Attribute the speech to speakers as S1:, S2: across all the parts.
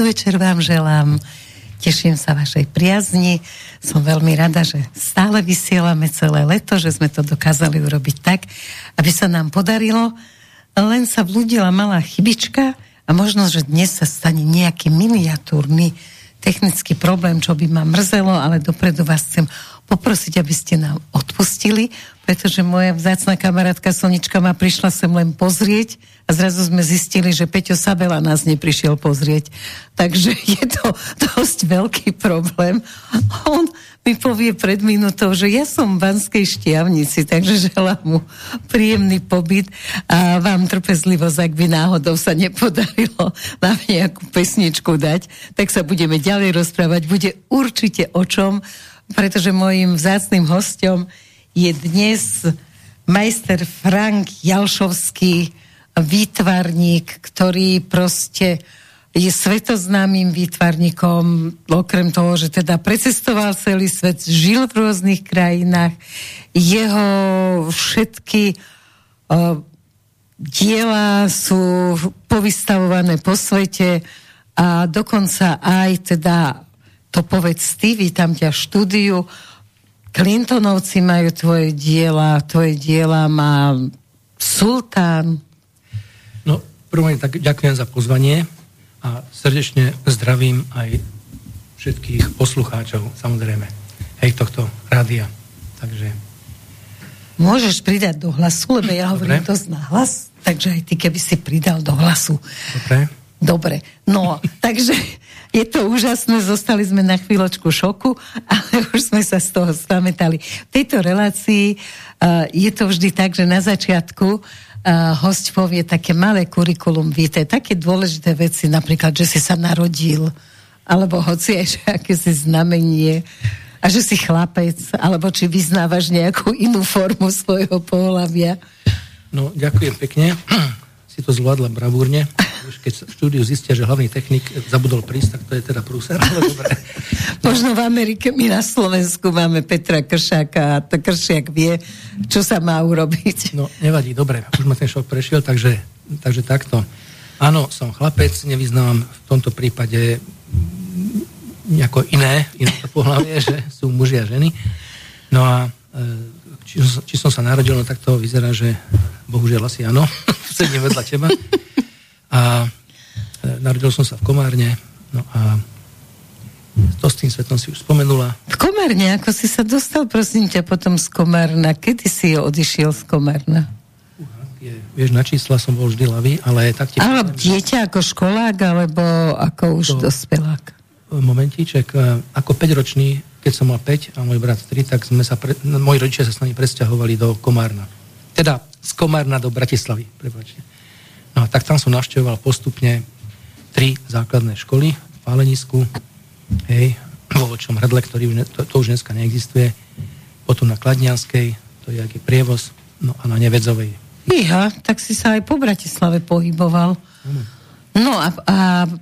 S1: podvečer vám želám. Teším sa vašej priazni. Som veľmi rada, že stále vysielame celé leto, že sme to dokázali urobiť tak, aby sa nám podarilo. Len sa vľudila malá chybička a možno, že dnes sa stane nejaký miniatúrny technický problém, čo by ma mrzelo, ale dopredu vás chcem poprosiť, aby ste nám odpustili, pretože moja vzácna kamarátka Sonička ma prišla sem len pozrieť a zrazu sme zistili, že Peťo Sabela nás neprišiel pozrieť. Takže je to dosť veľký problém. On mi povie pred minútou, že ja som v Banskej štiavnici, takže želám mu príjemný pobyt a vám trpezlivosť, ak by náhodou sa nepodarilo nám nejakú pesničku dať, tak sa budeme ďalej rozprávať. Bude určite o čom, pretože môjim vzácným hostom je dnes majster Frank Jalšovský, výtvarník, ktorý proste je svetoznámym výtvarníkom, okrem toho, že teda precestoval celý svet, žil v rôznych krajinách. Jeho všetky uh, diela sú povystavované po svete a dokonca aj teda to povedz ty, vítam ťa v štúdiu. Clintonovci majú tvoje diela, tvoje diela má Sultán.
S2: No, prvom tak ďakujem za pozvanie a srdečne zdravím aj všetkých poslucháčov, samozrejme, hej, tohto rádia. Takže...
S1: Môžeš pridať do hlasu, lebo ja hovorím to na hlas, takže aj ty, keby si pridal do hlasu.
S2: Dobre.
S1: Dobre, no, takže je to úžasné, zostali sme na chvíľočku šoku, ale už sme sa z toho spamätali. V tejto relácii uh, je to vždy tak, že na začiatku uh, host povie také malé kurikulum vitae, také dôležité veci, napríklad, že si sa narodil, alebo hoci aj, že aké si znamenie, a že si chlapec, alebo či vyznávaš nejakú inú formu svojho pohľavia.
S2: No, ďakujem pekne. Si to zvládla bravúrne keď v štúdiu zistia, že hlavný technik zabudol prísť, tak to je teda prúser, ale dobre.
S1: Možno v Amerike, my na Slovensku máme Petra Kršáka a to Kršiak vie, čo sa má urobiť.
S2: No, nevadí, dobre, už ma ten šok prešiel, takže, takže takto. Áno, som chlapec, nevyznám v tomto prípade nejako iné, iné pohľavie, že sú muži a ženy. No a e, či, či som sa narodil, no tak to vyzerá, že bohužiaľ asi áno, sedím vedľa teba. A e, narodil som sa v Komárne, no a to s tým svetom si už spomenula.
S1: V Komárne, ako si sa dostal, prosím ťa, potom z Komárna? Kedy si odišiel z Komárna?
S2: Je, vieš, na čísla som bol vždy lavý, ale tak ti...
S1: Ale dieťa ako školák, alebo ako už to, dospelák?
S2: Momentíček, e, ako 5-ročný, keď som mal 5 a môj brat 3, tak sme sa pre, moji rodičia sa s nami presťahovali do Komárna. Teda z Komárna do Bratislavy, prepáčte. No a tak tam som navštevoval postupne tri základné školy v Pálenisku, hej, vo Očom hrdle, ktorý už ne, to, to už dneska neexistuje, potom na Kladnianskej, to je aký prievoz, no a na Nevedzovej.
S1: Iha, tak si sa aj po Bratislave pohyboval. Mm. No a, a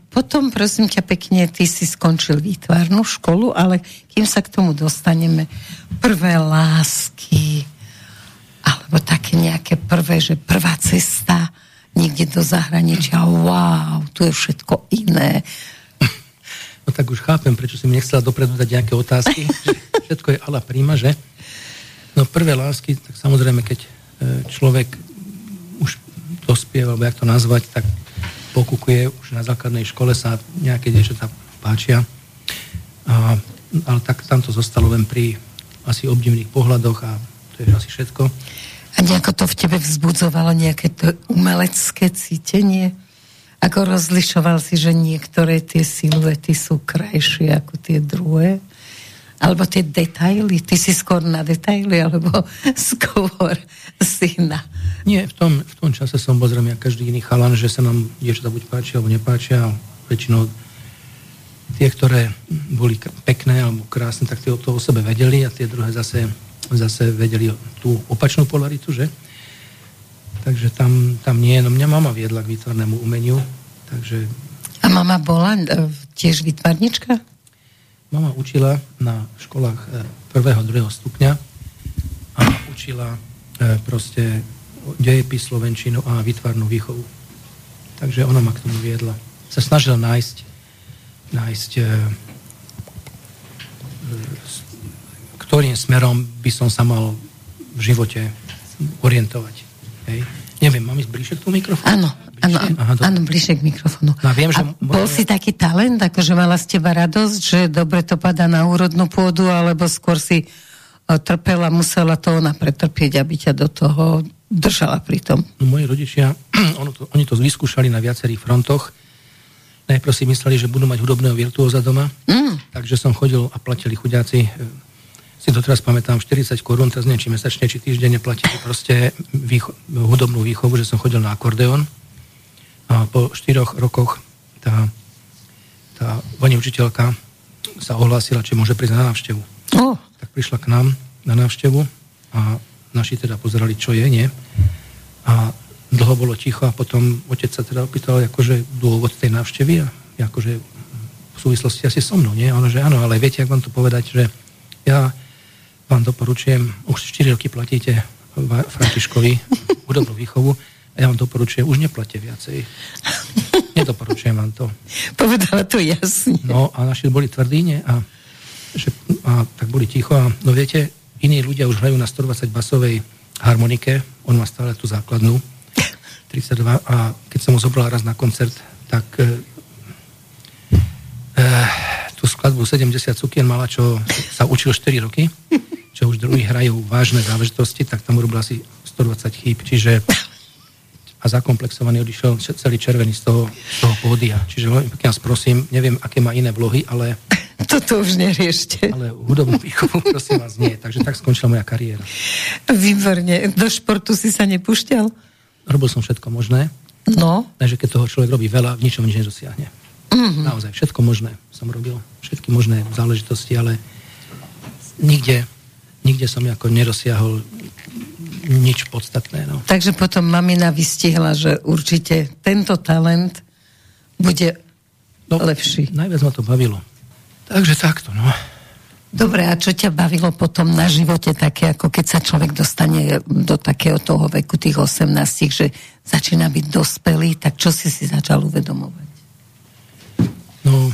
S1: potom, prosím ťa pekne, ty si skončil výtvarnú školu, ale kým sa k tomu dostaneme, prvé lásky, alebo také nejaké prvé, že prvá cesta, niekde do zahraničia, wow, tu je všetko iné.
S2: No tak už chápem, prečo si mi nechcela dopredu dať nejaké otázky. všetko je ala príma, že? No prvé lásky, tak samozrejme, keď e, človek už dospieva, alebo jak to nazvať, tak pokukuje, už na základnej škole sa nejaké dievčatá páčia. A, ale tak tam to zostalo len pri asi obdivných pohľadoch a to je asi všetko.
S1: A nejako to v tebe vzbudzovalo nejaké to umelecké cítenie? Ako rozlišoval si, že niektoré tie siluety sú krajšie ako tie druhé? Alebo tie detaily? Ty si skôr na detaily, alebo skôr si na...
S2: Nie, v tom, v tom čase som bol zrejme každý iný chalan, že sa nám niečo buď páči, alebo nepáčia. Väčšinou tie, ktoré boli pekné alebo krásne, tak tie o to o sebe vedeli a tie druhé zase zase vedeli tú opačnú polaritu, že? Takže tam, tam nie, no mňa mama viedla k výtvarnému umeniu, takže...
S1: A mama bola e, tiež výtvarnička?
S2: Mama učila na školách e, prvého, druhého stupňa a učila e, proste dejepis, slovenčinu a výtvarnú výchovu. Takže ona ma k tomu viedla. Sa snažila nájsť nájsť e, ktorým smerom by som sa mal v živote orientovať. Hej. Neviem, mám ísť bližšie k tomu mikrofónu?
S1: Áno, áno, áno, bližšie k mikrofónu.
S2: No, viem, že
S1: a bol si taký talent, akože mala z teba radosť, že dobre to padá na úrodnú pôdu, alebo skôr si e, trpela, musela to ona pretrpieť, aby ťa do toho držala pri tom?
S2: No, moji rodičia, ono to, oni to vyskúšali na viacerých frontoch. Najprv si mysleli, že budú mať hudobného virtuóza doma, mm. takže som chodil a platili chudáci e, si to teraz pamätám, 40 korún, teraz neviem, či mesačne, či týždenne platili proste výcho- hudobnú výchovu, že som chodil na akordeón. Po 4 rokoch tá, tá pani učiteľka sa ohlásila, či môže prísť na návštevu.
S1: Oh.
S2: Tak prišla k nám na návštevu a naši teda pozerali, čo je, nie. A dlho bolo ticho a potom otec sa teda opýtal, akože dôvod tej návštevy a akože v súvislosti asi so mnou, nie? A ono, že áno, ale viete, ak vám to povedať, že ja vám doporučujem, už 4 roky platíte Františkovi hudobnú výchovu a ja vám doporučujem, už neplate viacej. Nedoporučujem vám to.
S1: Povedala to jasne.
S2: No a naši boli tvrdí, nie? A, že, a tak boli ticho a no viete, iní ľudia už hrajú na 120 basovej harmonike, on má stále tú základnú 32 a keď som ho zobral raz na koncert, tak e, e, tú skladbu 70 cukien mala, čo sa učil 4 roky, čo už druhý hrajú vážne záležitosti, tak tam urobil asi 120 chýb, čiže a zakomplexovaný odišiel celý červený z toho, z toho pódia. Čiže veľmi pekne vás prosím, neviem, aké má iné vlohy, ale...
S1: Toto už neriešte.
S2: Ale hudobnú výchovu, prosím vás, nie. Takže tak skončila moja kariéra.
S1: Výborne. Do športu si sa nepúšťal?
S2: Robil som všetko možné.
S1: No.
S2: Takže keď toho človek robí veľa, v ničom nič nedosiahne. Mm-hmm. Naozaj, všetko možné som robil. Všetky možné záležitosti, ale nikde, nikde som ako nerozsiahol nič podstatné. No.
S1: Takže potom mamina vystihla, že určite tento talent bude no, lepší.
S2: Najviac ma to bavilo. Takže takto, no.
S1: Dobre, a čo ťa bavilo potom na živote také, ako keď sa človek dostane do takého toho veku, tých 18, že začína byť dospelý, tak čo si si začal uvedomovať?
S2: No,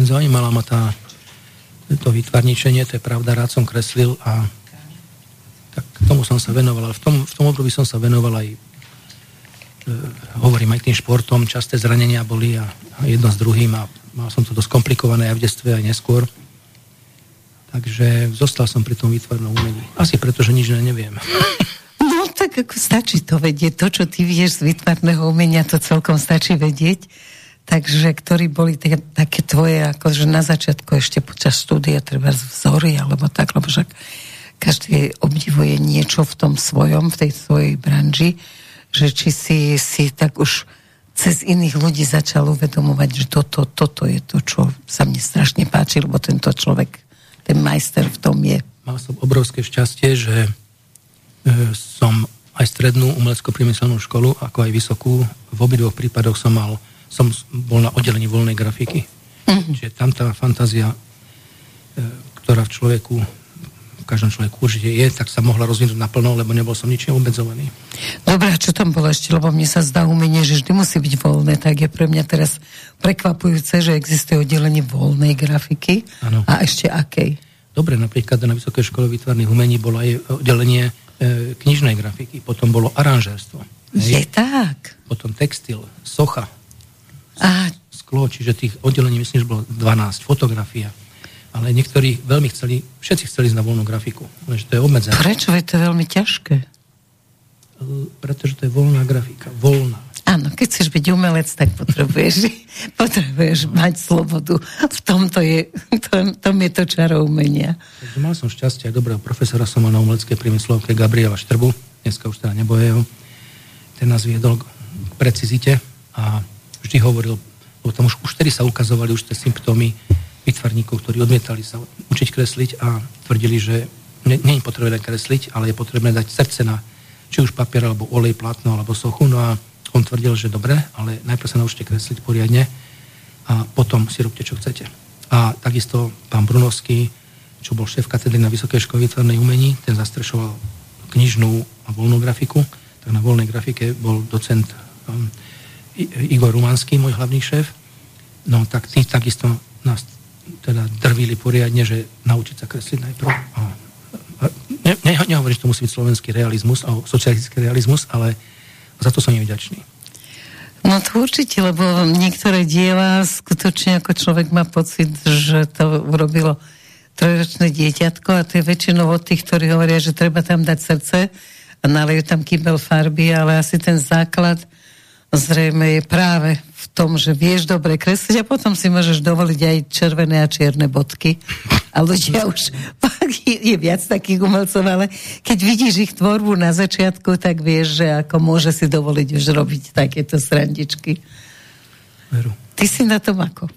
S2: zaujímala ma tá, to vytvarničenie, to je pravda, rád som kreslil a tak tomu som sa venoval. V tom, v tom období som sa venoval aj e, hovorím aj tým športom, časté zranenia boli a, a jedno s druhým a mal som to dosť komplikované aj v detstve, aj neskôr. Takže zostal som pri tom výtvarnom umení. Asi preto, že nič neviem.
S1: No tak ako stačí to vedieť. To, čo ty vieš z výtvarného umenia, to celkom stačí vedieť. Takže ktorí boli tie, také tvoje, akože na začiatku ešte počas štúdia treba vzory, alebo tak, lebo však každý obdivuje niečo v tom svojom, v tej svojej branži, že či si, si tak už cez iných ľudí začal uvedomovať, že toto, toto je to, čo sa mne strašne páči, lebo tento človek, ten majster v tom je.
S2: Mal som obrovské šťastie, že e, som aj strednú umelecko-priemyselnú školu, ako aj vysokú. V obidvoch prípadoch som mal som bol na oddelení voľnej grafiky. Mm-hmm. Čiže tam tá fantázia, e, ktorá v človeku, každom človeku určite je, tak sa mohla rozvinúť naplno, lebo nebol som ničím obmedzovaný.
S1: Dobre, a čo tam bolo ešte? Lebo mne sa zdá umenie, že vždy musí byť voľné, tak je pre mňa teraz prekvapujúce, že existuje oddelenie voľnej grafiky. Ano. A ešte akej?
S2: Dobre, napríklad na Vysokej škole výtvarných umení bolo aj oddelenie e, knižnej grafiky, potom bolo aranžérstvo.
S1: Je tak.
S2: Potom textil, socha,
S1: a...
S2: sklo, čiže tých oddelení myslím, že bolo 12, fotografia. Ale niektorí veľmi chceli, všetci chceli ísť na voľnú grafiku, lenže to je obmedzené.
S1: Prečo je to veľmi ťažké?
S2: Pretože to je voľná grafika, voľná.
S1: Áno, keď chceš byť umelec, tak potrebuješ, potrebuješ mať slobodu. V tomto je, tom, tom je to čaro umenia.
S2: Takže mal som šťastie aj dobrého profesora, som mal na umeleckej priemyslovke Gabriela Štrbu, dneska už teda neboje ho. Ten nás viedol k precizite a vždy hovoril, lebo tam už, už vtedy sa ukazovali už tie symptómy vytvarníkov, ktorí odmietali sa učiť kresliť a tvrdili, že nie je potrebné kresliť, ale je potrebné dať srdce na či už papier, alebo olej, plátno, alebo sochu. No a on tvrdil, že dobre, ale najprv sa naučte kresliť poriadne a potom si robte, čo chcete. A takisto pán Brunovský, čo bol šéf katedry na Vysokej škole výtvarnej umení, ten zastrešoval knižnú a voľnú grafiku, tak na voľnej grafike bol docent um, Igor Rumanský, môj hlavný šéf, no tak tí takisto nás teda drvili poriadne, že naučiť sa kresliť najprv. A, a ne, ne, nehovorím, že to musí byť slovenský realizmus, alebo socialistický realizmus, ale za to som im vďačný.
S1: No to určite, lebo niektoré diela skutočne ako človek má pocit, že to urobilo trojročné dieťatko a to je väčšinou od tých, ktorí hovoria, že treba tam dať srdce a nalejú tam kýbel farby, ale asi ten základ zrejme je práve tom, že vieš dobre kresliť a potom si môžeš dovoliť aj červené a čierne bodky. A ľudia už je, viac takých umelcov, ale keď vidíš ich tvorbu na začiatku, tak vieš, že ako môže si dovoliť už robiť takéto srandičky.
S2: Veru.
S1: Ty si na tom ako?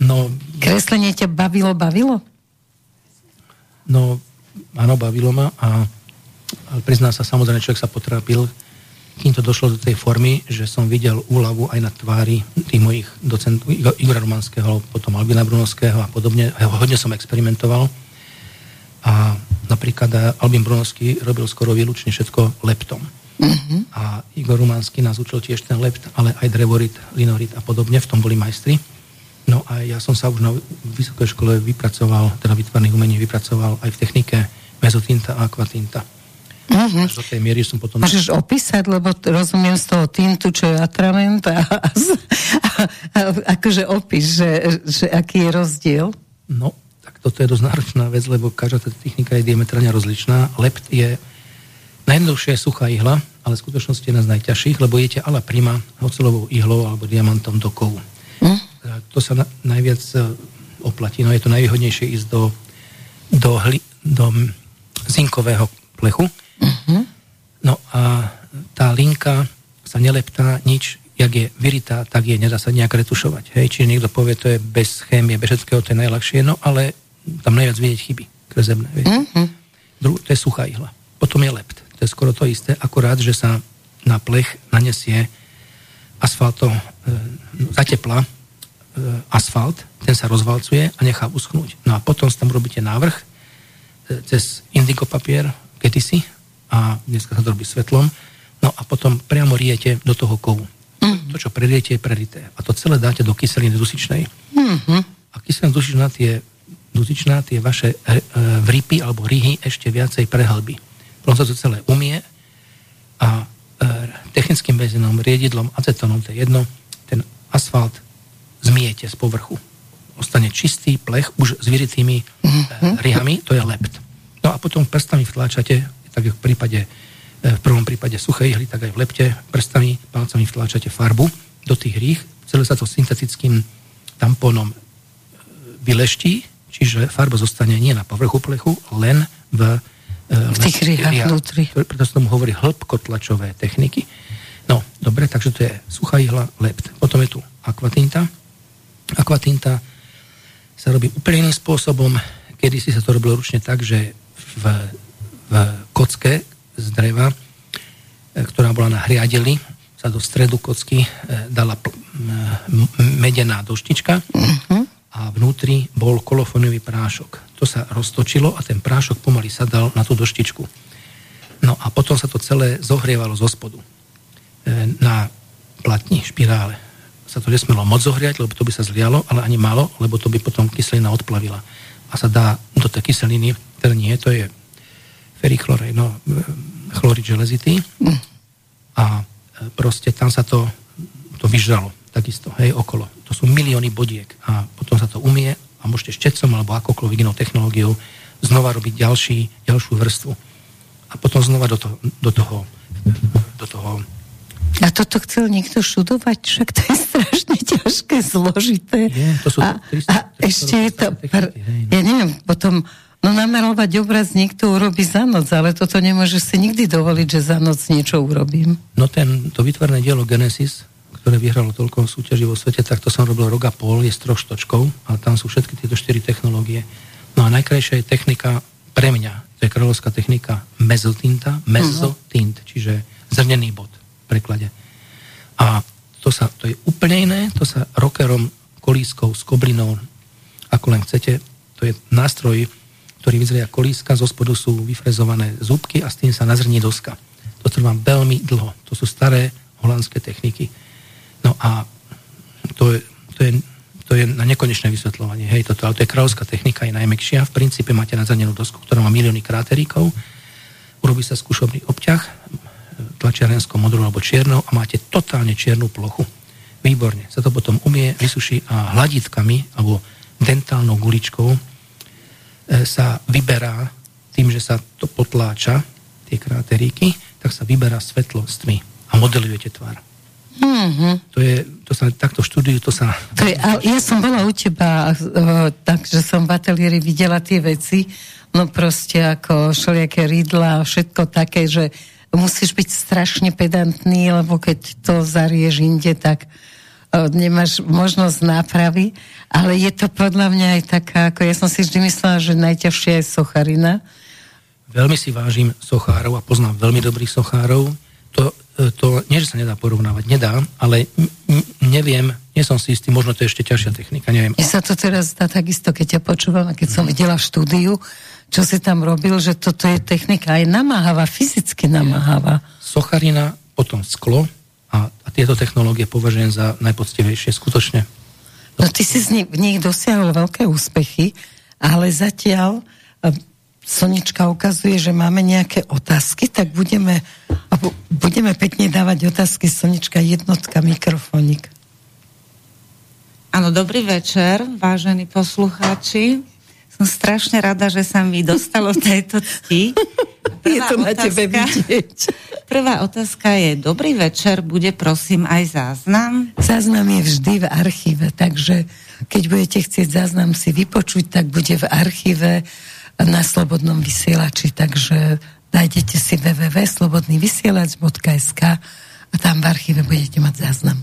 S2: No,
S1: Kreslenie ťa bavilo, bavilo?
S2: no, áno, bavilo ma a, a priznám sa, samozrejme, človek sa potrápil, kým to došlo do tej formy, že som videl úľavu aj na tvári tých mojich docentov, Igora Romanského, potom Albina Brunovského a podobne. Hodne som experimentoval. A napríklad Albin Brunovský robil skoro výlučne všetko leptom.
S1: Uh-huh.
S2: A Igor Romanský nás učil tiež ten lept, ale aj drevorit, linorit a podobne, v tom boli majstri. No a ja som sa už na vysokej škole vypracoval, teda vytvarných umení vypracoval aj v technike mezotinta a akvatinta.
S1: Uh-huh.
S2: Až do tej miery som potom...
S1: Môžeš opísať, lebo rozumiem z toho tintu, čo je atrament a, a, a, a akože opíš, že, že aký je rozdiel.
S2: No, tak toto je dosť náročná vec, lebo každá tá technika je diametrálne rozličná. Lept je najjednoduchšia je suchá ihla, ale v skutočnosti je jedna z najťažších, lebo jete ala prima ocelovou ihlou alebo diamantom do kovu.
S1: Hm?
S2: To sa na, najviac e, oplatí. No je to najvýhodnejšie ísť do, do, hli, do mm, zinkového plechu.
S1: Uh-huh.
S2: No a tá linka sa neleptá nič, jak je vyritá, tak je nedá sa nejak retušovať. Hej, čiže niekto povie, to je bez chémie, bez všetkého, to je najľahšie, no ale tam najviac vidieť chyby. Viete.
S1: Uh-huh.
S2: Dru- to je suchá ihla. Potom je lept. To je skoro to isté, akorát, že sa na plech nanesie asfalto, e, zatepla e, asfalt, ten sa rozvalcuje a nechá uschnúť. No a potom tam robíte návrh e, cez indigo papier, kedysi, a dneska sa to robí svetlom, no a potom priamo riete do toho kovu.
S1: Mhm.
S2: To, čo preriete, je prerité. A to celé dáte do kyseliny dusičnej.
S1: Uh-huh.
S2: A kyselina dusičná tie, dusičná tie vaše e, e, vrypy alebo ryhy ešte viacej prehlbí. Potom sa to celé umie a e, technickým benzínom, riedidlom, acetónom, to je jedno, ten asfalt zmiete z povrchu. Ostane čistý plech už s vyritými e, ryhami, to je lept. No a potom prstami vtláčate, tak v prípade, e, v prvom prípade suchej ihly, tak aj v lepte, prstami, palcami vtláčate farbu do tých rých, celé sa to syntetickým tampónom e, vyleští, čiže farba zostane nie na povrchu plechu, len v, e,
S1: V tých rýhach. vnútri.
S2: Preto sa tomu hovorí hĺbkotlačové techniky. No, dobre, takže to je suchá ihla, lept. Potom je tu akvatinta. Akvatinta sa robí úplne iným spôsobom. Kedy si sa to robilo ručne tak, že v, v kocke z dreva, e, ktorá bola na hriadeli, sa do stredu kocky e, dala medená doštička
S1: Uh-huh.
S2: a vnútri bol kolofónový prášok. To sa roztočilo a ten prášok pomaly sa dal na tú doštičku. No a potom sa to celé zohrievalo zo spodu. E, na platni, špirále. Sa to nesmelo moc zohriať, lebo to by sa zlialo, ale ani málo, lebo to by potom kyselina odplavila. A sa dá do tej kyseliny, teda nie, to je feriklorej, no, chlorid železitý. A e, proste tam sa to, to vyžralo takisto, hej, okolo. To sú milióny bodiek a potom sa to umie a môžete štecom alebo akokoľvek inou technológiou znova robiť ďalší, ďalšiu vrstvu. A potom znova do toho, do toho, do toho
S1: A toto chcel niekto študovať, však to je strašne ťažké, zložité.
S2: Je, to sú
S1: a,
S2: 300
S1: a ešte je to, pr-
S2: hej, no.
S1: ja neviem, potom, no namalovať obraz niekto urobí za noc, ale toto nemôžeš si nikdy dovoliť, že za noc niečo urobím.
S2: No ten, to vytvorné dielo Genesis, ktoré vyhralo toľko súťaží vo svete, tak to som robil rok a pol, je z troch štočkov a tam sú všetky tieto štyri technológie. No a najkrajšia je technika pre mňa, to je kráľovská technika mezotinta, mezotint, uh-huh. čiže zrnený bod v preklade. A to, sa, to je úplne iné, to sa rockerom, kolískou, s koblinou, ako len chcete, to je nástroj, ktorý vyzerá ako kolíska, zo spodu sú vyfrezované zúbky a s tým sa nazrní doska. To trvá veľmi dlho. To sú staré holandské techniky. No a to, to, je, to je na nekonečné vysvetľovanie. Hej, toto, ale to je kráľovská technika, je najmekšia. V princípe máte nadzanenú dosku, ktorá má milióny kráteríkov. Urobí sa skúšobný obťah, tlačiarensko modrú alebo čiernou a máte totálne čiernu plochu. Výborne. Sa to potom umie, vysuší a hladitkami alebo dentálnou guličkou sa vyberá tým, že sa to potláča, tie kráteríky, tak sa vyberá svetlo s tmy a modelujete tvár. Mm-hmm. To, je, to sa takto štúdiu, to sa...
S1: To je, ja som bola u teba, uh, takže som v ateliéri videla tie veci, no proste ako všelijaké rydla všetko také, že musíš byť strašne pedantný, lebo keď to zarieš inde, tak nemáš možnosť nápravy, ale je to podľa mňa aj taká, ako ja som si vždy myslela, že najťažšia je socharina.
S2: Veľmi si vážim sochárov a poznám veľmi dobrých sochárov. To, e, to nie, že sa nedá porovnávať, nedá, ale neviem, nie som si istý, možno to je ešte ťažšia technika, neviem.
S1: Mne sa to teraz zdá takisto, keď ťa počúvam keď som videla štúdiu, čo si tam robil, že toto je technika aj namáhavá, fyzicky namáhavá.
S2: Socharina, potom sklo a, a tieto technológie považujem za najpoctivejšie, skutočne.
S1: No ty si z nich, v nich dosiahol veľké úspechy, ale zatiaľ e, Sonička ukazuje, že máme nejaké otázky, tak budeme, budeme pekne dávať otázky. Sonička, jednotka, mikrofónik.
S3: Áno, dobrý večer, vážení poslucháči. Som strašne rada, že sa mi dostalo tejto cti.
S1: je to na otázka, tebe vidieť.
S3: Prvá otázka je, dobrý večer, bude prosím aj záznam?
S1: Záznam je vždy v archíve, takže keď budete chcieť záznam si vypočuť, tak bude v archíve na Slobodnom vysielači, takže nájdete si www.slobodnyvysielač.sk a tam v archíve budete mať záznam.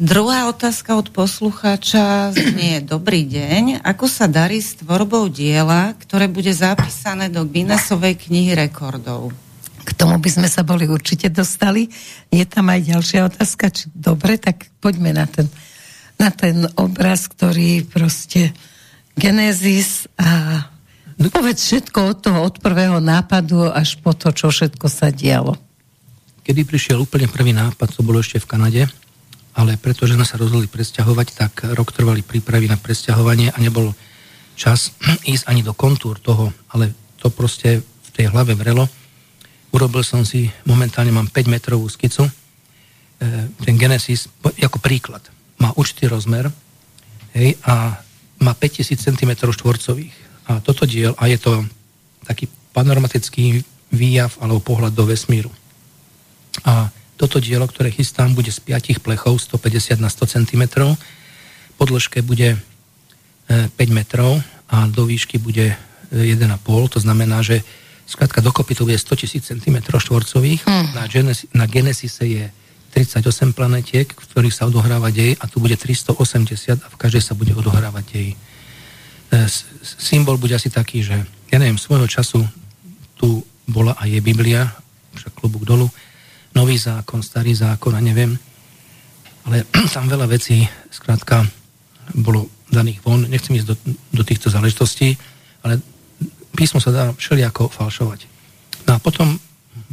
S3: Druhá otázka od poslucháča znie Dobrý deň. Ako sa darí s tvorbou diela, ktoré bude zapísané do Guinnessovej knihy rekordov?
S1: K tomu by sme sa boli určite dostali. Je tam aj ďalšia otázka, či dobre, tak poďme na ten, na ten obraz, ktorý proste Genesis a no, povedz všetko od toho, od prvého nápadu až po to, čo všetko sa dialo.
S2: Kedy prišiel úplne prvý nápad, to bolo ešte v Kanade, ale pretože sme sa rozhodli presťahovať, tak rok trvali prípravy na presťahovanie a nebol čas ísť ani do kontúr toho, ale to proste v tej hlave vrelo. Urobil som si, momentálne mám 5 metrovú skicu, e, ten Genesis, ako príklad, má určitý rozmer hej, a má 5000 cm štvorcových. A toto diel, a je to taký panoramatický výjav alebo pohľad do vesmíru. A toto dielo, ktoré chystám, bude z 5 plechov 150 na 100 cm. Po dĺžke bude 5 e, metrov a do výšky bude 1,5. E, to znamená, že skrátka dokopy to bude 100 000 cm štvorcových. Hmm. Na, Genesis, na Genesise je 38 planetiek, v ktorých sa odohráva dej a tu bude 380 a v každej sa bude odohrávať dej. E, symbol bude asi taký, že ja neviem, svojho času tu bola a je Biblia, však klobúk dolu, nový zákon, starý zákon a neviem. Ale tam veľa vecí, skrátka, bolo daných von. Nechcem ísť do, do týchto záležitostí, ale písmo sa dá všelijako falšovať. No a potom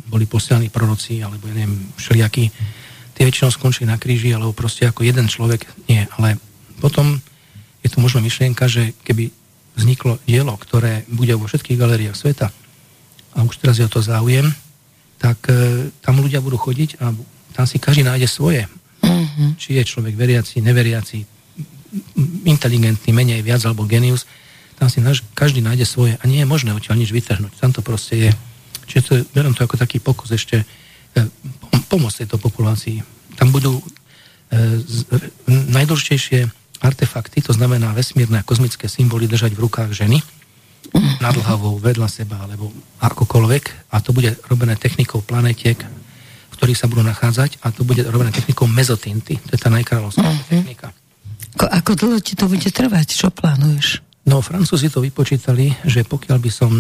S2: boli posielaní proroci, alebo ja neviem, všelijakí. Tie väčšinou skončili na kríži, alebo proste ako jeden človek, nie. Ale potom je tu možno myšlienka, že keby vzniklo dielo, ktoré bude vo všetkých galériách sveta, a už teraz je o to záujem, tak e, tam ľudia budú chodiť a tam si každý nájde svoje. Uh-huh. Či je človek veriaci, neveriaci, inteligentný, menej, viac alebo genius, tam si každý nájde svoje a nie je možné odtiaľ nič vytrhnúť. Tam to proste je. Čiže to, beriem to ako taký pokus ešte e, pomôcť tejto populácii. Tam budú e, najdôležitejšie artefakty, to znamená vesmírne a kozmické symboly držať v rukách ženy, nad hlavou, vedľa seba, alebo akokoľvek. A to bude robené technikou planetiek, v ktorých sa budú nachádzať a to bude robené technikou mezotinty. To je tá najkráľovská uh-huh. technika.
S1: Ko, ako dlho ti to bude trvať? Čo plánuješ?
S2: No, Francúzi to vypočítali, že pokiaľ by som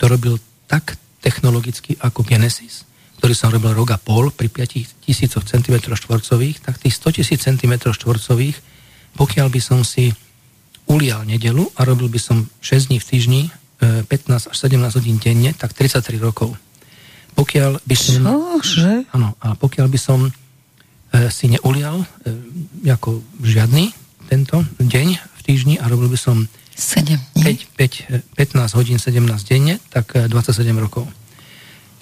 S2: to robil tak technologicky ako Genesis, ktorý som robil rok a pol pri 5000 cm štvorcových, tak tých 100 000 cm štvorcových, pokiaľ by som si ulial nedelu a robil by som 6 dní v týždni, 15 e, až 17 hodín denne, tak 33 rokov. Pokiaľ by som...
S1: Čože?
S2: Áno, a pokiaľ by som si neulial ako žiadny tento deň v týždni a robil by som
S1: 7
S2: 5, 5, 15 hodín, 17 denne, tak 27 rokov.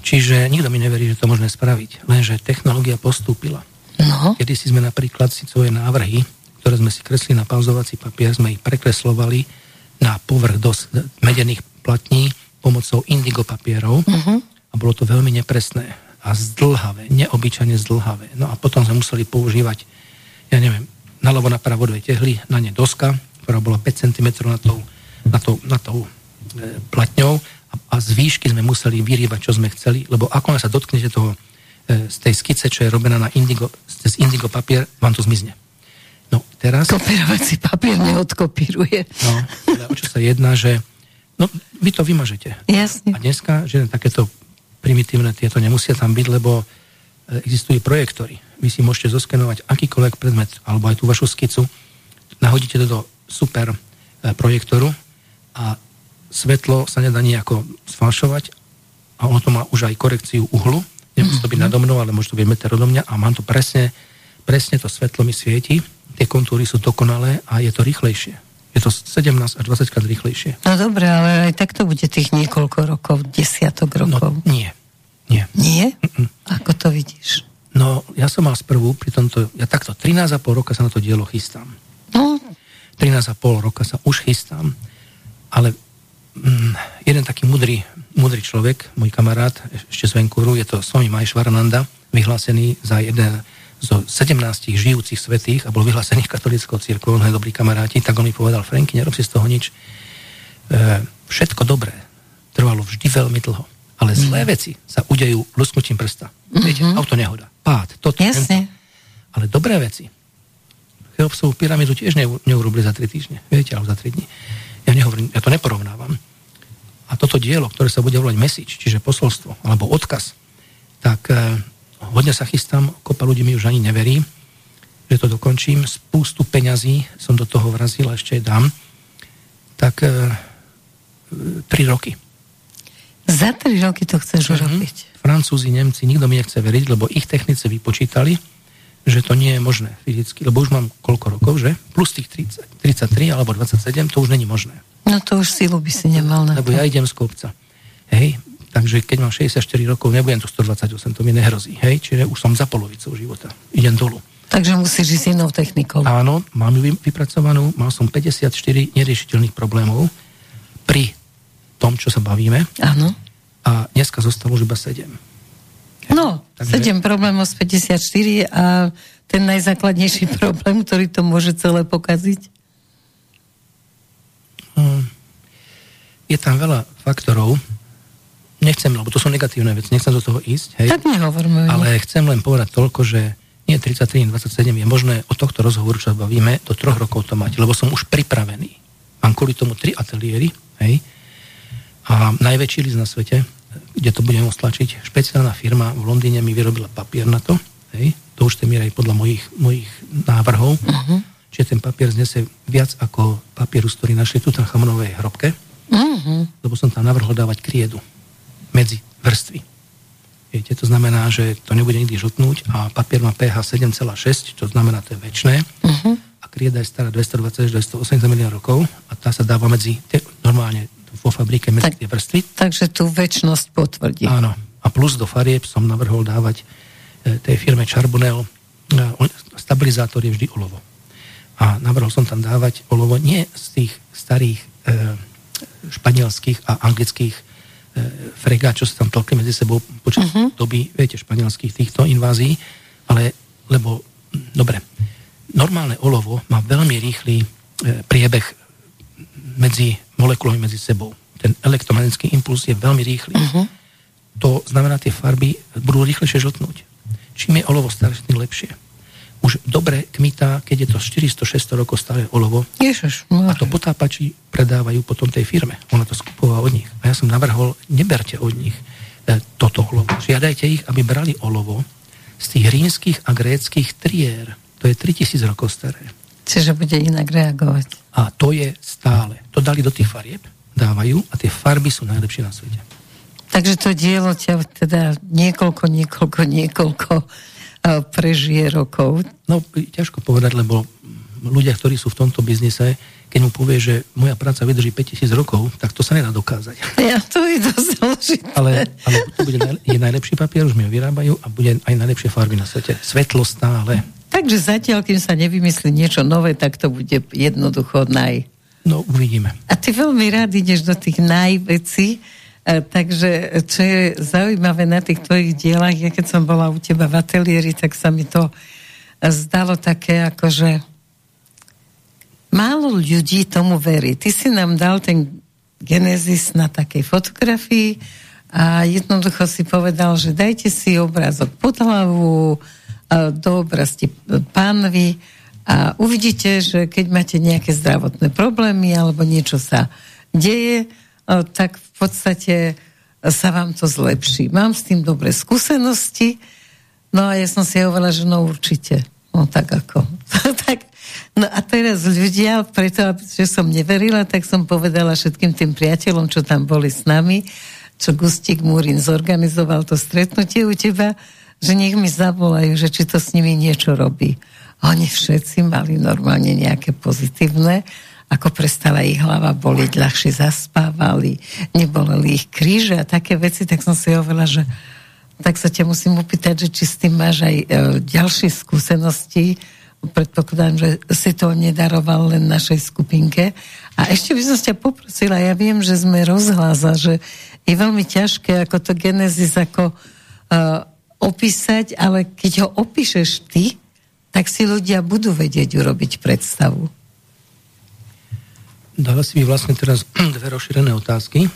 S2: Čiže nikto mi neverí, že to možné spraviť. Lenže technológia postúpila.
S1: No.
S2: Kedy si sme napríklad si svoje návrhy, ktoré sme si kresli na pauzovací papier, sme ich prekreslovali na povrch dos medených platní pomocou indigo papierov uh-huh. a bolo to veľmi nepresné a zdlhavé, neobyčajne zdlhavé. No a potom sme museli používať, ja neviem, naľavo napravo dve tehly, na ne doska, ktorá bola 5 cm na tou, na tou, na tou e, platňou a, a z výšky sme museli vyrývať, čo sme chceli, lebo ako sa dotknete toho, e, z tej skice, čo je robená na indigo, z indigo papier, vám to zmizne. No, teraz...
S1: Kopírovací papier neodkopíruje.
S2: No, ale o čo sa jedná, že no, vy to vymažete.
S1: Jasne.
S2: A dneska, že takéto primitívne tieto nemusia tam byť, lebo e, existujú projektory. Vy si môžete zoskenovať akýkoľvek predmet, alebo aj tú vašu skicu, nahodíte to do super e, projektoru a svetlo sa nedá nejako sfalšovať a ono to má už aj korekciu uhlu. Nemusí to byť nado mnou, ale môže to byť meter odo mňa a mám to presne, presne to svetlo mi svieti, tie kontúry sú dokonalé a je to rýchlejšie. Je to 17 až 20 krát rýchlejšie.
S1: No dobre, ale aj tak to bude tých niekoľko rokov, desiatok no, rokov.
S2: No, nie. Nie.
S1: Nie? Mm-mm. Ako to vidíš?
S2: No, ja som mal sprvu pri tomto, ja takto 13,5 roka sa na to dielo chystám.
S1: No,
S2: 13,5 roka sa už chystám, ale mm, jeden taký mudrý, mudrý človek, môj kamarát ešte z Vancouveru, je to Swami Maheshwarananda, vyhlásený za jeden zo 17 žijúcich svetých a bol vyhlásený katolickou církvou, on je dobrý kamaráti, tak on mi povedal, Franky, nerob si z toho nič. E, všetko dobré trvalo vždy veľmi dlho, ale zlé mm. veci sa udejú lusknutím prsta. Mm-hmm. Viete, auto nehoda, pád, toto,
S1: Jasne.
S2: tento. Ale dobré veci Cheopsovú pyramídu tiež neurobili za 3 týždne, viete, alebo za 3 dní. Ja, nehovorím, ja to neporovnávam. A toto dielo, ktoré sa bude volať message, čiže posolstvo, alebo odkaz, tak eh, hodne sa chystám, kopa ľudí mi už ani neverí, že to dokončím. Spústu peňazí som do toho vrazil a ešte dám. Tak eh, 3 roky.
S1: Za 3 roky to chceš uh-huh. urobiť.
S2: Francúzi, Nemci, nikto mi nechce veriť, lebo ich technici vypočítali, že to nie je možné fyzicky, lebo už mám koľko rokov, že? Plus tých 30, 33 alebo 27, to už není možné.
S1: No to už silu by si nemal na
S2: Lebo to. ja idem z kopca. Hej, takže keď mám 64 rokov, nebudem tu 128, to mi nehrozí. Hej, čiže už som za polovicou života. Idem dolu.
S1: Takže musíš ísť inou technikou.
S2: Áno, mám ju vypracovanú, mal som 54 neriešiteľných problémov pri tom, čo sa bavíme.
S1: Áno.
S2: A dneska zostalo už iba 7.
S1: No, Takže... 7 problémov z 54 a ten najzákladnejší problém, ktorý to môže celé pokaziť?
S2: Hm. Je tam veľa faktorov. Nechcem, lebo to sú negatívne veci, nechcem do toho ísť. Hej?
S1: Tak nehovorme.
S2: Ale chcem len povedať toľko, že nie 33, 27 je možné od tohto rozhovoru, čo sa bavíme, do troch rokov to mať, lebo som už pripravený. Mám kvôli tomu tri ateliéry, hej, a najväčší list na svete, kde to budeme stlačiť. Špeciálna firma v Londýne mi vyrobila papier na to, hej, to už je aj podľa mojich, mojich návrhov, uh-huh. čiže ten papier znese viac ako papieru, ktorý našli tu na Chamonovej hrobke, uh-huh. lebo som tam navrhol dávať kriedu medzi vrstvy. Viete, to znamená, že to nebude nikdy žltnúť a papier má pH 7,6, čo znamená, to je väčšie. Uh-huh. A krieda je stará 220 až 280 milión rokov a tá sa dáva medzi, te, normálne vo fabrike medzi tak, tie vrstvy.
S1: Takže tú väčšnosť potvrdí.
S2: Áno. A plus do farieb som navrhol dávať e, tej firme Charbonel e, stabilizátor je vždy olovo. A navrhol som tam dávať olovo nie z tých starých e, španielských a anglických fregát, čo sa tam toľky medzi sebou počas uh-huh. doby, viete, španielských týchto invázií, ale, lebo, dobre, normálne olovo má veľmi rýchly e, priebeh medzi molekulami medzi sebou. Ten elektromagnetický impuls je veľmi rýchly. Uh-huh. To znamená, tie farby budú rýchlejšie žltnúť. Čím je olovo staršie, tým lepšie. Už dobre kmitá, keď je to 400-600 rokov staré olovo.
S1: Ježiš,
S2: a to potápači predávajú potom tej firme. Ona to skupovala od nich. A ja som navrhol, neberte od nich e, toto olovo. Žiadajte ich, aby brali olovo z tých rímskych a gréckých triér. To je 3000 rokov staré.
S1: Čiže bude inak reagovať.
S2: A to je stále. To dali do tých farieb, dávajú a tie farby sú najlepšie na svete.
S1: Takže to dielo ťa teda niekoľko, niekoľko, niekoľko prežije rokov?
S2: No, ťažko povedať, lebo ľudia, ktorí sú v tomto biznise, keď mu povie, že moja práca vydrží 5000 rokov, tak to sa nedá dokázať.
S1: Ja, to je dosť zložité.
S2: Ale, ale to bude, je najlepší papier, už mi ho vyrábajú a bude aj najlepšie farby na svete. Svetlo stále.
S1: Takže zatiaľ, kým sa nevymyslí niečo nové, tak to bude jednoducho naj.
S2: No, uvidíme.
S1: A ty veľmi rád ideš do tých najvecí, takže čo je zaujímavé na tých tvojich dielach, ja keď som bola u teba v ateliéri, tak sa mi to zdalo také ako, že málo ľudí tomu verí. Ty si nám dal ten Genesis na takej fotografii a jednoducho si povedal, že dajte si obrázok pod hlavu, do oblasti pánvy a uvidíte, že keď máte nejaké zdravotné problémy alebo niečo sa deje, tak v podstate sa vám to zlepší. Mám s tým dobré skúsenosti, no a ja som si hovorila, že no určite. No tak ako. tak No a teraz ľudia, preto, že som neverila, tak som povedala všetkým tým priateľom, čo tam boli s nami, čo Gustík Múrin zorganizoval to stretnutie u teba, že nech mi zavolajú, že či to s nimi niečo robí. Oni všetci mali normálne nejaké pozitívne, ako prestala ich hlava boliť, ľahšie zaspávali, neboleli ich kríže a také veci, tak som si hovorila, že tak sa ťa musím opýtať, že či s tým máš aj e, ďalšie skúsenosti, predpokladám, že si to nedaroval len našej skupinke. A ešte by som ťa poprosila, ja viem, že sme rozhláza, že je veľmi ťažké ako to Genesis ako uh, opísať, ale keď ho opíšeš ty, tak si ľudia budú vedieť urobiť predstavu.
S2: Dala si mi vlastne teraz dve rozšírené otázky.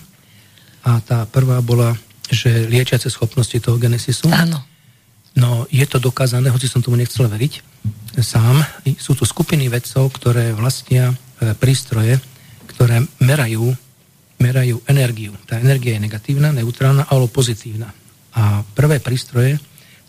S2: A tá prvá bola, že liečiace schopnosti toho Genesisu.
S1: Áno.
S2: No, je to dokázané, hoci som tomu nechcel veriť sám. Sú tu skupiny vedcov, ktoré vlastnia e, prístroje, ktoré merajú, merajú energiu. Tá energia je negatívna, neutrálna alebo pozitívna. A prvé prístroje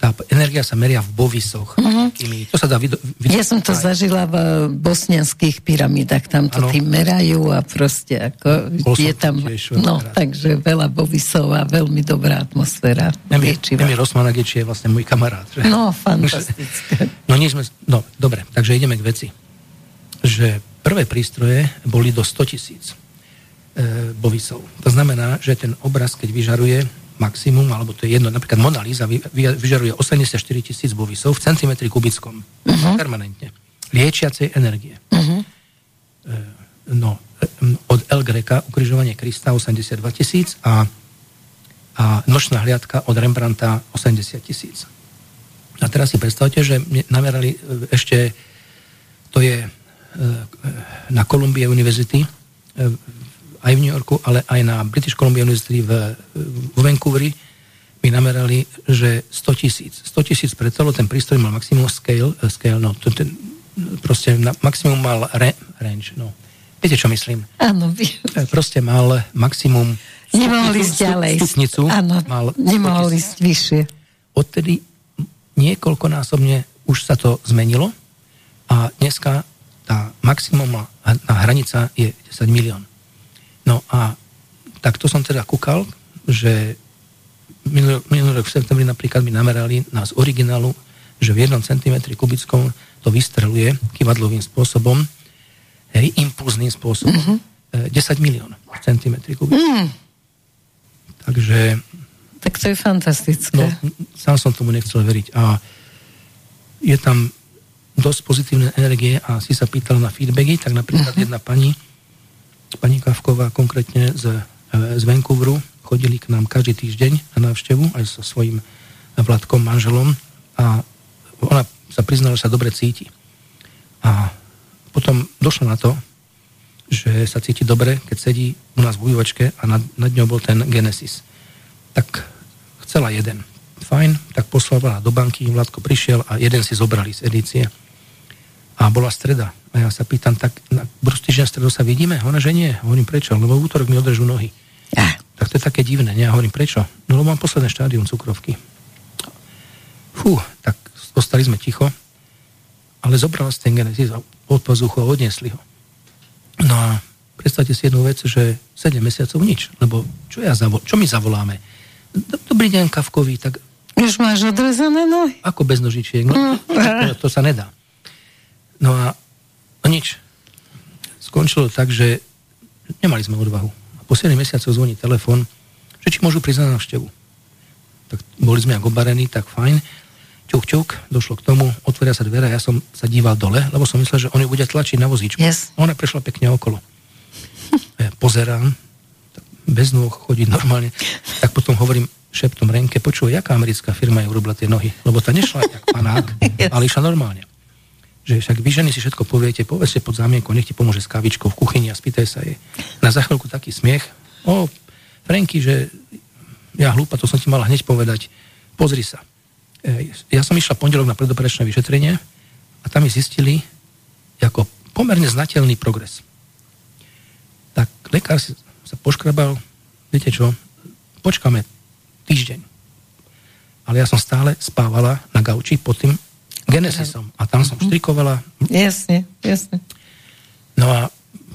S2: tá energia sa meria v bovisoch. Uh-huh.
S1: To sa dá vydo, vydo- ja som to aj. zažila v bosnianských pyramídach, tam to tým merajú a proste ako Bol je tam, no, takže veľa bovisov a veľmi dobrá atmosféra.
S2: Emil, Emil Rosmanagič je vlastne môj kamarát. Že?
S1: No, fantastické.
S2: no, nie sme, no, dobre, takže ideme k veci. Že prvé prístroje boli do 100 tisíc e, bovisov. To znamená, že ten obraz, keď vyžaruje maximum, alebo to je jedno, napríklad Mona Lisa vyžaruje 84 tisíc bovisov v centimetri kubickom. Uh-huh. Permanentne. Liečiacej energie. Uh-huh. No, e, od El Greca ukrižovanie Krista 82 tisíc a, a nočná hliadka od Rembrandta 80 tisíc. A teraz si predstavte, že namerali ešte, to je na Columbia University aj v New Yorku, ale aj na British Columbia University v, v Vancouveri mi namerali, že 100 tisíc. 100 tisíc pre celo, ten prístroj mal maximum scale, uh, scale no, to, ten, proste na, maximum mal re, range, no. Viete, čo myslím?
S1: Áno,
S2: e, Proste mal maximum
S1: Nemohol ísť ďalej.
S2: Stupnicu.
S1: Áno, mal nemohol ísť vyššie.
S2: Odtedy niekoľkonásobne už sa to zmenilo a dneska tá maximum hranica je 10 milión. No a takto som teda kúkal, že minulý, minulý rok v septembri napríklad mi namerali nás originálu, že v jednom centimetri kubickom to vystreluje kývadlovým spôsobom, hej, impulzným spôsobom, mm-hmm. 10 milión centimetri kubickom. Mm. Takže...
S1: Tak to je fantastické. No,
S2: sám som tomu nechcel veriť. A je tam dosť pozitívne energie a si sa pýtal na feedbacky, tak napríklad mm-hmm. jedna pani pani Kavková konkrétne z, e, z Vancouveru, chodili k nám každý týždeň na návštevu aj so svojím Vladkom, manželom a ona sa priznala, že sa dobre cíti. A potom došlo na to, že sa cíti dobre, keď sedí u nás v ujovačke a nad, nad ňou bol ten Genesis. Tak chcela jeden. Fajn, tak poslala do banky, Vladko prišiel a jeden si zobrali z edície. A bola streda. A ja sa pýtam, tak na brustýždňa stredu sa vidíme? Ona, že nie. Hovorím, prečo? Lebo v útorok mi odrežú nohy. Ja. Tak to je také divné? Ja hovorím, prečo? No lebo mám posledné štádium cukrovky. Fú, tak ostali sme ticho, ale zobrala z ten genesis a od pazuchu a odniesli ho. No a predstavte si jednu vec, že 7 mesiacov nič, lebo čo, ja zavol- čo my zavoláme? Dobrý deň, Kavkový, tak
S1: Už máš odrezané nohy?
S2: Ako bez nožičiek? No, to, to sa nedá. No a no nič. Skončilo tak, že nemali sme odvahu. A po 7 mesiacoch zvoní telefon, že či môžu prísť na návštevu. Tak boli sme ako obarení, tak fajn. Čuk, čuk, došlo k tomu, otvoria sa dvere, ja som sa díval dole, lebo som myslel, že oni bude tlačiť na vozíčku.
S1: Yes.
S2: Ona prešla pekne okolo. Ja pozerám, bez nôh chodí normálne. Tak potom hovorím šeptom Renke, počuj, jaká americká firma je urobila tie nohy? Lebo tá nešla jak panák, ale išla normálne. Že však vy ženy si všetko poviete, povedzte pod zámienkou, nech ti pomôže s kávičkou v kuchyni a spýtaj sa jej. Na za taký smiech. O, Franky, že ja hlúpa, to som ti mala hneď povedať. Pozri sa. Ja som išla pondelok na predoperačné vyšetrenie a tam mi zistili ako pomerne znateľný progres. Tak lekár sa poškrabal, viete čo, počkáme týždeň. Ale ja som stále spávala na gauči pod tým Genesisom a tam som štrikovala.
S1: Jasne, jasne.
S2: No a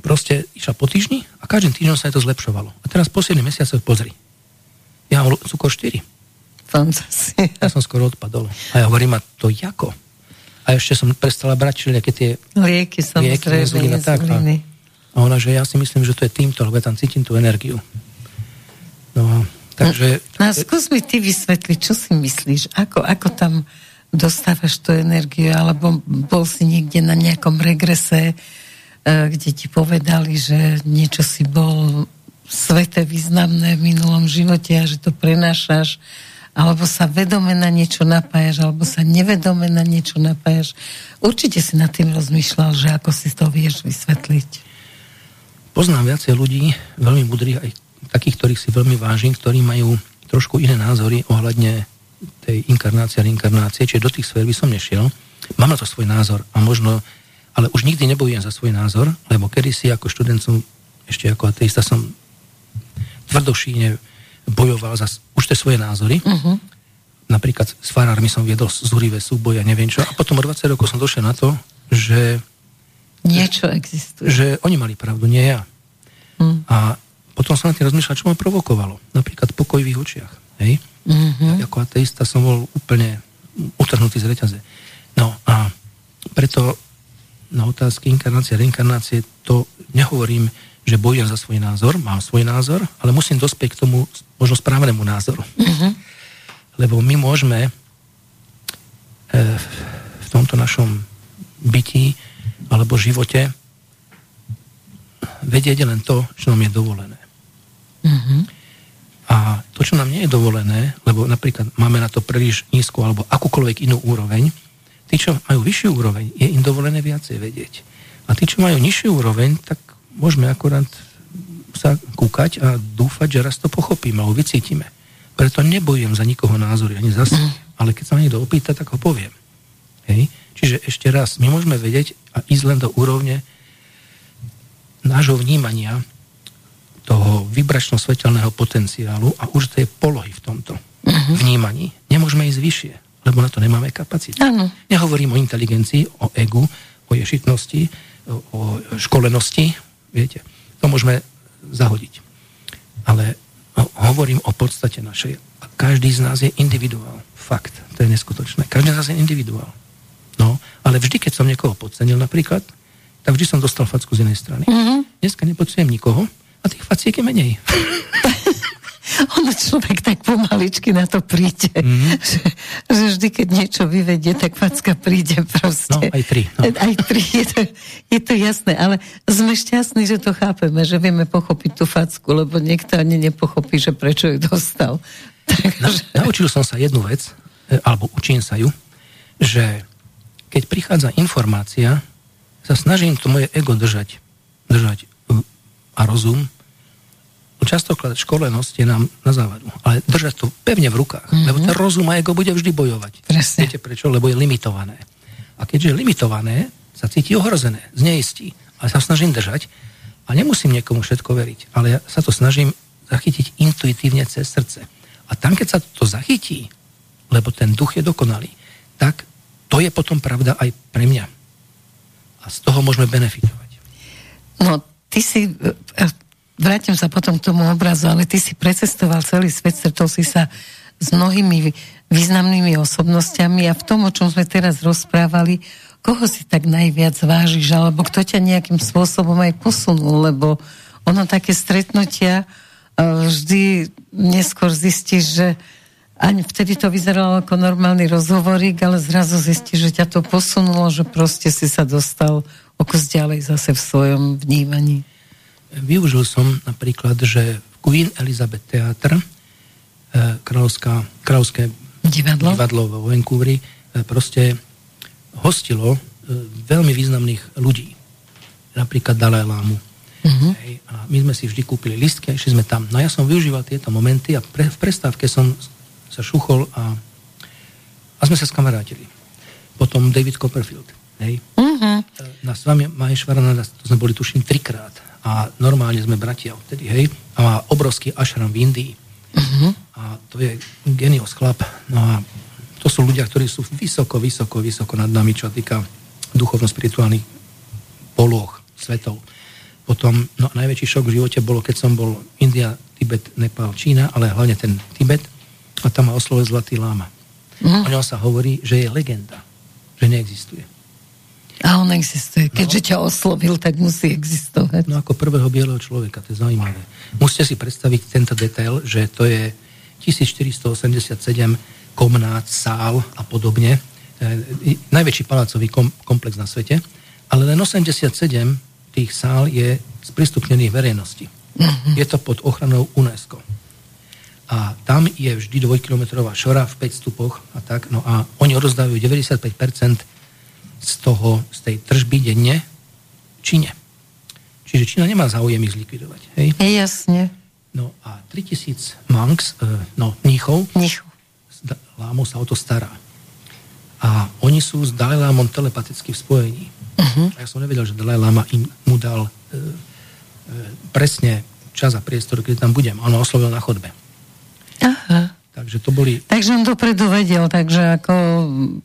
S2: proste išla po týždni a každým týždňom sa to zlepšovalo. A teraz posledný mesiac pozri. Ja mám cukor 4.
S1: Fantasia.
S2: Ja som skoro odpadol. A ja hovorím, a to jako? A ešte som prestala brať všelijaké tie
S1: lieky, lieky,
S2: a tak. A, a ona, že ja si myslím, že to je týmto, lebo ja tam cítim tú energiu. No takže...
S1: No, no skús mi ty vysvetliť, čo si myslíš? Ako, ako tam dostávaš tú energiu? Alebo bol si niekde na nejakom regrese, E, kde ti povedali, že niečo si bol sveté významné v minulom živote a že to prenášaš, alebo sa vedome na niečo napájaš, alebo sa nevedome na niečo napájaš. Určite si nad tým rozmýšľal, že ako si to vieš vysvetliť.
S2: Poznám viacej ľudí, veľmi mudrých, aj takých, ktorých si veľmi vážim, ktorí majú trošku iné názory ohľadne tej inkarnácie a reinkarnácie, čiže do tých sfér by som nešiel. Mám na to svoj názor a možno ale už nikdy nebojujem za svoj názor, lebo kedysi ako študent som, ešte ako ateista som tvrdošíne bojoval za už tie svoje názory. Uh-huh. Napríklad s farármi som viedol zúrivé súboje a neviem čo. A potom o 20 rokov som došiel na to, že...
S1: Niečo existuje.
S2: Že oni mali pravdu, nie ja. Uh-huh. A potom som na tým rozmýšľal, čo ma provokovalo. Napríklad pokoj v ich očiach. Hej? Uh-huh. Ako ateista som bol úplne utrhnutý z reťaze. No a preto na otázky inkarnácie a reinkarnácie, to nehovorím, že bojujem za svoj názor, mám svoj názor, ale musím dospieť k tomu možno správnemu názoru. Uh-huh. Lebo my môžeme e, v tomto našom byti alebo živote vedieť len to, čo nám je dovolené. Uh-huh. A to, čo nám nie je dovolené, lebo napríklad máme na to príliš nízku alebo akúkoľvek inú úroveň, Tí, čo majú vyššiu úroveň, je im dovolené viacej vedieť. A tí, čo majú nižšiu úroveň, tak môžeme akorát sa kúkať a dúfať, že raz to pochopíme alebo vycítime. Preto nebojujem za nikoho názory, ani za mm. ale keď sa ma niekto opýta, tak ho poviem. Hej? Čiže ešte raz, my môžeme vedieť a ísť len do úrovne nášho vnímania toho vibračno-svetelného potenciálu a už tej polohy v tomto uh-huh. vnímaní. Nemôžeme ísť vyššie lebo na to nemáme kapacitu.
S1: Ano.
S2: Nehovorím o inteligencii, o egu, o ješitnosti, o školenosti, viete, to môžeme zahodiť. Ale hovorím o podstate našej. A každý z nás je individuál. Fakt, to je neskutočné. Každý z nás je individuál. No, ale vždy, keď som niekoho podcenil napríklad, tak vždy som dostal facku z inej strany. Mm-hmm. Dneska nepodcením nikoho a tých faciek je menej.
S1: ono človek tak pomaličky na to príde, mm-hmm. že, že vždy, keď niečo vyvedie, tak facka príde proste.
S2: No, aj tri. No.
S1: Aj tri, je to, je to jasné, ale sme šťastní, že to chápeme, že vieme pochopiť tú facku, lebo niekto ani nepochopí, že prečo ju dostal.
S2: Takže... Na, naučil som sa jednu vec, e, alebo učím sa ju, že keď prichádza informácia, sa snažím to moje ego držať, držať a rozum častokrát školenosť je nám na závadu. Ale držať to pevne v rukách, mm-hmm. lebo ten rozum a ego bude vždy bojovať.
S1: Presne.
S2: Viete prečo? Lebo je limitované. A keďže je limitované, sa cíti ohrozené, zneistí. Ale sa snažím držať a nemusím niekomu všetko veriť, ale ja sa to snažím zachytiť intuitívne cez srdce. A tam, keď sa to zachytí, lebo ten duch je dokonalý, tak to je potom pravda aj pre mňa. A z toho môžeme benefitovať.
S1: No, ty si vrátim sa potom k tomu obrazu, ale ty si precestoval celý svet, stretol si sa s mnohými významnými osobnostiami a v tom, o čom sme teraz rozprávali, koho si tak najviac vážiš, alebo kto ťa nejakým spôsobom aj posunul, lebo ono také stretnutia vždy neskôr zistíš, že ani vtedy to vyzeralo ako normálny rozhovorík, ale zrazu zistíš, že ťa to posunulo, že proste si sa dostal o kus ďalej zase v svojom vnímaní.
S2: Využil som napríklad, že Queen Elizabeth Theatre, kráľovská, kráľovské
S1: divadlo,
S2: divadlo vo Vancouveri, eh, proste hostilo eh, veľmi významných ľudí. Napríklad Dalaj Lámu, Uh-huh. Hej, a my sme si vždy kúpili listky a išli sme tam. No ja som využíval tieto momenty a pre, v prestávke som sa šuchol a, a sme sa skamarátili. Potom David Copperfield. Hej. Uh-huh. Na s vami Mahešvarana, to sme boli tuším trikrát a normálne sme bratia odtedy, hej. A má obrovský ašram v Indii. Uh-huh. A to je genios chlap. No a to sú ľudia, ktorí sú vysoko, vysoko, vysoko nad nami, čo týka duchovno-spirituálnych poloh, svetov. Potom no, najväčší šok v živote bolo, keď som bol India, Tibet, Nepal, Čína, ale hlavne ten Tibet a tam ma oslovil Zlatý Láma. Mm. O ňom sa hovorí, že je legenda, že neexistuje.
S1: A on existuje. Keďže no. ťa oslovil, tak musí existovať.
S2: No ako prvého bieleho človeka, to je zaujímavé. Musíte si predstaviť tento detail, že to je 1487 komnát, sál a podobne. E, najväčší palácový kom, komplex na svete. Ale len 87 tých sál je sprístupnených verejnosti. Uh-huh. Je to pod ochranou UNESCO. A tam je vždy dvojkilometrová šora v 5 stupoch a tak. No a oni odozdávajú 95% z toho, z tej tržby denne Číne. Čiže Čína nemá záujem ich zlikvidovať. Hej?
S1: Jasne.
S2: No a 3000 monks, e, no mníchov,
S1: Mníchov.
S2: Sa o to stará. A oni sú s Dalai Lámom telepaticky v spojení. Uh-huh. A ja som nevedel, že Dalaj Lama im mu dal e, e, presne čas a priestor, keď tam budem. On ma oslovil na chodbe.
S1: Aha.
S2: Takže to boli...
S1: Takže on dopredu vedel, takže ako...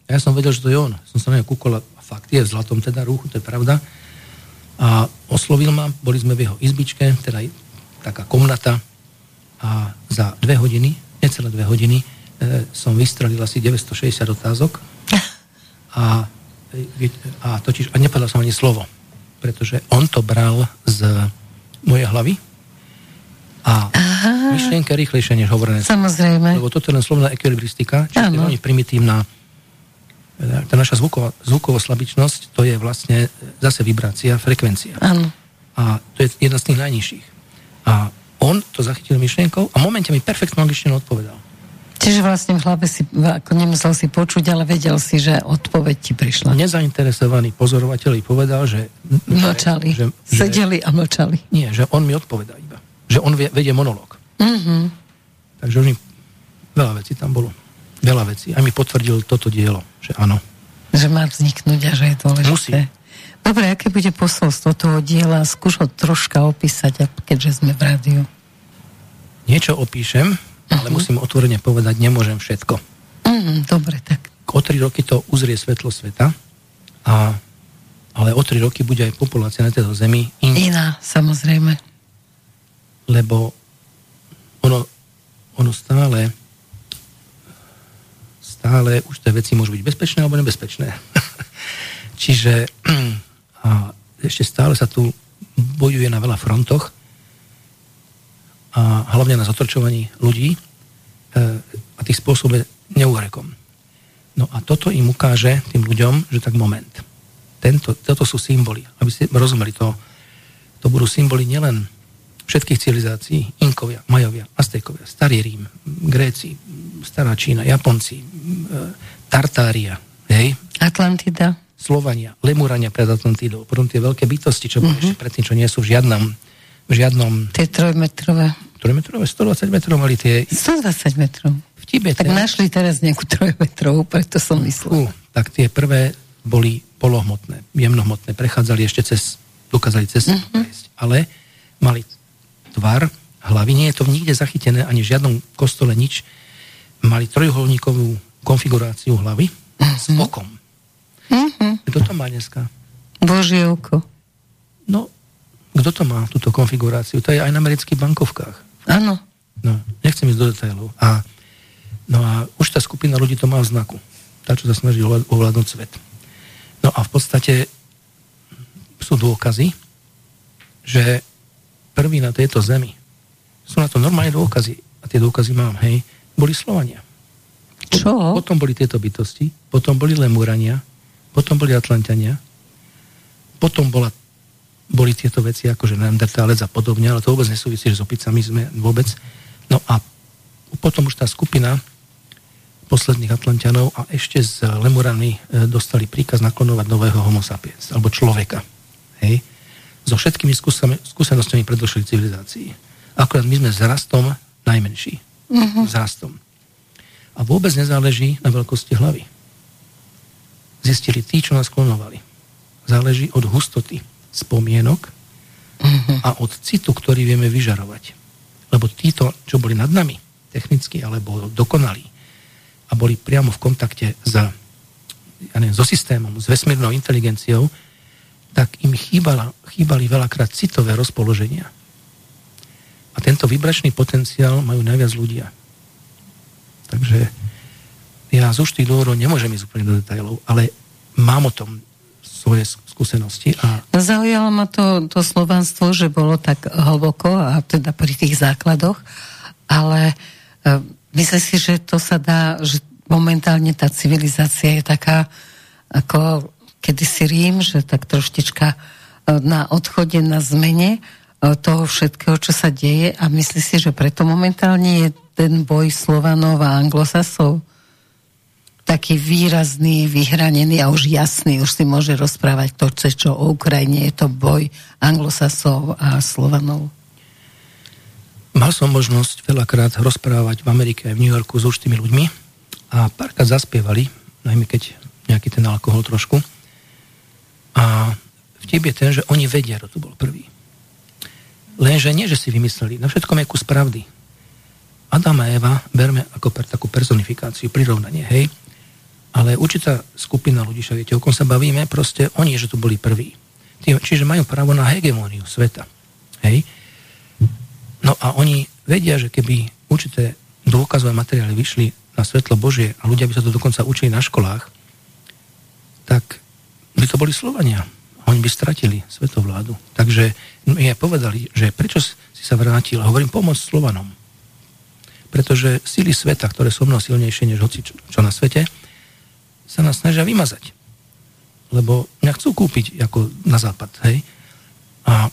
S2: Ja som vedel, že to je on. Som sa na neho kúkol a fakt je v zlatom teda rúchu, to je pravda. A oslovil ma, boli sme v jeho izbičke, teda taká komnata a za dve hodiny, necelé dve hodiny, e, som vystrelil asi 960 otázok a a totiž, a nepadal som ani slovo, pretože on to bral z mojej hlavy a Aha. Myšlienka rýchlejšia než hovorené.
S1: Samozrejme.
S2: Lebo toto je len slovná ekvilibristika, čiže je veľmi primitívna tá naša zvuková, zvukovo-slabičnosť, to je vlastne zase vibrácia, frekvencia.
S1: Áno.
S2: A to je jedna z tých najnižších. A on to zachytil myšlienkou a momente mi perfektnú angličtinu odpovedal.
S1: Čiže vlastne v hlave si, ako nemusel si počuť, ale vedel si, že odpoveď ti prišla.
S2: Nezainteresovaní pozorovateľi povedal, že...
S1: Mlčali. Že, že, Sedeli a mlčali.
S2: Nie, že on mi odpovedá iba. Že on vedie monolog. Mm-hmm. Takže oni, veľa vecí tam bolo. Veľa vecí. A mi potvrdil toto dielo, že áno.
S1: Že má vzniknúť a že je dôležité. Musí. Dobre, aké bude posolstvo toho diela? Skúš ho troška opísať, keďže sme v rádiu.
S2: Niečo opíšem, ale uh-huh. musím otvorene povedať, nemôžem všetko.
S1: Uh-huh, dobre, tak.
S2: O tri roky to uzrie svetlo sveta, a, ale o tri roky bude aj populácia na tejto zemi
S1: iná. Iná, samozrejme.
S2: Lebo ono, ono stále stále už tie veci môžu byť bezpečné alebo nebezpečné. Čiže a ešte stále sa tu bojuje na veľa frontoch a hlavne na zotročovaní ľudí e, a tých spôsobov neúrekom. No a toto im ukáže tým ľuďom, že tak moment. Tento, toto sú symboly. Aby ste rozumeli, to, to budú symboly nielen všetkých civilizácií, Inkovia, Majovia, Aztekovia, Starý Rím, Gréci, Stará Čína, Japonci, e, Tartária, hej?
S1: Atlantida.
S2: Slovania, Lemurania pred Atlantidou, potom tie veľké bytosti, čo boli uh-huh. ešte predtým, čo nie sú v žiadnom v žiadnom...
S1: Tie trojmetrové.
S2: Trojmetrové, 120 metrov mali tie...
S1: 120 metrov.
S2: V Tibete.
S1: Tak našli teraz nejakú trojmetrovú, preto som myslel.
S2: tak tie prvé boli polohmotné, jemnohmotné, prechádzali ešte cez, dokázali cez uh-huh. ale mali tvar hlavy, nie je to nikde zachytené, ani v žiadnom kostole nič, mali trojuholníkovú konfiguráciu hlavy uh-huh. s okom. Uh-huh. Kto to má dneska?
S1: Božie oko.
S2: No, kto to má, túto konfiguráciu? To je aj na amerických bankovkách.
S1: Áno.
S2: No, nechcem ísť do detailov. A No a už tá skupina ľudí to má v znaku. Tá, čo sa snaží ovládnuť svet. No a v podstate sú dôkazy, že prví na tejto zemi sú na to normálne dôkazy. A tie dôkazy mám, hej, boli Slovania.
S1: Čo?
S2: Potom boli tieto bytosti, potom boli Lemurania, potom boli Atlantania, potom bola, boli tieto veci akože Neandertálec a podobne, ale to vôbec nesúvisí, že s opicami sme vôbec. No a potom už tá skupina posledných Atlantianov a ešte s Lemurami e, dostali príkaz naklonovať nového homo sapiens, alebo človeka. Hej? So všetkými skúsenostami predošlých civilizácií. Akorát my sme s rastom najmenší. Uh-huh. S rastom. A vôbec nezáleží na veľkosti hlavy. Zistili tí, čo nás klonovali. Záleží od hustoty spomienok uh-huh. a od citu, ktorý vieme vyžarovať. Lebo títo, čo boli nad nami, technicky alebo dokonalí, a boli priamo v kontakte s, ja neviem, so systémom, s vesmírnou inteligenciou, tak im chýbala, chýbali veľakrát citové rozpoloženia. A tento vibračný potenciál majú najviac ľudia. Takže ja z tých dôvodov nemôžem ísť úplne do detailov, ale mám o tom svoje skúsenosti. A...
S1: Zaujalo ma to, to slovanstvo, že bolo tak hlboko a teda pri tých základoch, ale e, Myslím si, že to sa dá, že momentálne tá civilizácia je taká ako kedysi Rím, že tak troštička e, na odchode, na zmene e, toho všetkého, čo sa deje a myslí si, že preto momentálne je ten boj Slovanov a Anglosasov taký výrazný, vyhranený a už jasný, už si môže rozprávať to, čo o Ukrajine, je to boj Anglosasov a Slovanov.
S2: Mal som možnosť veľakrát rozprávať v Amerike aj v New Yorku s určitými ľuďmi a párkrát zaspievali, najmä keď nejaký ten alkohol trošku. A vtip je ten, že oni vedia, kto tu bol prvý. Lenže nie, že si vymysleli, na všetkom je kus pravdy. Adam a Eva berme ako per, takú personifikáciu, prirovnanie, hej. Ale určitá skupina ľudí, však viete, o kom sa bavíme, proste oni, že tu boli prví. Čiže majú právo na hegemóniu sveta. Hej. No a oni vedia, že keby určité dôkazové materiály vyšli na svetlo Božie a ľudia by sa to dokonca učili na školách, tak by to boli Slovania. Oni by stratili svetovládu. Takže mi aj povedali, že prečo si sa vrátil. Hovorím, pomoc Slovanom. Pretože sily sveta, ktoré sú mnoho silnejšie než hoci čo, čo na svete, sa nás snažia vymazať. Lebo mňa chcú kúpiť ako na západ. Hej? A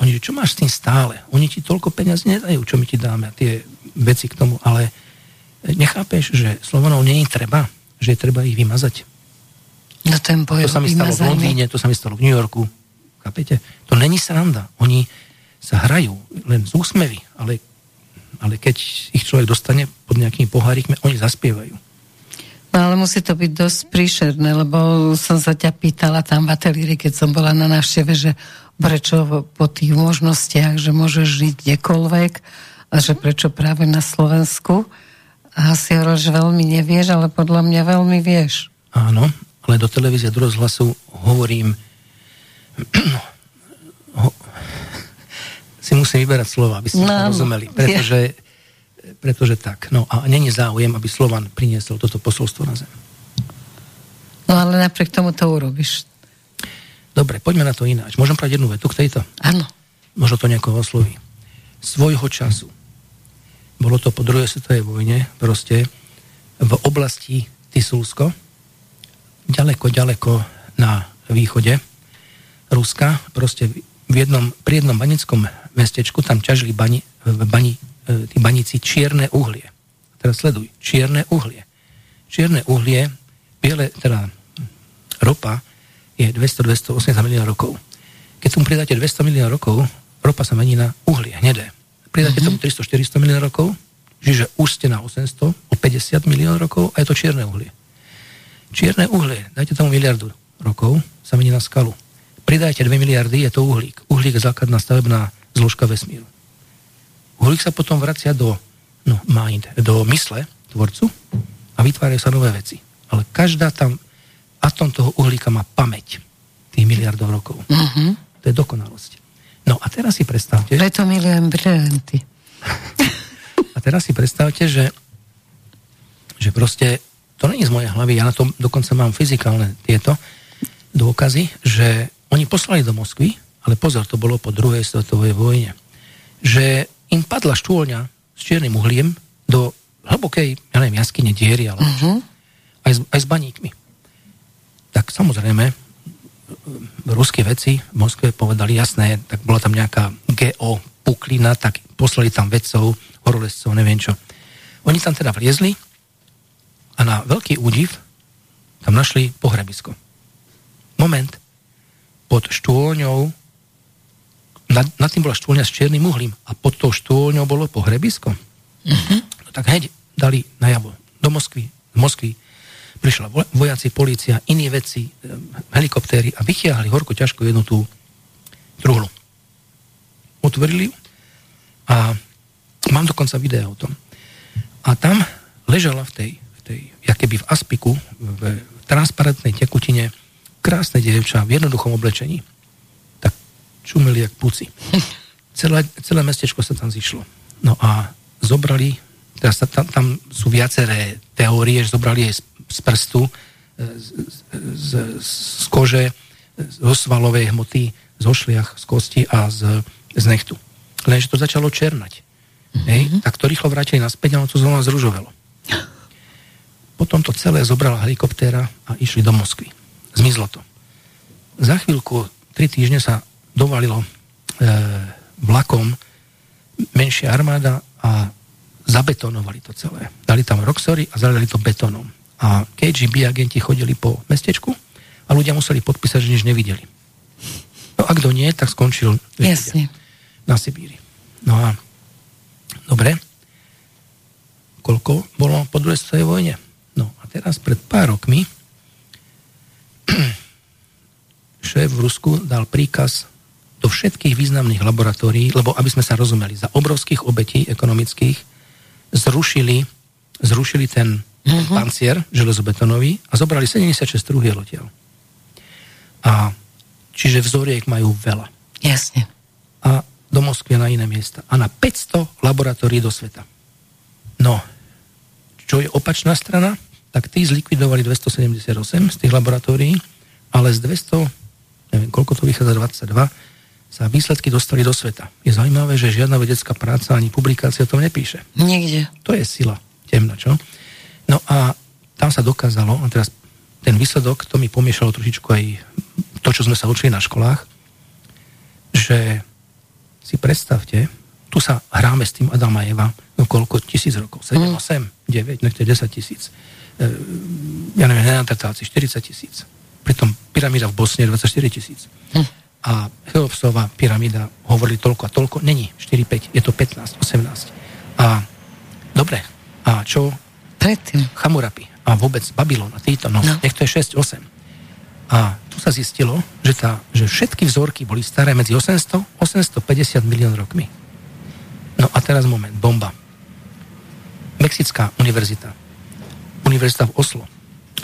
S2: oni, čo máš s tým stále? Oni ti toľko peniaz nedajú, čo my ti dáme, tie veci k tomu, ale nechápeš, že Slovanov je treba, že je treba ich vymazať.
S1: No ten boj
S2: to sa mi stalo v Londýne, to sa mi stalo v New Yorku. Chápete? To není sranda. Oni sa hrajú len z úsmevy, ale, ale keď ich človek dostane pod nejakými pohárikmi, oni zaspievajú.
S1: No ale musí to byť dosť príšerné, lebo som sa ťa pýtala tam v ateliéri, keď som bola na návšteve, že prečo po tých možnostiach, že môžeš žiť kdekoľvek a že prečo práve na Slovensku. A asi že veľmi nevieš, ale podľa mňa veľmi vieš.
S2: Áno, ale do televízie, do rozhlasu hovorím ho, si musím vyberať slova, aby ste no, rozumeli. Pretože, ja. pretože tak. No a není záujem, aby Slovan priniesol toto posolstvo na zem.
S1: No ale napriek tomu to urobíš.
S2: Dobre, poďme na to ináč. Môžem povedať jednu vetu k tejto?
S1: Áno.
S2: Možno to niekoho osloví. Svojho času. Bolo to po druhej svetovej vojne, proste v oblasti Tisulsko, ďaleko, ďaleko na východe Ruska, proste v jednom, pri jednom banickom mestečku tam ťažili bani, bani, e, tí baníci čierne uhlie. Teraz sleduj, čierne uhlie. Čierne uhlie, biele, teda ropa, je 200-280 miliónov rokov. Keď tomu pridáte 200 miliónov rokov, ropa sa mení na uhlie, hnedé. Pridáte uh-huh. tomu 300-400 miliónov rokov, čiže už ste na 800, o 50 miliónov rokov a je to čierne uhlie. Čierne uhlie, dajte tomu miliardu rokov, sa mení na skalu. Pridajte 2 miliardy, je to uhlík. Uhlík je základná stavebná zložka vesmíru. Uhlík sa potom vracia do no, mind, do mysle tvorcu a vytvárajú sa nové veci. Ale každá tam atom toho uhlíka má pamäť tých miliardov rokov. Uh-huh. To je dokonalosť. No a teraz si predstavte...
S1: Preto milujem brillianty.
S2: a teraz si predstavte, že že proste to není z mojej hlavy, ja na tom dokonca mám fyzikálne tieto dôkazy, že oni poslali do Moskvy, ale pozor, to bolo po druhej svetovej vojne, že im padla štôľňa s čiernym uhliem do hlbokej, ja neviem, jaskyne diery, ale uh-huh. aj, s, aj s baníkmi. Tak samozrejme, ruské veci v Moskve povedali jasné, tak bola tam nejaká geopuklina, tak poslali tam vedcov, horolescov, neviem čo. Oni tam teda vliezli a na veľký údiv tam našli pohrebisko. Moment. Pod štôľňou nad, nad tým bola štôľňa s čiernym uhlím a pod tou štôľňou bolo pohrebisko. Uh-huh. No tak hneď dali najavo do Moskvy, z Moskvy prišla vojaci, policia, iní veci, helikoptéry a vytiahli horko ťažko jednu tú truhlu. Otvorili ju a mám dokonca video o tom. A tam ležala v tej, tej keby v aspiku, v transparentnej tekutine, krásne dievča v jednoduchom oblečení. Tak čumeli jak puci. Celé, celé mestečko sa tam zišlo. No a zobrali, teraz tam, tam sú viaceré teórie, že zobrali jej z, z prstu, e, z, z, z kože, zo svalovej hmoty, zo šliach, z kosti a z, z nechtu. Lenže to začalo černať. Mm-hmm. Hej, tak to rýchlo vrátili naspäť a ono to znova zružovelo. Potom to celé zobrala helikoptéra a išli do Moskvy. Zmizlo to. Za chvíľku, tri týždne sa dovalilo e, vlakom menšia armáda a zabetonovali to celé. Dali tam roxory a zalili to betónom. A KGB agenti chodili po mestečku a ľudia museli podpísať, že nič nevideli. No a kto nie, tak skončil
S1: Jasne.
S2: na Sibíri. No a dobre, koľko bolo po druhej svetovej vojne? Teraz pred pár rokmi šéf v Rusku dal príkaz do všetkých významných laboratórií, lebo aby sme sa rozumeli, za obrovských obetí ekonomických zrušili, zrušili ten, uh-huh. pancier železobetonový a zobrali 76 truhiel odtiaľ. A čiže vzoriek majú veľa.
S1: Jasne.
S2: A do Moskvy na iné miesta. A na 500 laboratórií do sveta. No, čo je opačná strana, tak tí zlikvidovali 278 z tých laboratórií, ale z 200, neviem, koľko to vychádza, 22, sa výsledky dostali do sveta. Je zaujímavé, že žiadna vedecká práca ani publikácia o tom nepíše.
S1: Nikde.
S2: To je sila temná, čo? No a tam sa dokázalo, a teraz ten výsledok, to mi pomiešalo trošičku aj to, čo sme sa učili na školách, že si predstavte, tu sa hráme s tým Adama a Eva, no koľko tisíc rokov, 7, mm. 8, 9, nechte 10 tisíc. E, ja neviem, neandertálci 40 tisíc. Pritom pyramída v Bosne 24 tisíc. Mm a Cheopsová pyramída hovorili toľko a toľko. Není 4-5, je to 15, 18. A dobre, a čo?
S1: Predtým.
S2: Chamurapi a vôbec Babylon a títo, no, no. nech to je 6-8. A tu sa zistilo, že, tá, že všetky vzorky boli staré medzi 800 850 milión rokmi. No a teraz moment, bomba. Mexická univerzita, univerzita v Oslo,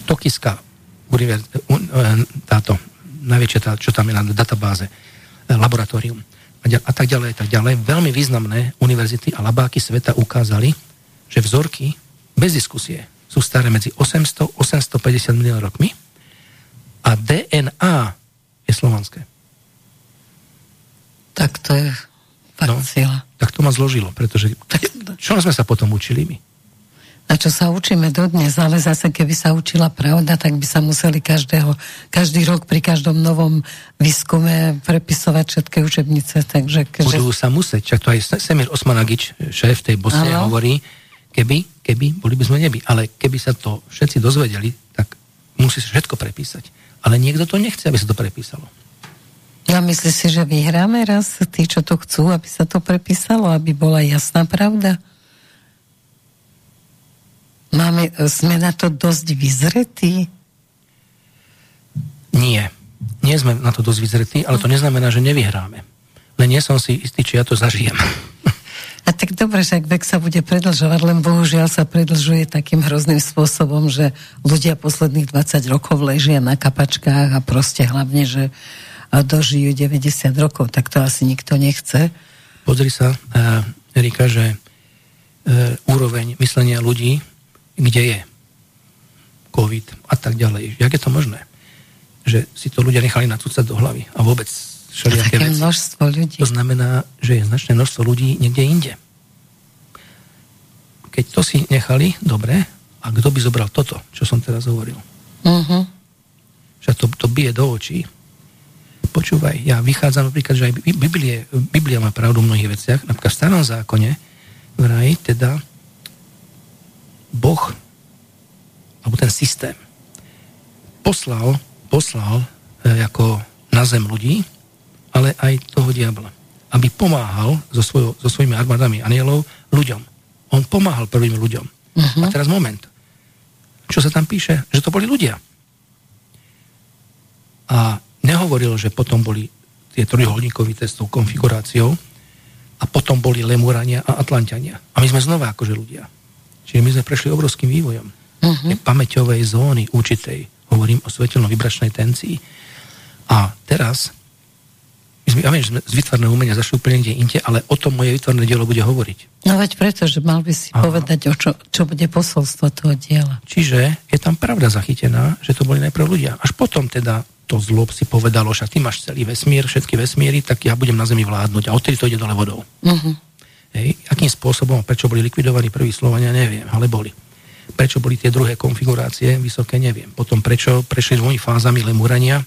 S2: Tokijská univerzita, e, táto najväčšia, tá, čo tam je na databáze, e, laboratórium a, tak ďalej, a tak ďalej. Veľmi významné univerzity a labáky sveta ukázali, že vzorky bez diskusie sú staré medzi 800 850 miliónov rokmi a DNA je slovanské.
S1: Tak to je fakt no.
S2: Tak to ma zložilo, pretože čo sme sa potom učili my?
S1: Na čo sa učíme dodnes, ale zase keby sa učila pravda, tak by sa museli každého, každý rok pri každom novom výskume prepisovať všetky učebnice. Takže,
S2: keďže... Budú sa musieť, čak to aj Semir Osmanagič, šéf tej Bosne, ano. hovorí, keby, keby, boli by sme nebi, ale keby sa to všetci dozvedeli, tak musí sa všetko prepísať. Ale niekto to nechce, aby sa to prepísalo.
S1: No myslíš si, že vyhráme raz tí, čo to chcú, aby sa to prepísalo, aby bola jasná pravda? Máme, sme na to dosť vyzretí?
S2: Nie. Nie sme na to dosť vyzretí, ale to neznamená, že nevyhráme. Len nie som si istý, či ja to zažijem.
S1: A tak dobre, že ak vek sa bude predlžovať, len bohužiaľ sa predlžuje takým hrozným spôsobom, že ľudia posledných 20 rokov ležia na kapačkách a proste hlavne, že dožijú 90 rokov, tak to asi nikto nechce.
S2: Pozri sa, uh, Erika, že uh, úroveň myslenia ľudí kde je COVID a tak ďalej. Jak je to možné? Že si to ľudia nechali nacúcať do hlavy a vôbec všelijaké
S1: veci. množstvo ľudí.
S2: To znamená, že je značné množstvo ľudí niekde inde. Keď to si nechali, dobre, a kto by zobral toto, čo som teraz hovoril? Uh-huh. Že to, to bije do očí. Počúvaj, ja vychádzam napríklad, že aj Biblie, Biblia má pravdu v mnohých veciach. Napríklad v starom zákone vraj teda Boh alebo ten systém poslal, poslal e, ako na zem ľudí, ale aj toho diabla. Aby pomáhal so, svojo, so svojimi armádami anielov ľuďom. On pomáhal prvým ľuďom. Uh-huh. A teraz moment. Čo sa tam píše? Že to boli ľudia. A nehovoril, že potom boli tie trojuholníkovité s tou konfiguráciou a potom boli Lemurania a Atlantania. A my sme znova akože ľudia. Čiže my sme prešli obrovským vývojom. Uh-huh. pamäťovej zóny určitej. Hovorím o svetelno-vibračnej tencii. A teraz, my sme, ja viem, že sme z vytvarného umenia zašli úplne niekde inde, ale o tom moje vytvarné dielo bude hovoriť.
S1: No veď preto, že mal by si Aha. povedať, o čo, čo bude posolstvo toho diela.
S2: Čiže je tam pravda zachytená, že to boli najprv ľudia. Až potom teda to zlo si povedalo, však ty máš celý vesmír, všetky vesmíry, tak ja budem na Zemi vládnuť. A odtedy to ide dole vodou. Uh-huh. Hej. Akým spôsobom, prečo boli likvidovaní prví Slovania, neviem, ale boli. Prečo boli tie druhé konfigurácie vysoké, neviem. Potom prečo prešli dvomi fázami lemurania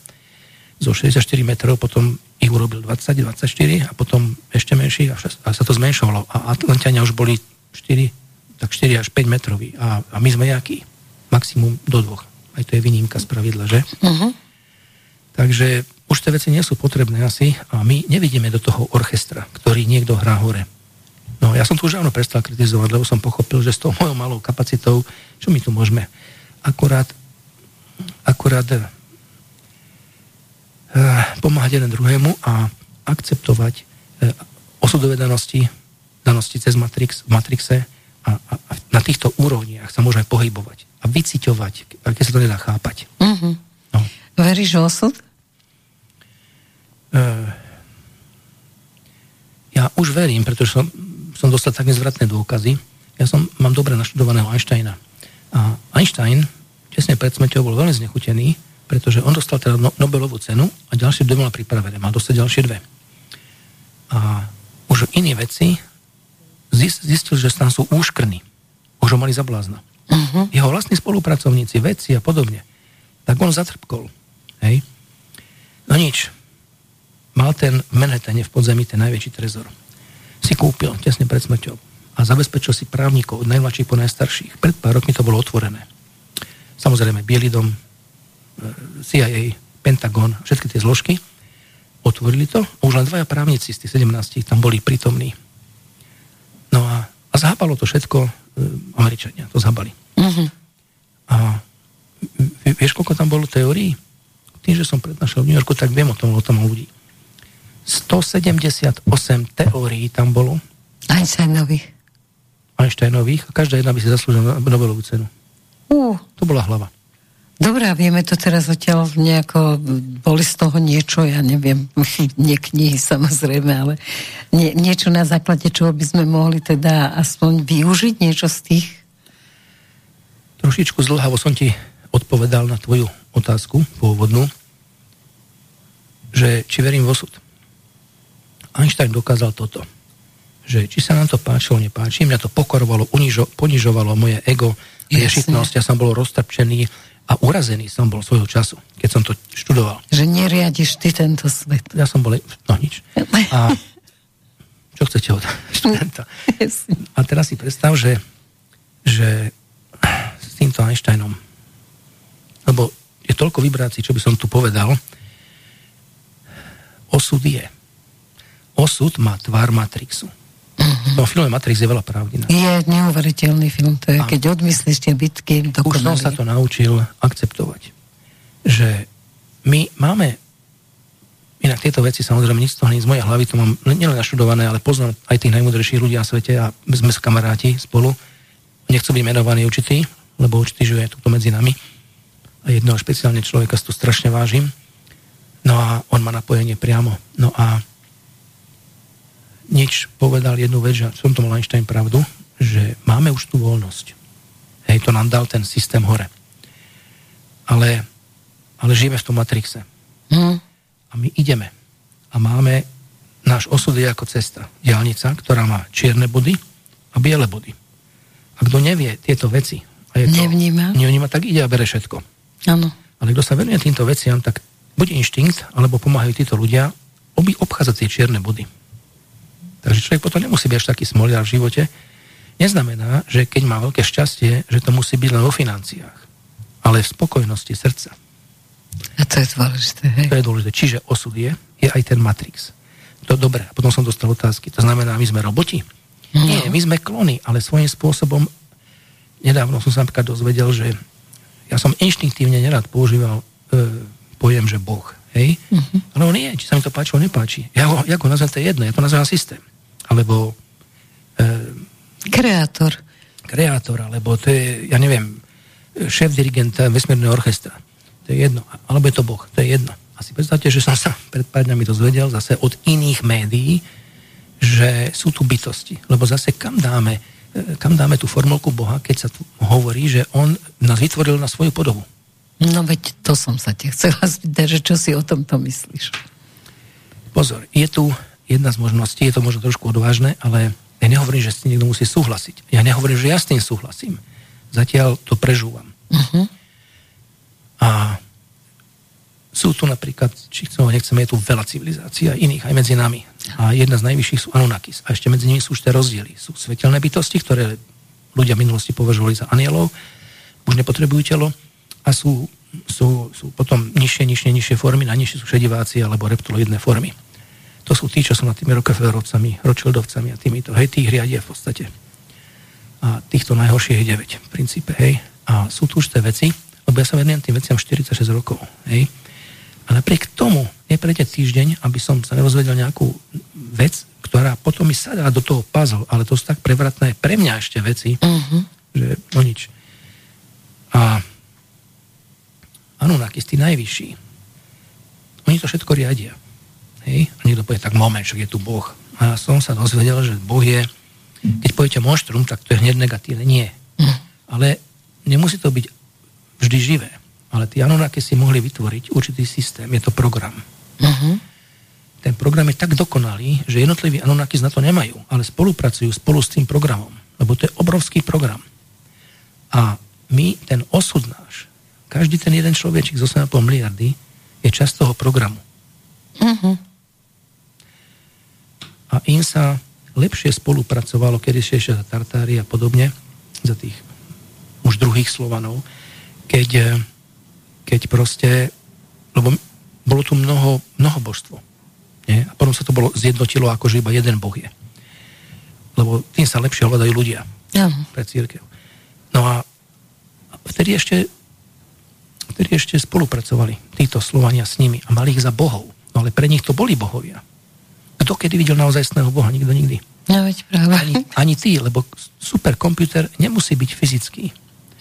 S2: zo 64 metrov, potom ich urobil 20, 24 a potom ešte menší a, a sa to zmenšovalo. A Atlantiania už boli 4, tak 4 až 5 metroví. A, a my sme jaký? Maximum do dvoch. Aj to je výnimka z pravidla, že? Uh-huh. Takže už tie veci nie sú potrebné asi a my nevidíme do toho orchestra, ktorý niekto hrá hore. No ja som tu už dávno prestal kritizovať, lebo som pochopil, že s tou mojou malou kapacitou, čo my tu môžeme, akurát, akurát uh, pomáhať jeden druhému a akceptovať uh, osudové danosti, danosti cez Matrix, v Matrixe a, a, a na týchto úrovniach sa môžeme pohybovať a vyciťovať, keď sa to nedá chápať. Uh-huh.
S1: No. Veríš osud?
S2: Uh, ja už verím, pretože som som dostal tak nezvratné dôkazy. Ja som, mám dobre naštudovaného Einsteina. A Einstein tesne pred smrťou bol veľmi znechutený, pretože on dostal teda no, Nobelovú cenu a ďalšie dve mal pripravené. Mal dostať ďalšie dve. A už iné veci zistil, že tam sú úškrny. Už ho mali za blázna. Uh-huh. Jeho vlastní spolupracovníci, vedci a podobne. Tak on zatrpkol. Hej. No nič. Mal ten v Manhattane v podzemí ten najväčší trezor si kúpil tesne pred smrťou a zabezpečil si právnikov od najmladších po najstarších. Pred pár rokmi to bolo otvorené. Samozrejme, Bielý dom, e, CIA, Pentagon, všetky tie zložky otvorili to a už len dvaja právnici z tých 17 tam boli prítomní. No a, a zhábalo to všetko e, Američania, to zhábali. Uh-huh. A vieš, koľko tam bolo teórií? Tým, že som prednášal v New Yorku, tak viem o tom, o tom ľudí. 178 teórií tam bolo.
S1: Einsteinových.
S2: Einsteinových. A každá jedna by si zaslúžila Nobelovú cenu. Uh. To bola hlava.
S1: Dobre, a vieme to teraz odtiaľ nejako, boli z toho niečo, ja neviem, nie knihy samozrejme, ale nie, niečo na základe čoho by sme mohli teda aspoň využiť niečo z tých?
S2: Trošičku zlhavo som ti odpovedal na tvoju otázku pôvodnú, že či verím v osud. Einstein dokázal toto, že či sa nám to páčilo, nepáči, mňa to pokorovalo, unižo, ponižovalo moje ego, ješitnosť, ja som bol roztrpčený a urazený som bol svojho času, keď som to študoval.
S1: Že neriadiš ty tento svet.
S2: Ja som bol, no nič. A čo chcete od študenta? A teraz si predstav, že, že s týmto Einsteinom, lebo je toľko vibrácií, čo by som tu povedal, osud je osud má tvár Matrixu. Uh-huh. V tom filme Matrix je veľa pravdy.
S1: Je neuveriteľný film, to je, a keď odmyslíš tie bitky
S2: dokonali. Už som sa to naučil akceptovať. Že my máme Inak tieto veci, samozrejme, nič z toho z mojej hlavy, to mám nielen naštudované, ale poznám aj tých najmudrejších ľudí na svete a sme kamaráti spolu. Nechcú byť menovaní určitý, lebo určitý žije tu medzi nami. A jednoho špeciálne človeka si to strašne vážim. No a on má napojenie priamo. No a nič povedal jednu vec, že som to mal Einstein pravdu, že máme už tú voľnosť. Hej, to nám dal ten systém hore. Ale, ale žijeme v tom Matrixe.
S1: Mm.
S2: A my ideme. A máme, náš osud je ako cesta. Diálnica, ktorá má čierne body a biele body. A kto nevie tieto veci, a je to,
S1: Nevníma.
S2: nevníma, tak ide a bere všetko.
S1: Áno.
S2: Ale kto sa venuje týmto veciam, tak buď inštinkt, alebo pomáhajú títo ľudia oby obchádzať tie čierne body. Takže človek potom nemusí byť až taký smoliar v živote. Neznamená, že keď má veľké šťastie, že to musí byť len vo financiách. Ale v spokojnosti srdca.
S1: A to je dôležité, hej?
S2: To je dôležité. Čiže osud je, je aj ten matrix. To dobre. A potom som dostal otázky. To znamená, my sme roboti?
S1: No.
S2: Nie, my sme klony, ale svojím spôsobom nedávno som sa napríklad dozvedel, že ja som inštinktívne nerad používal e, pojem, že Boh. Hej? Uh-huh. Ale on nie, či sa mi to páči, alebo nepáči. Ja ho, ja ho nazvem, to je jedno, ja to nazvem systém. Alebo e,
S1: Kreátor.
S2: kreátor, alebo to je, ja neviem, šéf dirigenta vesmírneho orchestra. To je jedno. Alebo je to Boh, to je jedno. A si predstavte, že som sa pred pár dňami dozvedel zase od iných médií, že sú tu bytosti. Lebo zase kam dáme, e, kam dáme tú formulku Boha, keď sa tu hovorí, že on nás vytvoril na svoju podobu.
S1: No veď to som sa te chcela spýtať, že čo si o tomto myslíš?
S2: Pozor, je tu jedna z možností, je to možno trošku odvážne, ale ja nehovorím, že s tým niekto musí súhlasiť. Ja nehovorím, že ja s tým súhlasím. Zatiaľ to prežúvam.
S1: Uh-huh.
S2: A sú tu napríklad, či chceme, nechceme, je tu veľa civilizácií a iných, aj medzi nami. A jedna z najvyšších sú Anunnakis. A ešte medzi nimi sú tie rozdiely. Sú svetelné bytosti, ktoré ľudia v minulosti považovali za anielov, už nepotrebujú telo a sú, sú, sú potom nižšie, nižšie, nižšie formy, najnižšie sú šediváci alebo reptiloidné formy. To sú tí, čo sú nad tými Rockefellerovcami, Rothschildovcami a týmito. Hej, tých riadia v podstate. A týchto najhorších je 9 v princípe, hej. A sú tu už tie veci, lebo ja sa venujem tým veciam 46 rokov, hej. A napriek tomu neprejde týždeň, aby som sa nerozvedel nejakú vec, ktorá potom mi sadá do toho puzzle, ale to sú tak prevratné pre mňa ešte veci,
S1: Uh-huh.
S2: že no nič. A Anunnakis, tí najvyšší, oni to všetko riadia. Hej? A niekto povie, tak moment, však je tu Boh. A ja som sa dozvedel, že Boh je, keď poviete monštrum, tak to je hneď negatívne. Nie. Ale nemusí to byť vždy živé. Ale tí Anunnaki si mohli vytvoriť určitý systém. Je to program.
S1: Uh-huh.
S2: Ten program je tak dokonalý, že jednotliví Anunnakis na to nemajú, ale spolupracujú spolu s tým programom. Lebo to je obrovský program. A my, ten osud náš, každý ten jeden človečik z 8,5 miliardy je časť toho programu.
S1: Uh-huh.
S2: A im sa lepšie spolupracovalo, kedy za Tartári a podobne, za tých už druhých Slovanov, keď, eh, keď proste, lebo bolo tu mnoho, mnoho božstvo. Nie? A potom sa to bolo zjednotilo, ako že iba jeden boh je. Lebo tým sa lepšie hľadajú ľudia
S1: Áno.
S2: pre církev. No a vtedy ešte, vtedy ešte spolupracovali títo Slovania s nimi a mali ich za bohov. No ale pre nich to boli bohovia. Kto kedy videl naozajstného boha? Nikto nikdy.
S1: No veď práve.
S2: Ani, ani ty, lebo superkompiúter nemusí byť fyzický.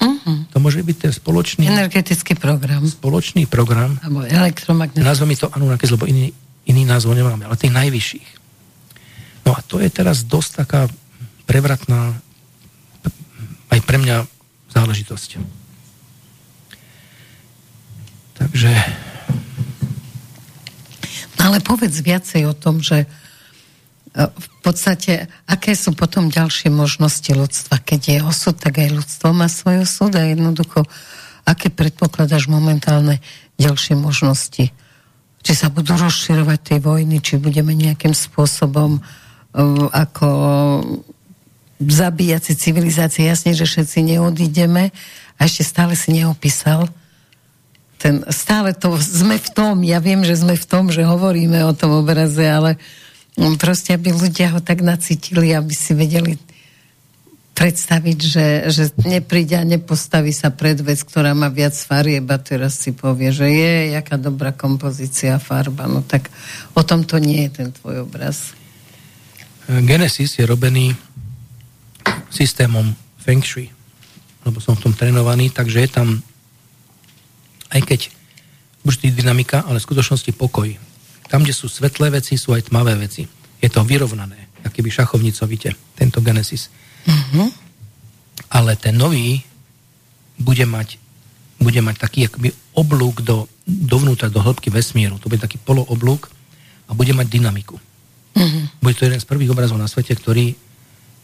S1: Uh-huh.
S2: To môže byť ten spoločný,
S1: Energetický program.
S2: spoločný program.
S1: Alebo elektromagnetický.
S2: Nazveme to Anunnakis, lebo iný, iný názov nemáme, ale tých najvyšších. No a to je teraz dosť taká prevratná aj pre mňa záležitosť. Takže
S1: ale povedz viacej o tom, že e, v podstate, aké sú potom ďalšie možnosti ľudstva. Keď je osud, tak aj ľudstvo má svoj osud a jednoducho, aké predpokladáš momentálne ďalšie možnosti? Či sa budú rozširovať tie vojny, či budeme nejakým spôsobom uh, ako zabíjať si civilizácie. Jasne, že všetci neodídeme a ešte stále si neopísal ten, stále to, sme v tom, ja viem, že sme v tom, že hovoríme o tom obraze, ale mm, proste, aby ľudia ho tak nacítili, aby si vedeli predstaviť, že, že nepríde a nepostaví sa pred vec, ktorá má viac farieb a teraz si povie, že je, jaká dobrá kompozícia farba. No tak o tom to nie je ten tvoj obraz.
S2: Genesis je robený systémom Feng Shui, lebo som v tom trénovaný, takže je tam aj keď určitý dynamika, ale v skutočnosti pokoj. Tam, kde sú svetlé veci, sú aj tmavé veci. Je to vyrovnané, aký by šachovnicovite, tento Genesis.
S1: Uh-huh.
S2: Ale ten nový bude mať, bude mať taký akoby oblúk do, dovnútra, do hĺbky vesmíru. To bude taký polooblúk a bude mať dynamiku. Mm-hmm. Bude to jeden z prvých obrazov na svete, ktorý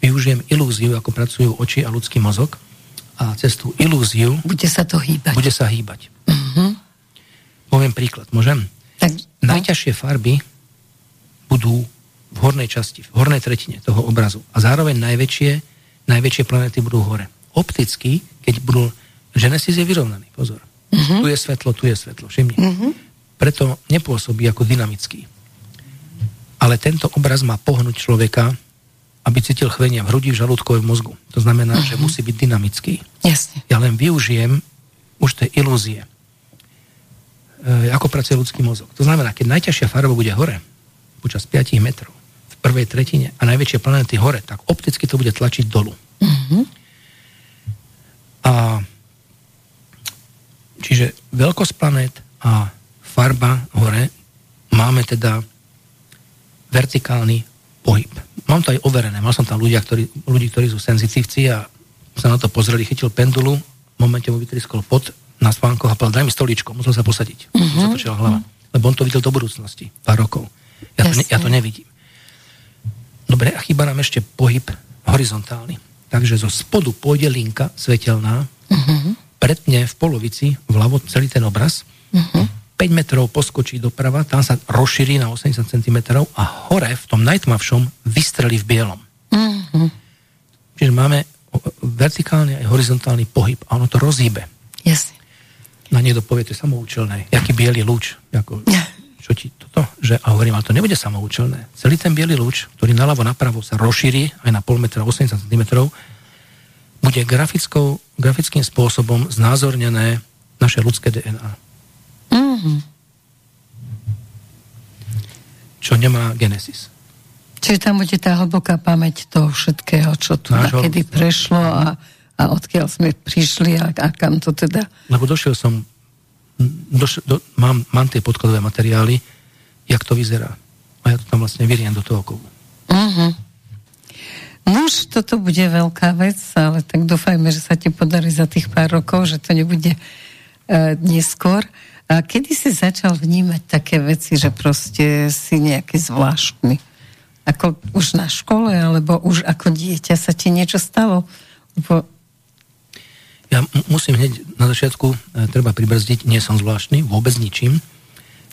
S2: využijem ilúziu, ako pracujú oči a ľudský mozog a cez tú ilúziu
S1: bude sa to hýbať.
S2: Bude sa hýbať. Mm-hmm. Poviem príklad, môžem? Tak, no. Najťažšie farby budú v hornej časti, v hornej tretine toho obrazu. A zároveň najväčšie, najväčšie planety budú hore. Opticky, keď budú... Genesis je vyrovnaný, pozor. Mm-hmm. Tu je svetlo, tu je svetlo, všimni. Mm-hmm. Preto nepôsobí ako dynamický. Ale tento obraz má pohnúť človeka aby cítil chvenia v hrudi, v žalúdku v mozgu. To znamená, uh-huh. že musí byť dynamický.
S1: Jasne.
S2: Ja len využijem už tie ilúzie. E, ako pracuje ľudský mozog. To znamená, keď najťažšia farba bude hore, počas 5 metrov, v prvej tretine a najväčšie planéty hore, tak opticky to bude tlačiť dolu. Uh-huh. A čiže veľkosť planét a farba hore máme teda vertikálny pohyb mám to aj overené. Mal som tam ľudia, ktorí, ľudí, ktorí sú senzitívci a sa na to pozreli, chytil pendulu, v momente mu vytriskol pod na spánkoch a povedal, daj mi stoličko, musel sa posadiť. Uh-huh. Zatočila hlava. Lebo on to videl do budúcnosti, pár rokov. Ja to, ne, ja to nevidím. Dobre, a chýba nám ešte pohyb horizontálny. Takže zo spodu pôjde linka svetelná, uh-huh. pretne v polovici vľavo celý ten obraz, uh-huh. 5 metrov poskočí doprava, tam sa rozšíri na 80 cm a hore v tom najtmavšom vystrelí v bielom. Mm-hmm. Čiže máme vertikálny aj horizontálny pohyb a ono to rozhýbe.
S1: Yes.
S2: Na niekto povie, to je samoučelné. Jaký biely lúč. Ako, čo ti toto? Že, a hovorím, ale to nebude samoučelné. Celý ten biely lúč, ktorý naľavo napravo sa rozšíri aj na pol metra 80 cm, bude grafickou, grafickým spôsobom znázornené naše ľudské DNA. Mm-hmm. Čo nemá Genesis.
S1: Čiže tam bude tá hlboká pamäť toho všetkého, čo tu kedy prešlo a, a odkiaľ sme prišli a, a kam to teda...
S2: Lebo došiel som, doš, do, mám, mám tie podkladové materiály, jak to vyzerá. A ja to tam vlastne vyriem do toho kovu. Uh-huh.
S1: No už toto bude veľká vec, ale tak dúfajme, že sa ti podarí za tých pár rokov, že to nebude uh, neskôr. A kedy si začal vnímať také veci, že proste si nejaký zvláštny? Ako už na škole, alebo už ako dieťa sa ti niečo stalo? Lebo...
S2: Ja musím hneď na začiatku, e, treba pribrzdiť, nie som zvláštny, vôbec ničím.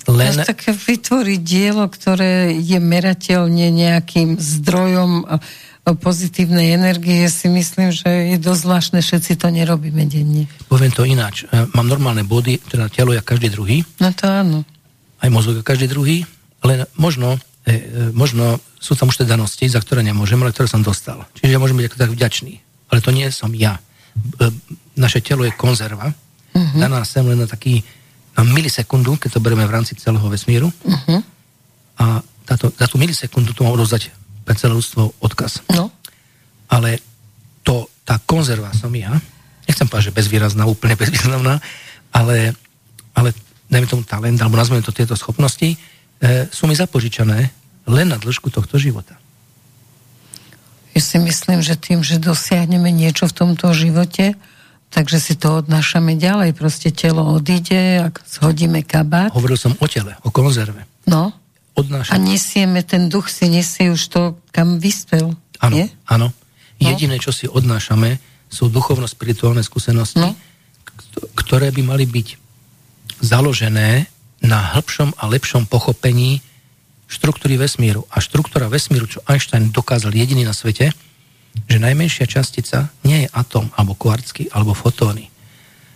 S1: Len... také vytvoriť dielo, ktoré je merateľne nejakým zdrojom pozitívnej energie si myslím, že je dosť zvláštne, všetci to nerobíme denne.
S2: Poviem to ináč. E, mám normálne body, teda telo je každý druhý.
S1: No to áno.
S2: Aj mozog je každý druhý, len možno, e, e, možno sú tam už tie danosti, za ktoré nemôžem, ale ktoré som dostal. Čiže ja môžem byť tak vďačný. Ale to nie som ja. Naše telo je konzerva, uh-huh. daná sem len na taký na milisekundu, keď to bereme v rámci celého vesmíru. Uh-huh. A táto, za tú milisekundu to mám odovzdať pre celé ľudstvo odkaz.
S1: No.
S2: Ale to, tá konzerva som ja, nechcem povedať, že bezvýrazná, úplne bezvýrazná, ale, ale dajme tomu talent, alebo nazveme to tieto schopnosti, e, sú mi zapožičané len na dĺžku tohto života.
S1: Ja si myslím, že tým, že dosiahneme niečo v tomto živote, takže si to odnášame ďalej. Proste telo odíde, ak zhodíme kabát.
S2: Hovoril som o tele, o konzerve.
S1: No odnášať. A nesieme, ten duch si nesie už to, kam vyspel.
S2: Áno, áno. No. Jediné, čo si odnášame, sú duchovno-spirituálne skúsenosti, no. ktoré by mali byť založené na hĺbšom a lepšom pochopení štruktúry vesmíru. A štruktúra vesmíru, čo Einstein dokázal jediný na svete, že najmenšia častica nie je atom, alebo kvarcky, alebo fotóny.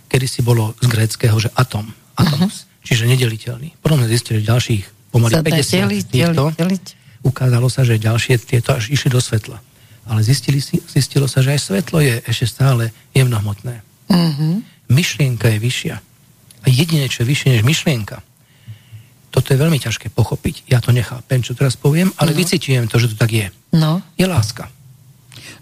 S2: Kedy si bolo z gréckého, že atom, atomos, uh-huh. čiže nedeliteľný. Potom sme zistili, ďalších pomaly 50 deliť, týchto, deliť, ukázalo sa, že ďalšie tieto až išli do svetla. Ale zistili si, zistilo sa, že aj svetlo je ešte stále jemnohmotné. Mm-hmm. Myšlienka je vyššia. A jediné, čo je vyššie než myšlienka, toto je veľmi ťažké pochopiť. Ja to nechápem, čo teraz poviem, ale no. vycítujem to, že to tak je.
S1: No.
S2: Je láska.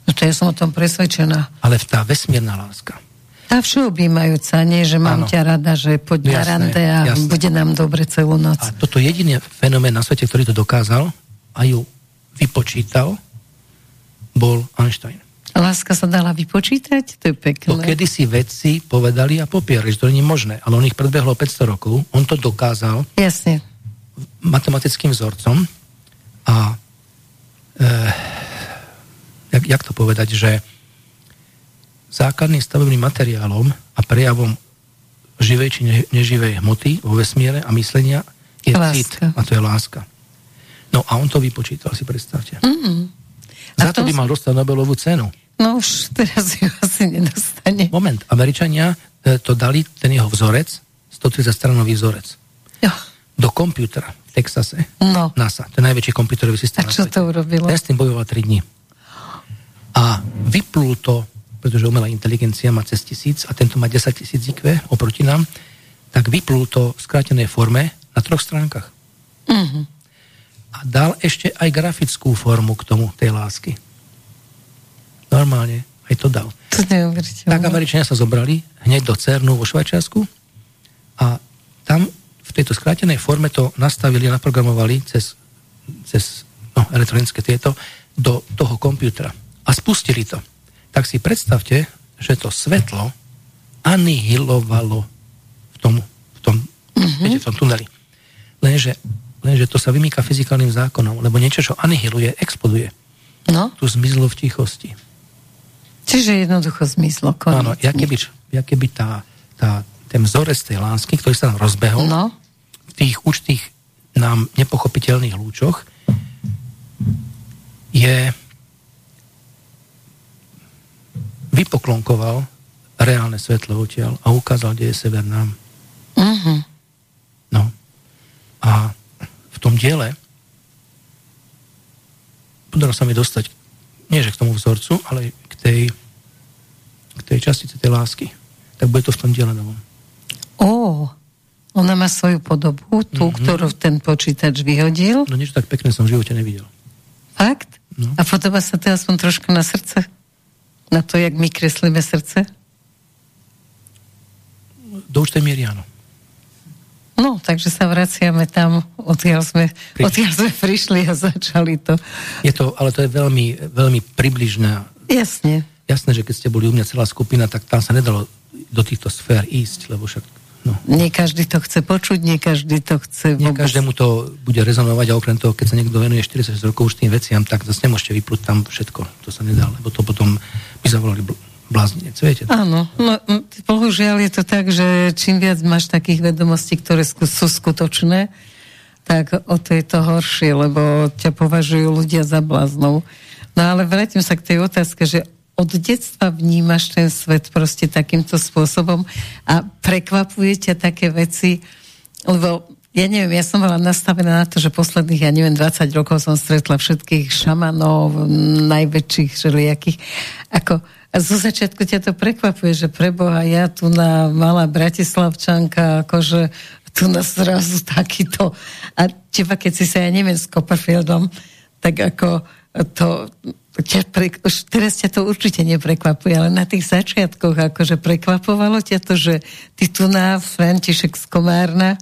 S1: No to ja som o tom presvedčená.
S2: Ale tá vesmírna láska
S1: tá všeobjímajúca, nie, že mám ano. ťa rada, že poď jasné, na rande a jasné. bude nám dobre celú noc.
S2: A toto jediný fenomén na svete, ktorý to dokázal a ju vypočítal, bol Einstein.
S1: Láska sa dala vypočítať? To je pekné.
S2: To kedy si vedci povedali a popierali, že to nie je možné, ale on ich predbehlo 500 rokov, on to dokázal
S1: Jasne.
S2: matematickým vzorcom a e, jak, jak to povedať, že základným stavebným materiálom a prejavom živej či neživej hmoty vo vesmíre a myslenia je láska. cit a to je láska. No a on to vypočítal, si predstavte. Mm-hmm. Za to by mal dostať Nobelovú cenu.
S1: No už teraz ju asi nedostane.
S2: Moment, Američania e, to dali, ten jeho vzorec, 130 stranový vzorec. Jo. Do kompútera v Texase.
S1: No.
S2: NASA, to je najväčší počítačový systém.
S1: A čo to urobilo?
S2: Ten s tým bojoval 3 dní. A vyplul to, pretože umelá inteligencia má cez tisíc a tento má 10 tisíc IQ oproti nám, tak vyplul to v skrátenej forme na troch stránkach. Uh-huh. A dal ešte aj grafickú formu k tomu, tej lásky. Normálne, aj to dal.
S1: To
S2: tak Američania sa zobrali hneď do CERNu vo Švajčiarsku a tam v tejto skrátenej forme to nastavili a naprogramovali cez, cez no, elektronické tieto do toho kompútera. A spustili to. Tak si predstavte, že to svetlo anihilovalo v tom, v tom, mm-hmm. viete, v tom tuneli. Lenže, lenže to sa vymýka fyzikálnym zákonom, lebo niečo, čo anihiluje, exploduje.
S1: No.
S2: Tu zmizlo v tichosti.
S1: Čiže jednoducho zmyslo. Konec.
S2: Áno, ja keby, ja keby tá, tá, ten vzorec tej lásky, ktorý sa nám rozbehol
S1: no.
S2: v tých určitých nám nepochopiteľných lúčoch, je vypoklonkoval reálne svetlo odtiaľ a ukázal, kde je sever nám.
S1: Uh-huh.
S2: No. A v tom diele podarilo sa mi dostať nie že k tomu vzorcu, ale tej, k tej častice tej lásky. Tak bude to v tom diele novom.
S1: Ó, ona má svoju podobu, tú, mm-hmm. ktorú ten počítač vyhodil.
S2: No niečo tak pekné som v živote nevidel.
S1: Fakt? No. A podoba sa to aspoň trošku na srdce? Na to, jak my kreslíme srdce?
S2: Do určitej miery áno.
S1: No, takže sa vraciame tam, odkiaľ sme, odkiaľ sme prišli a začali to.
S2: Je to, ale to je veľmi, veľmi približná
S1: Jasne.
S2: Jasné, že keď ste boli u mňa celá skupina, tak tam sa nedalo do týchto sfér ísť, lebo však No.
S1: Nie každý to chce počuť, nie každý to chce
S2: vôbec... Nie každému to bude rezonovať a okrem toho, keď sa niekto venuje 40 rokov už tým veciam, tak zase nemôžete vyplúť tam všetko. To sa nedá, lebo to potom by zavolali blázninec, viete?
S1: Áno, no, bohužiaľ je to tak, že čím viac máš takých vedomostí, ktoré sú skutočné, tak o to je to horšie, lebo ťa považujú ľudia za bláznou. No ale vrátim sa k tej otázke, že od detstva vnímaš ten svet proste takýmto spôsobom a prekvapuje ťa také veci, lebo ja neviem, ja som bola nastavená na to, že posledných, ja neviem, 20 rokov som stretla všetkých šamanov, najväčších, všelijakých. Ako, a zo začiatku ťa to prekvapuje, že preboha, ja tu na malá Bratislavčanka, akože tu na zrazu takýto. A teba, keď si sa, ja neviem, s Copperfieldom, tak ako to, ťa pre, už teraz ťa to určite neprekvapuje, ale na tých začiatkoch akože prekvapovalo ťa to, že ty tu na František z Komárna,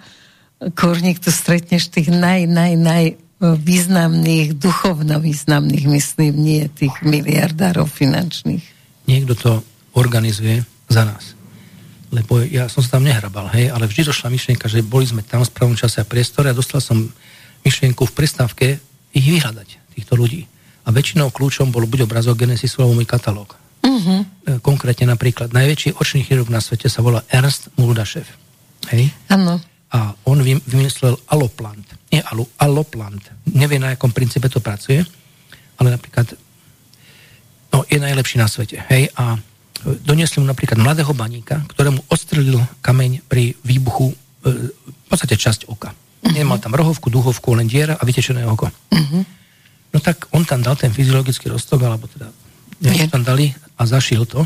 S1: Korník, tu stretneš tých naj, naj, naj významných, duchovno významných, myslím, nie tých miliardárov finančných.
S2: Niekto to organizuje za nás. Lebo ja som sa tam nehrabal, hej, ale vždy došla myšlienka, že boli sme tam v spravom čase a priestore a dostal som myšlienku v prestávke ich vyhľadať, týchto ľudí a väčšinou kľúčom bol buď obrazok Genesisu alebo môj katalóg. Uh-huh. Konkrétne napríklad najväčší očný chirurg na svete sa volá Ernst Muldašev. Hej?
S1: Áno.
S2: A on vymyslel aloplant. Nie alu, aloplant. Nevie, na akom princípe to pracuje, ale napríklad no, je najlepší na svete. Hej? A doniesli mu napríklad mladého baníka, ktorému odstrelil kameň pri výbuchu e, v podstate časť oka. Uh-huh. Nemal tam rohovku, duhovku, len diera a vytečené oko. Uh-huh. No tak on tam dal ten fyziologický roztok, alebo teda niečo tam dali a zašil to.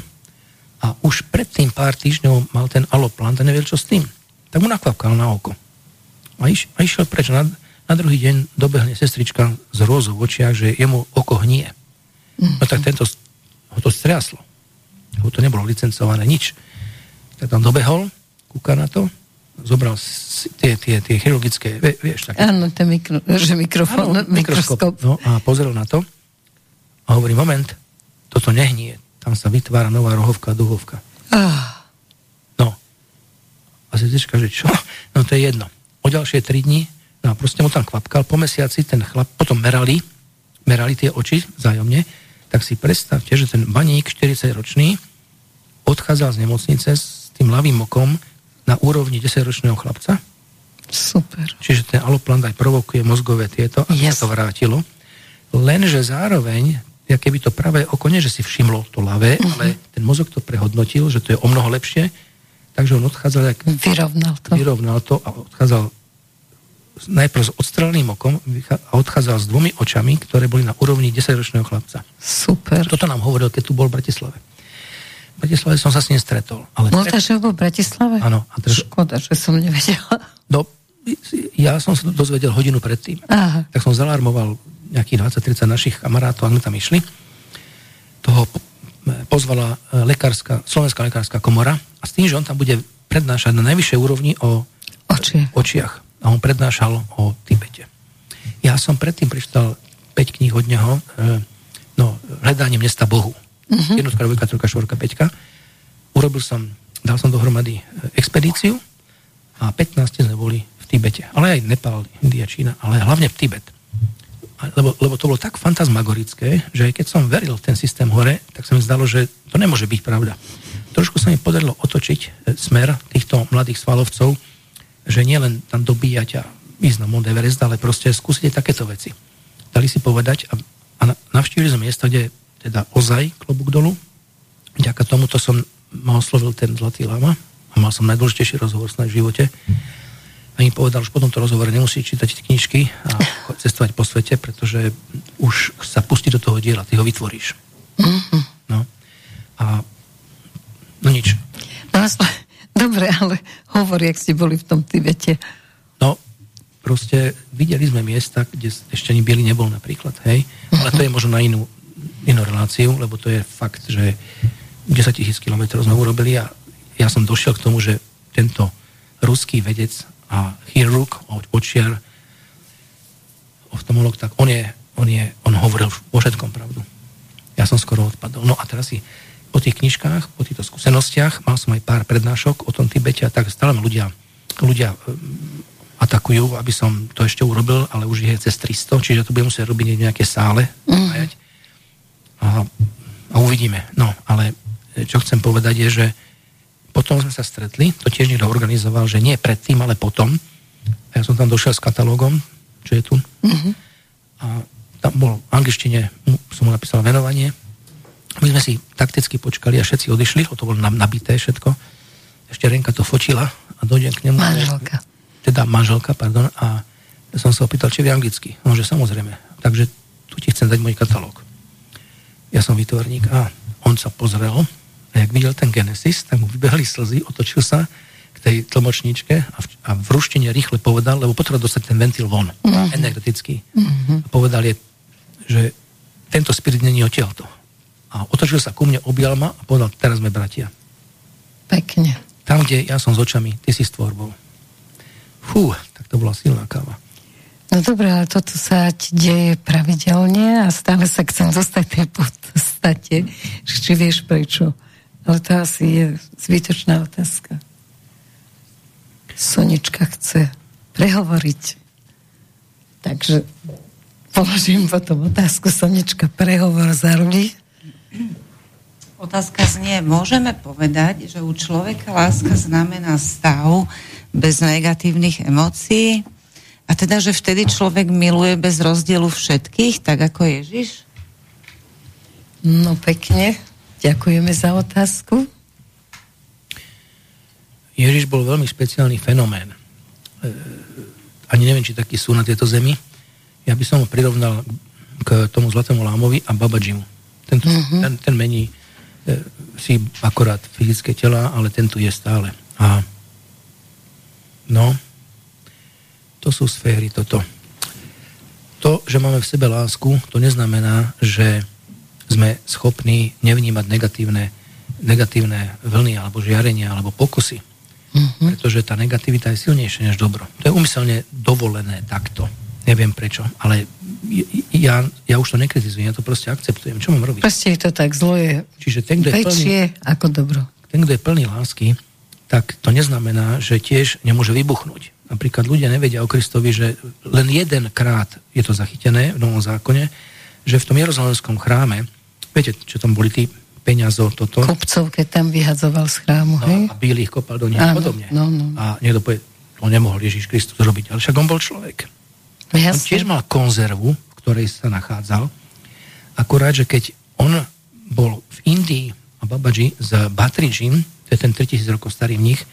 S2: A už predtým pár týždňov mal ten aloplant a nevedel, čo s tým. Tak mu nakvapkal na oko. A, iš, a išiel preč. Na, na druhý deň dobehne sestrička z rózou v očiach, že jemu oko hnie. No tak tento ho to striaslo. Lebo to nebolo licencované nič. Tak tam dobehol, kúka na to, zobral tie, tie, tie chirurgické, vieš, také.
S1: Áno, ten mikro, že mikrofón,
S2: áno, mikroskop. No, a pozrel na to a hovorí, moment, to toto nehnie. Tam sa vytvára nová rohovka a duhovka.
S1: Ah,
S2: No. A sestrička, že čo? No to je jedno. O ďalšie tri dni, no a proste mu tam kvapkal, po mesiaci ten chlap, potom merali, merali tie oči vzájomne, tak si predstavte, že ten baník 40-ročný odchádzal z nemocnice s tým ľavým okom na úrovni 10-ročného chlapca,
S1: super.
S2: čiže ten aloplant aj provokuje mozgové tieto a
S1: Yes.
S2: yes. to vrátilo. Lenže zároveň, ja keby to pravé oko, nie že si všimlo to ľavé, uh-huh. ale ten mozog to prehodnotil, že to je o mnoho lepšie, takže on odchádzal, jak
S1: Vyrovnal to.
S2: vyrovnal to a odchádzal najprv s odstreleným okom a odchádzal s dvomi očami, ktoré boli na úrovni 10-ročného chlapca.
S1: Super.
S2: Toto nám hovoril, keď tu bol v Bratislave. V Bratislave som sa s ním stretol. Ale
S1: No takže bol v Bratislave?
S2: Áno. A teraz,
S1: Škoda, že som nevedela.
S2: no, ja som sa dozvedel hodinu predtým.
S1: Aha.
S2: Tak som zalarmoval nejakých 20-30 našich kamarátov, a my tam išli. Toho po- pozvala e, lekárska, Slovenská lekárska komora a s tým, že on tam bude prednášať na najvyššej úrovni o
S1: Oči.
S2: očiach. A on prednášal o Tibete. Ja som predtým prečítal 5 kníh od neho, e, no, Hľadanie mesta Bohu. Uh-huh. Jednotka, dvojka, trojka, štvorka, peťka. Urobil som, dal som dohromady e, expedíciu a 15 sme boli v Tibete. Ale aj Nepal, India, Čína, ale hlavne v Tibet. Lebo, lebo to bolo tak fantasmagorické, že aj keď som veril v ten systém hore, tak sa mi zdalo, že to nemôže byť pravda. Trošku sa mi podarilo otočiť e, smer týchto mladých svalovcov, že nielen tam dobíjať a ísť na Mount Everest, ale proste skúsiť aj takéto veci. Dali si povedať a, a na- navštívili sme miesto, kde teda ozaj klobúk dolu. Vďaka tomuto som ma oslovil ten Zlatý lama a mal som najdôležitejší rozhovor v živote. A mi povedal, že po tomto rozhovore nemusí čítať knižky a cestovať po svete, pretože už sa pustí do toho diela, ty ho vytvoríš. No. A no nič.
S1: No, dobre, ale hovor, jak ste boli v tom Tibete.
S2: No, proste videli sme miesta, kde ešte ani biely nebol napríklad, hej? Ale to je možno na inú, inú reláciu, lebo to je fakt, že 10 tisíc kilometrov sme urobili a ja som došiel k tomu, že tento ruský vedec a chirurg, očiar, oftalmolog, tak on je, on je, on hovoril vo všetkom pravdu. Ja som skoro odpadol. No a teraz si po tých knižkách, po týchto skúsenostiach, mal som aj pár prednášok o tom Tibete a tak stále ma ľudia, ľudia um, atakujú, aby som to ešte urobil, ale už je cez 300, čiže to budem musieť robiť v nejaké sále. Mm. A, a uvidíme. No, ale čo chcem povedať je, že potom sme sa stretli, to tiež niekto organizoval, že nie predtým, ale potom. A ja som tam došiel s katalógom, čo je tu. Mm-hmm. A tam bol v angličtine, som mu napísal venovanie. My sme si takticky počkali a všetci odišli, lebo to bolo nabité všetko. Ešte Renka to fotila a dojdem k nemu.
S1: Manželka.
S2: Teda manželka, pardon. A som sa opýtal, či vie anglicky. On, že samozrejme. Takže tu ti chcem dať môj katalóg. Ja som výtvarník a on sa pozrel a jak videl ten Genesis, tak mu vybehli slzy, otočil sa k tej tlmočníčke a v, a v ruštine rýchle povedal, lebo potreboval dostať ten ventil von, mm-hmm. energetický. Mm-hmm. A povedal je, že tento spirit není odtiaľto. A otočil sa ku mne, objal ma a povedal, teraz sme bratia.
S1: Pekne.
S2: Tam, kde ja som s očami, ty si s tvorbou. Fú, tak to bola silná káva.
S1: No dobré, ale toto sa deje pravidelne a stále sa chcem dostať tej podstate, či vieš prečo. Ale to asi je zbytočná otázka. Sonička chce prehovoriť. Takže položím potom otázku. Sonička, prehovor za ľudí.
S3: Otázka znie, môžeme povedať, že u človeka láska znamená stav bez negatívnych emócií a teda, že vtedy človek miluje bez rozdielu všetkých, tak ako Ježiš?
S1: No pekne. Ďakujeme za otázku.
S2: Ježiš bol veľmi špeciálny fenomén. E, ani neviem, či takí sú na tejto zemi. Ja by som ho prirovnal k tomu Zlatému lámovi a Babajimu. Tento, mm-hmm. ten, ten mení e, si akorát fyzické tela, ale ten tu je stále. A no, to sú sféry toto. To, že máme v sebe lásku, to neznamená, že sme schopní nevnímať negatívne, negatívne vlny alebo žiarenia alebo pokusy. Mm-hmm. Pretože tá negativita je silnejšia než dobro. To je umyselne dovolené takto. Neviem prečo, ale ja, ja už to nekritizujem, ja to proste akceptujem. Čo mám robiť?
S1: Proste je to tak, zlo je
S2: Čiže ten, kto je plný,
S1: ako dobro.
S2: Ten, kto je plný lásky, tak to neznamená, že tiež nemôže vybuchnúť. Napríklad ľudia nevedia o Kristovi, že len jeden krát je to zachytené v Novom zákone, že v tom Jeruzalemskom chráme, viete, čo tam boli tí peňazov, toto.
S1: Kupcov, keď tam vyhadzoval z chrámu,
S2: no,
S1: hej?
S2: A bílých kopal do nich a podobne.
S1: No, no.
S2: A niekto povie, to nemohol Ježiš Kristus robiť, ale však on bol človek.
S1: Jasne.
S2: On tiež mal konzervu, v ktorej sa nachádzal. Akurát, že keď on bol v Indii a Babaji z Batrinžin, to je ten 3000 rokov starý mních,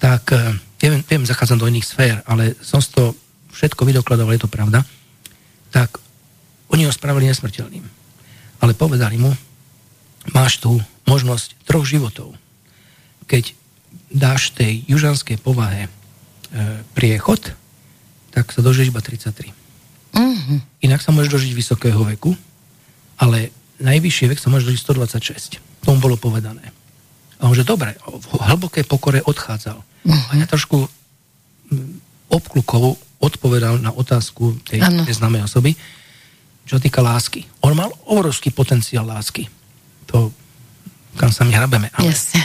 S2: tak eh, viem, viem, zachádzam do iných sfér, ale som to všetko vydokladoval, je to pravda, tak oni ho spravili nesmrteľným. Ale povedali mu, máš tu možnosť troch životov. Keď dáš tej južanskej povahe e, priechod, tak sa dožiješ iba 33.
S1: Mm-hmm.
S2: Inak sa môžeš dožiť vysokého veku, ale najvyšší vek sa môže dožiť 126. Tomu bolo povedané. A on že dobre, v hlbokej pokore odchádzal. Uh-huh. A ja trošku obklukov odpovedal na otázku tej neznámej osoby, čo týka lásky. On mal obrovský potenciál lásky. To, kam sa my hrabeme. Ale
S1: yes.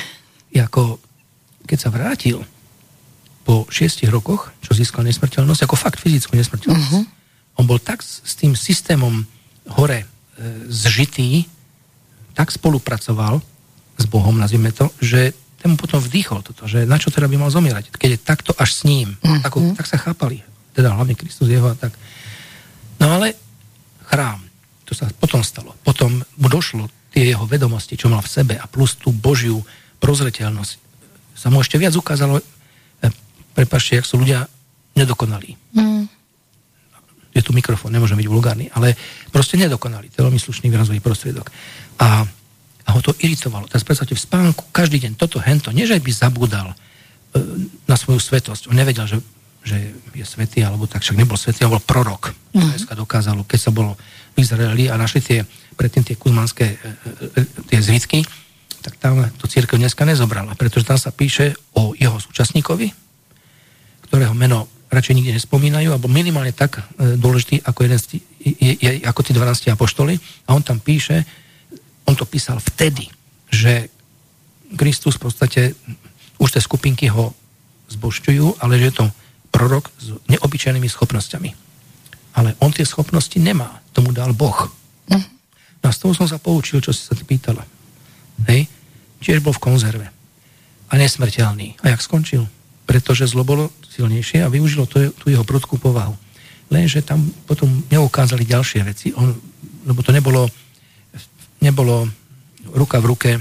S2: ako, keď sa vrátil po šiestich rokoch, čo získal nesmrteľnosť, ako fakt fyzickú nesmrteľnosť, uh-huh. on bol tak s, s tým systémom hore e, zžitý, tak spolupracoval, s Bohom, nazvime to, že mu potom vdýchol toto, že na čo teda by mal zomierať, keď je takto až s ním. Mm-hmm. Tak, tak sa chápali. Teda hlavne Kristus jeho a tak. No ale chrám, to sa potom stalo. Potom mu došlo tie jeho vedomosti, čo mal v sebe a plus tú Božiu prozreteľnosť. Sa mu ešte viac ukázalo, e, prepašte, jak sú ľudia nedokonalí. Mm. Je tu mikrofón, nemôžem byť vulgárny, ale proste nedokonalí. To je veľmi slušný výrazový prostriedok. A iritovalo. Teraz predstavte v spánku, každý deň toto, hento, nie že by zabudal e, na svoju svetosť. On nevedel, že, že je svetý, alebo tak však nebol svetý, on bol prorok. Mm. Dneska dokázalo, keď sa bolo v Izraeli a našli tie, predtým tie kuzmanské e, e, tie zvitky, tak tam to církev dneska nezobrala, pretože tam sa píše o jeho súčasníkovi, ktorého meno radšej nikde nespomínajú, alebo minimálne tak dôležitý ako, jeden z, je, je, ako tí 12 apoštoli. A on tam píše, on to písal vtedy, že Kristus v podstate už tie skupinky ho zbošťujú, ale že je to prorok s neobyčajnými schopnosťami. Ale on tie schopnosti nemá. Tomu dal Boh. Uh-huh. No a z toho som sa poučil, čo si sa ty pýtala. Hej? Tiež bol v konzerve. A nesmrteľný. A jak skončil? Pretože zlo bolo silnejšie a využilo to, tú jeho prudkú povahu. Lenže tam potom neukázali ďalšie veci. On, lebo to nebolo nebolo ruka v ruke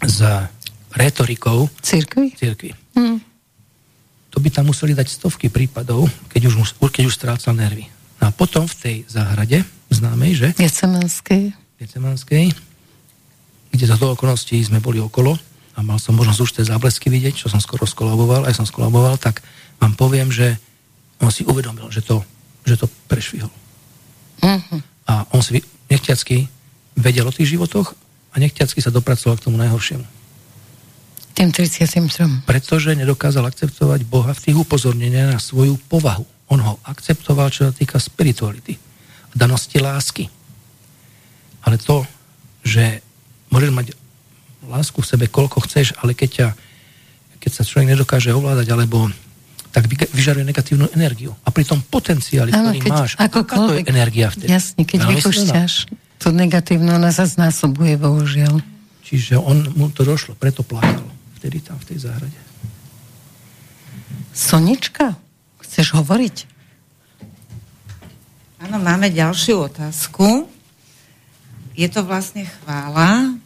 S2: s retorikou
S1: Církvy?
S2: Církvy. Hmm. To by tam museli dať stovky prípadov, keď už, keď už strácal nervy. No a potom v tej záhrade, známej, že?
S1: Gecemanskej.
S2: Gecemanskej, kde za to okolností sme boli okolo a mal som možnosť už tie záblesky vidieť, čo som skoro skolaboval, aj som skolaboval, tak vám poviem, že on si uvedomil, že to, že to prešvihol. Uh-huh. A on si nechťacky vedel o tých životoch a nechťacky sa dopracoval k tomu najhoršiemu.
S1: Tým 33.
S2: Pretože nedokázal akceptovať Boha v tých upozornenia na svoju povahu. On ho akceptoval, čo sa týka spirituality a danosti lásky. Ale to, že môžeš mať lásku v sebe, koľko chceš, ale keď, ťa, keď sa človek nedokáže ovládať, alebo tak vyžaruje negatívnu energiu. A pri tom potenciáli, ano, ktorý keď, máš, ako aká to je energia vtedy?
S1: Jasne, keď vypúšťaš to negatívne ona sa znásobuje, bohužiaľ.
S2: Čiže on mu to došlo, preto plakal vtedy tam v tej záhrade.
S1: Sonička, chceš hovoriť?
S3: Áno, máme ďalšiu otázku. Je to vlastne chvála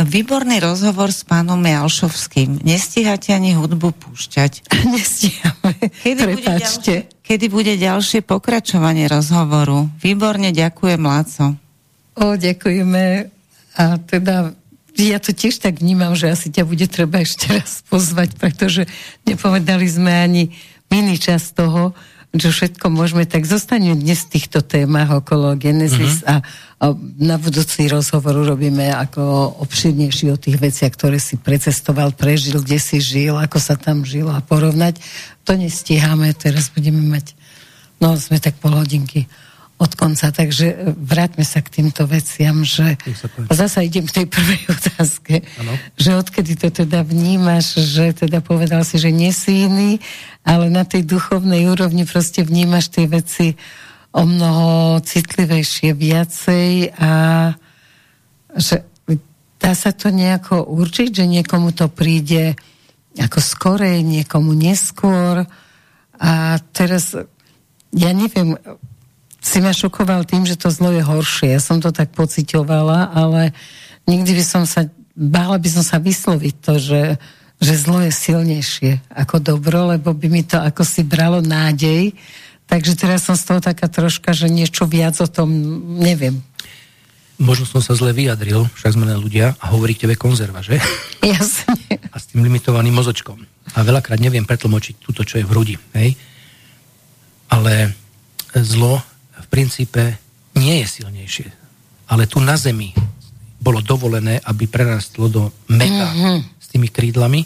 S3: Výborný rozhovor s pánom Jalšovským. Nestíhate ani hudbu púšťať.
S1: Nestíhame. Kedy bude, ďalšie,
S3: kedy bude ďalšie pokračovanie rozhovoru? Výborne, ďakujem, Láco.
S1: O, ďakujeme. A teda ja to tiež tak vnímam, že asi ťa bude treba ešte raz pozvať, pretože nepovedali sme ani mini čas toho, že všetko môžeme, tak zostane dnes v týchto témach okolo Genesis uh-huh. a, a na budúci rozhovor robíme ako obširnejší o tých veciach, ktoré si precestoval, prežil, kde si žil, ako sa tam žil a porovnať. To nestíhame, teraz budeme mať No, sme tak pol hodinky od konca, takže e, vráťme sa k týmto veciam, že a zasa idem k tej prvej otázke, ano. že odkedy to teda vnímaš, že teda povedal si, že nie si iný, ale na tej duchovnej úrovni proste vnímaš tie veci o mnoho citlivejšie, viacej a že dá sa to nejako určiť, že niekomu to príde ako skorej, niekomu neskôr a teraz ja neviem, si ma šokoval tým, že to zlo je horšie. Ja som to tak pocitovala, ale nikdy by som sa, bála by som sa vysloviť to, že, že zlo je silnejšie ako dobro, lebo by mi to ako si bralo nádej. Takže teraz som z toho taká troška, že niečo viac o tom neviem.
S2: Možno som sa zle vyjadril, však sme ľudia a hovorí tebe konzerva, že?
S1: Jasne.
S2: A s tým limitovaným mozočkom. A veľakrát neviem pretlmočiť túto, čo je v hrudi. Hej? Ale zlo princípe nie je silnejšie. Ale tu na zemi bolo dovolené, aby prerastlo do meka mm-hmm. s tými krídlami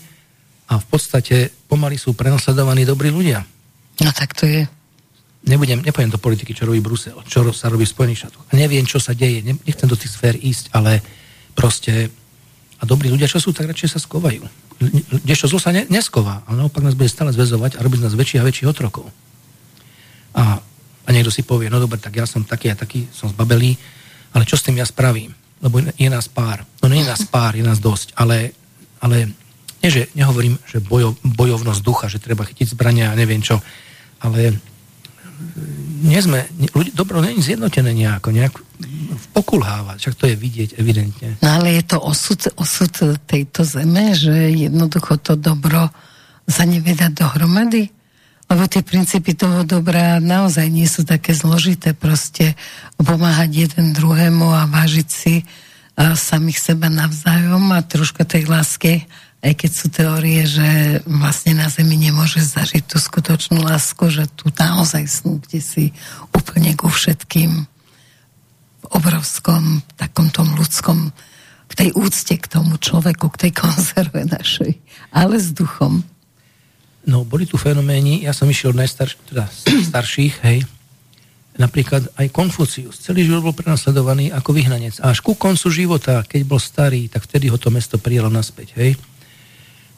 S2: a v podstate pomaly sú prenasledovaní dobrí ľudia.
S1: No tak to je.
S2: Nebudem, nepoviem do politiky, čo robí Brusel, čo sa robí v Spojených štátoch. Neviem, čo sa deje, nechcem do tých sfér ísť, ale proste a dobrí ľudia, čo sú, tak radšej sa skovajú. Kdežto zlo sa ne, nesková, ale naopak nás bude stále zväzovať a robiť z nás väčších a väčších otrokov. A a niekto si povie, no dobre, tak ja som taký a taký, som zbabelý, ale čo s tým ja spravím? Lebo je nás pár. No nie je nás pár, je nás dosť, ale, ale nie, že nehovorím, že bojo, bojovnosť ducha, že treba chytiť zbrania a neviem čo, ale nie sme, ľudí, dobro není zjednotené nejako, nejak pokulhávať, však to je vidieť evidentne.
S1: No ale je to osud, osud tejto zeme, že jednoducho to dobro sa nevie dohromady? Lebo tie princípy toho dobra naozaj nie sú také zložité. Proste pomáhať jeden druhému a vážiť si a samých seba navzájom a troška tej lásky, aj keď sú teórie, že vlastne na Zemi nemôže zažiť tú skutočnú lásku, že tu naozaj snú, kde si úplne ku všetkým obrovskom, takom tom ľudskom, v tej úcte k tomu človeku, k tej konzerve našej, ale s duchom.
S2: No, boli tu fenoméni, ja som išiel od najstarš, teda starších, hej, napríklad aj Konfucius. Celý život bol prenasledovaný ako vyhnanec. A až ku koncu života, keď bol starý, tak vtedy ho to mesto prijalo naspäť, hej.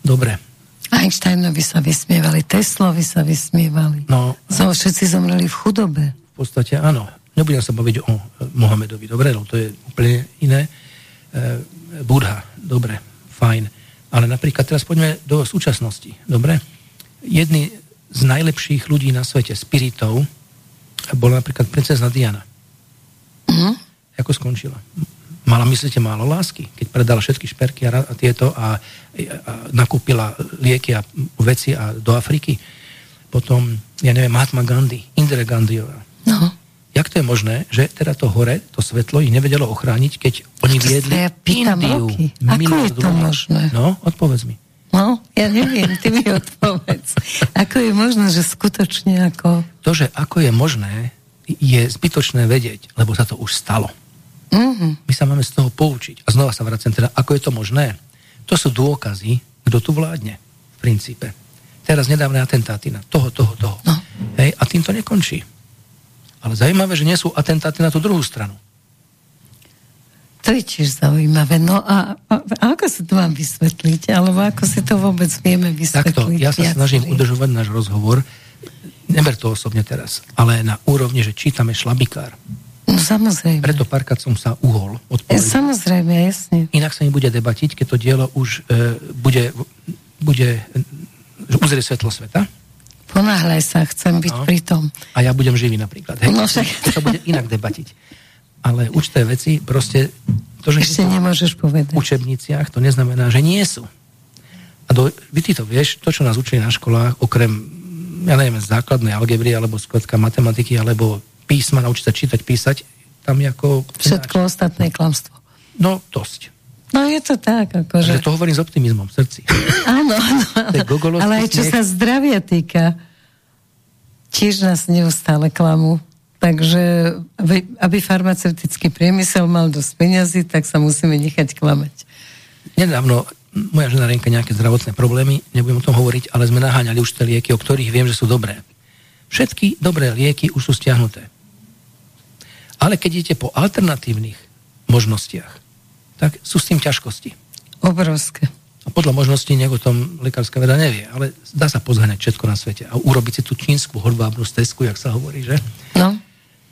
S2: Dobre.
S1: Einsteinovi sa vysmievali, Teslovi sa vysmievali. No. So, všetci zomreli v chudobe.
S2: V podstate áno. Nebudem sa baviť o Mohamedovi, dobre, no to je úplne iné. E, Budha, dobre, fajn. Ale napríklad teraz poďme do súčasnosti, dobre? Jedný z najlepších ľudí na svete, spiritov, bola napríklad princezna Diana. Mm. Ako skončila? Mala, myslíte, málo lásky, keď predala všetky šperky a, a tieto a, a nakúpila lieky a veci a do Afriky. Potom, ja neviem, Mahatma Gandhi, Indira Gandhiová.
S1: No.
S2: Jak to je možné, že teda to hore, to svetlo ich nevedelo ochrániť, keď oni viedli ja Indiu.
S1: Ako je to možné?
S2: No, odpovedz mi.
S1: No, ja neviem, ty mi odpovedz. Ako je možné, že skutočne ako...
S2: To, že ako je možné, je zbytočné vedieť, lebo sa to už stalo. Mm-hmm. My sa máme z toho poučiť. A znova sa vracem teda, ako je to možné? To sú dôkazy, kto tu vládne v princípe. Teraz nedávne atentáty na toho, toho, toho. No. Hej, a tým to nekončí. Ale zaujímavé, že nie sú atentáty na tú druhú stranu.
S1: To je tiež zaujímavé. No a, a, a ako sa to mám vysvetliť? Alebo ako si to vôbec vieme vysvetliť?
S2: Takto, ja sa snažím udržovať náš rozhovor, neber to osobne teraz, ale na úrovni, že čítame šlabikár.
S1: No samozrejme.
S2: Preto párkrát som sa uhol
S1: odpovedať. E, samozrejme, jasne.
S2: Inak sa mi bude debatiť, keď to dielo už e, bude, bude e, uzrie svetlo sveta.
S1: Ponáhľaj sa, chcem byť no. pri tom.
S2: A ja budem živý napríklad. Hej, no však... To sa bude inak debatiť ale určité veci proste...
S1: To, že Ešte nemôžeš povedať.
S2: V učebniciach to neznamená, že nie sú. A do, vy ty to vieš, to, čo nás učili na školách, okrem, ja neviem, základnej algebry, alebo skladka matematiky, alebo písma, naučiť sa čítať, písať, tam ako...
S1: Všetko náš... ostatné klamstvo.
S2: No, dosť.
S1: No je to tak, akože...
S2: že to hovorím s optimizmom v srdci.
S1: Áno, áno. Ale aj čo sa zdravia týka, tiež nás neustále klamú. Takže aby, aby farmaceutický priemysel mal dosť peňazí, tak sa musíme nechať klamať.
S2: Nedávno moja žena Renka nejaké zdravotné problémy, nebudem o tom hovoriť, ale sme naháňali už tie lieky, o ktorých viem, že sú dobré. Všetky dobré lieky už sú stiahnuté. Ale keď idete po alternatívnych možnostiach, tak sú s tým ťažkosti.
S1: Obrovské.
S2: A podľa možností nejako tom lekárska veda nevie, ale dá sa pozhaňať všetko na svete a urobiť si tú čínsku hodvábnu stezku, jak sa hovorí, že?
S1: No.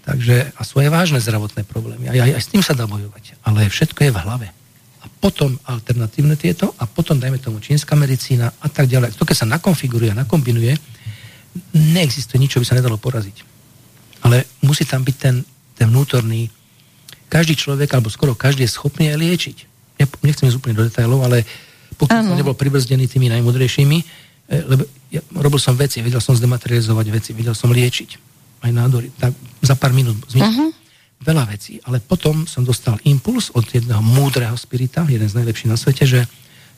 S2: Takže, a sú aj vážne zdravotné problémy. Aj, aj, aj s tým sa dá bojovať. Ale všetko je v hlave. A potom alternatívne tieto a potom, dajme tomu, čínska medicína a tak ďalej. To, keď sa nakonfiguruje a nakombinuje, neexistuje nič, čo by sa nedalo poraziť. Ale musí tam byť ten, ten vnútorný, každý človek, alebo skoro každý je schopný aj liečiť. Ja nechcem ísť úplne do detailov, ale pokiaľ som nebol pribrzdený tými najmudrejšími, e, lebo ja robil som veci, vedel som zdematerializovať veci, vedel som liečiť aj nádory. Tak za pár minút uh-huh. veľa vecí. Ale potom som dostal impuls od jedného múdreho spirita, jeden z najlepších na svete, že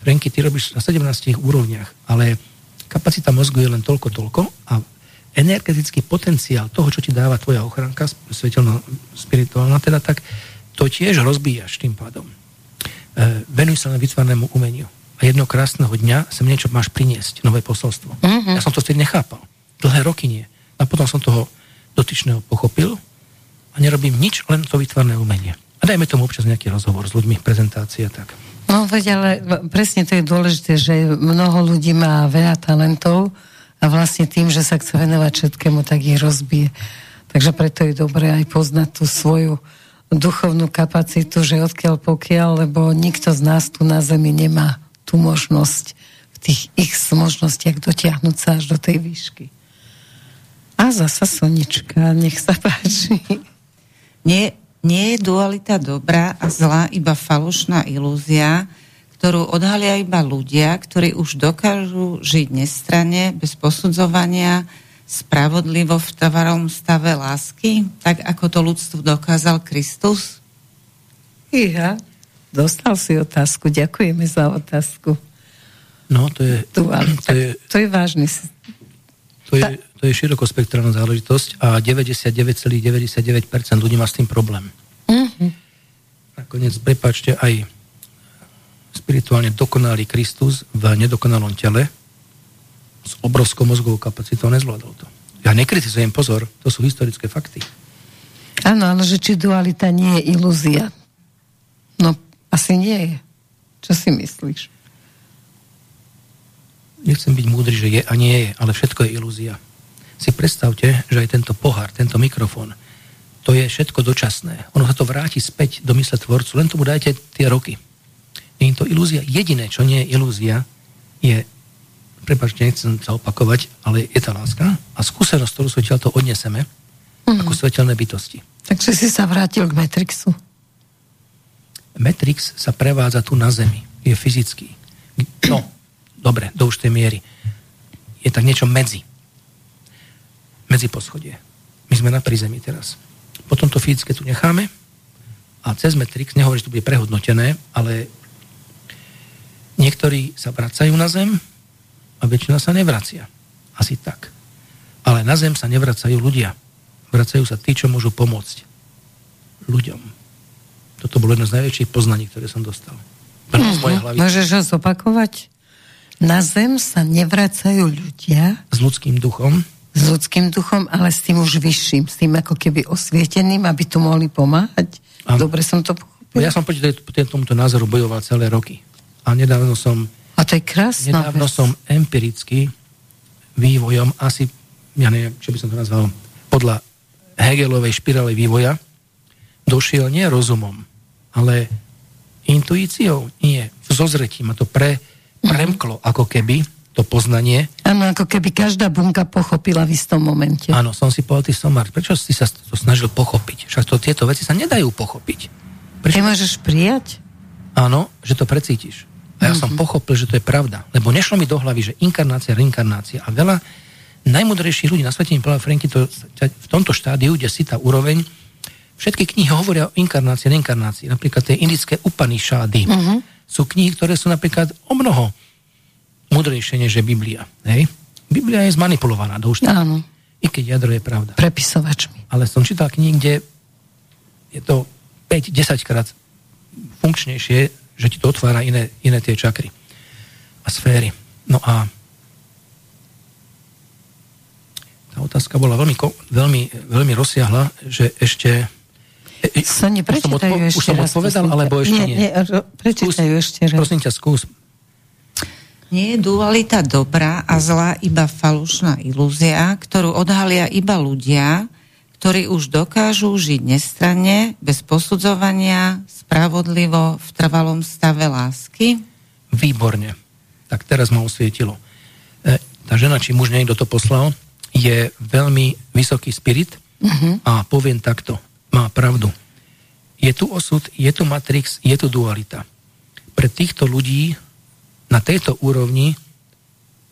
S2: Renky, ty robíš na 17 úrovniach, ale kapacita mozgu je len toľko, toľko a energetický potenciál toho, čo ti dáva tvoja ochranka, svetelná, spirituálna, teda tak to tiež rozbíjaš tým pádom. E, venuj sa na vytvarnému umeniu a jedno krásneho dňa sem niečo máš priniesť, nové posolstvo. Uh-huh. Ja som to vtedy nechápal. Dlhé roky nie. A potom som toho dotyčného pochopil a nerobím nič, len to vytvarné umenie. A dajme tomu občas nejaký rozhovor s ľuďmi, prezentácia tak.
S1: No veď, ale presne to je dôležité, že mnoho ľudí má veľa talentov a vlastne tým, že sa chce venovať všetkému, tak ich rozbije. Takže preto je dobré aj poznať tú svoju duchovnú kapacitu, že odkiaľ pokiaľ, lebo nikto z nás tu na Zemi nemá tú možnosť v tých x možnostiach dotiahnuť sa až do tej výšky. A zasa Sonička, nech sa páči.
S3: Nie, nie je dualita dobrá a zlá iba falošná ilúzia, ktorú odhalia iba ľudia, ktorí už dokážu žiť nestranne, bez posudzovania, spravodlivo v tovarom stave lásky, tak ako to ľudstvu dokázal Kristus?
S1: Ja. Dostal si otázku, ďakujeme za otázku.
S2: No, to je...
S1: Ale, to, je to je vážny...
S2: To je, to je širokospektrálna záležitosť a 99,99% ľudí má s tým problém. Mm-hmm. Nakoniec, prepačte, aj spirituálne dokonalý Kristus v nedokonalom tele s obrovskou mozgovou kapacitou nezvládol to. Ja nekritizujem, pozor, to sú historické fakty.
S1: Áno, ale že či dualita nie je ilúzia. No, asi nie je. Čo si myslíš?
S2: Nechcem byť múdry, že je a nie je, ale všetko je ilúzia. Si predstavte, že aj tento pohár, tento mikrofón, to je všetko dočasné. Ono sa to vráti späť do mysle tvorcu, len tomu dajte tie roky. Nie je to ilúzia. Jediné, čo nie je ilúzia, je, prepáčte, nechcem sa opakovať, ale je tá láska a skúsenosť, ktorú svetelno to odneseme, mm. ako svetelné bytosti.
S1: Takže si sa vrátil k Matrixu.
S2: Matrix sa prevádza tu na Zemi. Je fyzický. No, dobre, do už tej miery. Je tak niečo medzi. Medzi poschodie. My sme na prízemí teraz. Potom to fyzické tu necháme a cez Matrix, nehovorím, že to bude prehodnotené, ale niektorí sa vracajú na Zem a väčšina sa nevracia. Asi tak. Ale na Zem sa nevracajú ľudia. Vracajú sa tí, čo môžu pomôcť ľuďom toto bolo jedno z najväčších poznaní, ktoré som dostal.
S1: Mm-hmm. mojej hlavy. Môžeš ho zopakovať? Na zem sa nevracajú ľudia.
S2: S ľudským duchom.
S1: S ľudským duchom, ale s tým už vyšším, s tým ako keby osvieteným, aby tu mohli pomáhať. Ano. Dobre som to pochopil.
S2: Ja som proti tomuto názoru bojoval celé roky. A nedávno som...
S1: A to je krásna
S2: Nedávno vec. som empiricky vývojom, asi, ja neviem, čo by som to nazval, podľa Hegelovej špirály vývoja, došiel nie rozumom, ale intuíciou, nie, zozretím a to pre, premklo ako keby to poznanie.
S1: Áno, ako keby každá bunka pochopila v istom momente.
S2: Áno, som si povedal, ty somár, prečo si sa to snažil pochopiť? Však to, tieto veci sa nedajú pochopiť.
S1: Prečo? Ty môžeš prijať?
S2: Áno, že to precítiš. A ja mm-hmm. som mhm. pochopil, že to je pravda. Lebo nešlo mi do hlavy, že inkarnácia, reinkarnácia. A veľa najmudrejších ľudí na svete mi povedal, Franky, to, v tomto štádiu, kde si tá úroveň, Všetky knihy hovoria o inkarnácii, reinkarnácii. Napríklad tie indické Upanishady. Uh-huh. Sú knihy, ktoré sú napríklad o mnoho mudrejšie než je Biblia. Hej? Biblia je zmanipulovaná do už
S1: Áno.
S2: I keď jadro je pravda.
S1: Prepisovačmi.
S2: Ale som čítal knihy, kde je to 5-10 krát funkčnejšie, že ti to otvára iné, iné tie čakry a sféry. No a tá otázka bola veľmi, veľmi, veľmi rozsiahla, že ešte...
S1: Soni, prečítajú
S2: už som,
S1: ešte
S2: už som
S1: raz.
S2: odpovedal, alebo ešte nie?
S1: Nie, prečítajú skús, ešte raz.
S2: Prosím ťa, skús.
S3: Nie je dualita dobrá a zlá iba falošná ilúzia, ktorú odhalia iba ľudia, ktorí už dokážu žiť nestranne, bez posudzovania, spravodlivo, v trvalom stave lásky?
S2: Výborne. Tak teraz ma osvietilo. E, tá žena, či muž niekto to poslal, je veľmi vysoký spirit uh-huh. a poviem takto, má pravdu. Je tu osud, je tu matrix, je tu dualita. Pre týchto ľudí na tejto úrovni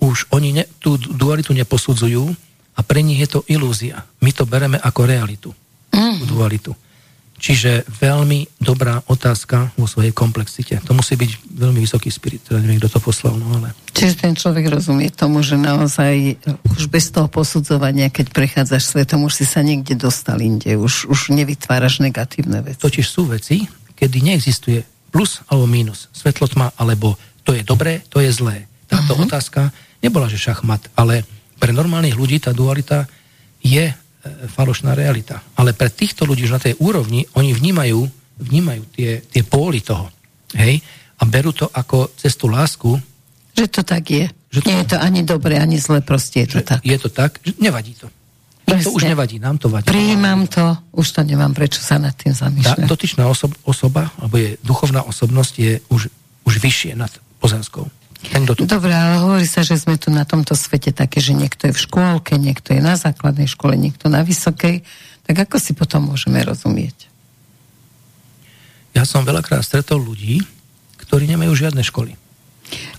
S2: už oni ne, tú dualitu neposudzujú a pre nich je to ilúzia. My to bereme ako realitu. Mm. Dualitu. Čiže veľmi dobrá otázka vo svojej komplexite. To musí byť veľmi vysoký spirit, teda neviem, kto to poslal, no ale...
S1: Čiže ten človek rozumie tomu, že naozaj už bez toho posudzovania, keď prechádzaš svetom, už si sa niekde dostal inde, už, už nevytváraš negatívne veci.
S2: Totiž sú veci, kedy neexistuje plus alebo mínus, svetlo tma alebo to je dobré, to je zlé. Táto uh-huh. otázka nebola, že šachmat, ale pre normálnych ľudí tá dualita je e, falošná realita. Ale pre týchto ľudí už na tej úrovni, oni vnímajú, vnímajú tie, tie póly toho. Hej? A berú to ako cestu lásku.
S1: Že to tak je. Že to, Nie je to ani dobre, ani zle, proste je to tak.
S2: Je to tak, že nevadí to. Im to už nevadí, nám to vadí.
S1: Prijímam to, už to nemám prečo sa nad tým zamýšľať.
S2: Tá dotyčná osob, osoba, alebo je duchovná osobnosť, je už, už vyššie nad pozemskou.
S1: Dobre, ale hovorí sa, že sme tu na tomto svete také, že niekto je v škôlke, niekto je na základnej škole, niekto na vysokej. Tak ako si potom môžeme rozumieť?
S2: Ja som veľakrát stretol ľudí, ktorí nemajú žiadne školy.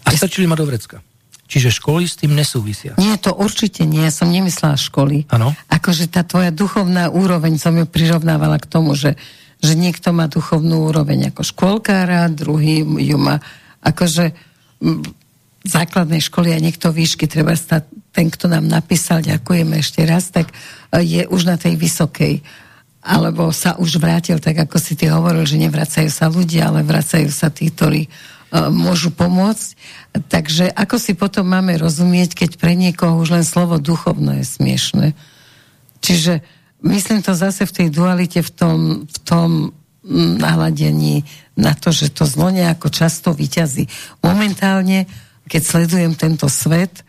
S2: A ja... stačili ma do vrecka. Čiže školy s tým nesúvisia.
S1: Nie, to určite nie. Ja som nemyslela školy.
S2: Áno.
S1: Akože tá tvoja duchovná úroveň som ju prirovnávala k tomu, že, že niekto má duchovnú úroveň ako škôlkára, druhý ju má akože základnej školy a niekto výšky, treba stať, ten, kto nám napísal, ďakujeme ešte raz, tak e, je už na tej vysokej alebo sa už vrátil, tak ako si ty hovoril, že nevracajú sa ľudia, ale vracajú sa tí, ktorí uh, môžu pomôcť. Takže ako si potom máme rozumieť, keď pre niekoho už len slovo duchovno je smiešne. Čiže myslím to zase v tej dualite, v tom, v tom naladení na to, že to zlo nejako často vyťazí. Momentálne, keď sledujem tento svet,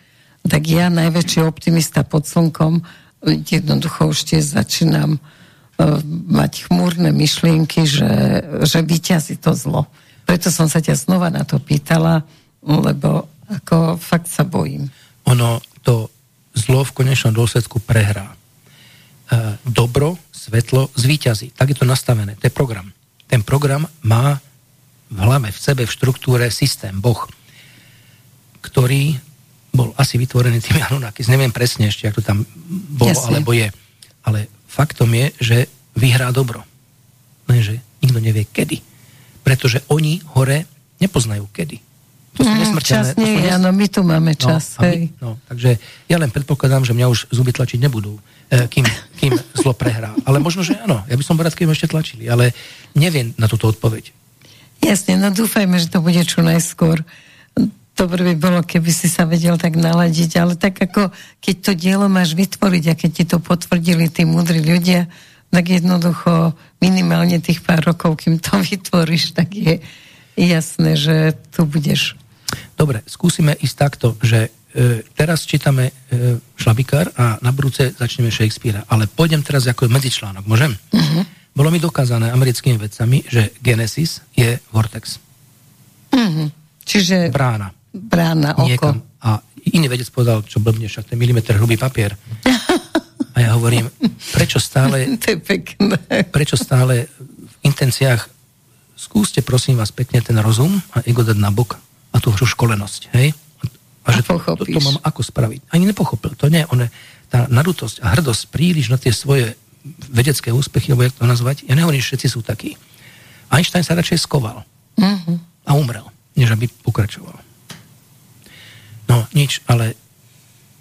S1: tak ja, najväčší optimista pod slnkom, jednoducho už tiež začínam uh, mať chmúrne myšlienky, že, že vyťazí to zlo. Preto som sa ťa znova na to pýtala, lebo ako fakt sa bojím.
S2: Ono to zlo v konečnom dôsledku prehrá. E, dobro svetlo zvíťazí. Tak je to nastavené. To je program. Ten program má v hlave, v sebe, v štruktúre systém, Boh, ktorý bol asi vytvorený tými Anunnakis. Neviem presne ešte, ako to tam bolo, Jasne. alebo je. Ale faktom je, že vyhrá dobro. Lenže nikto nevie kedy. Pretože oni hore nepoznajú kedy.
S1: To sú mm, nesmrteľné. Čas nie, nes... áno, my tu máme no, čas. No, my,
S2: no, takže ja len predpokladám, že mňa už zuby tlačiť nebudú kým, kým zlo prehrá. Ale možno, že áno. Ja by som rád, keby ešte tlačili, ale neviem na túto odpoveď.
S1: Jasne, no dúfajme, že to bude čo najskôr. Dobre by bolo, keby si sa vedel tak naladiť, ale tak ako keď to dielo máš vytvoriť a keď ti to potvrdili tí múdri ľudia, tak jednoducho minimálne tých pár rokov, kým to vytvoríš, tak je jasné, že tu budeš.
S2: Dobre, skúsime ísť takto, že teraz čítame e, Šlabikár a na budúce začneme Shakespearea. Ale pôjdem teraz ako medzičlánok, môžem? Uh-huh. Bolo mi dokázané americkými vedcami, že Genesis je vortex.
S1: Uh-huh. Čiže...
S2: Brána.
S1: Brána, oko. Niekam.
S2: A iný vedec povedal, čo blbne, však ten milimeter hrubý papier. A ja hovorím, prečo stále...
S1: to je pekné.
S2: Prečo stále v intenciách skúste prosím vás pekne ten rozum a ego dať na bok a tú školenosť, hej? A že to, to, to mám ako spraviť. Ani nepochopil. To nie, on tá nadutosť a hrdosť príliš na tie svoje vedecké úspechy, alebo jak to nazvať, ja nehovorím, že všetci sú takí. Einstein sa radšej skoval uh-huh. a umrel, než aby pokračoval. No, nič, ale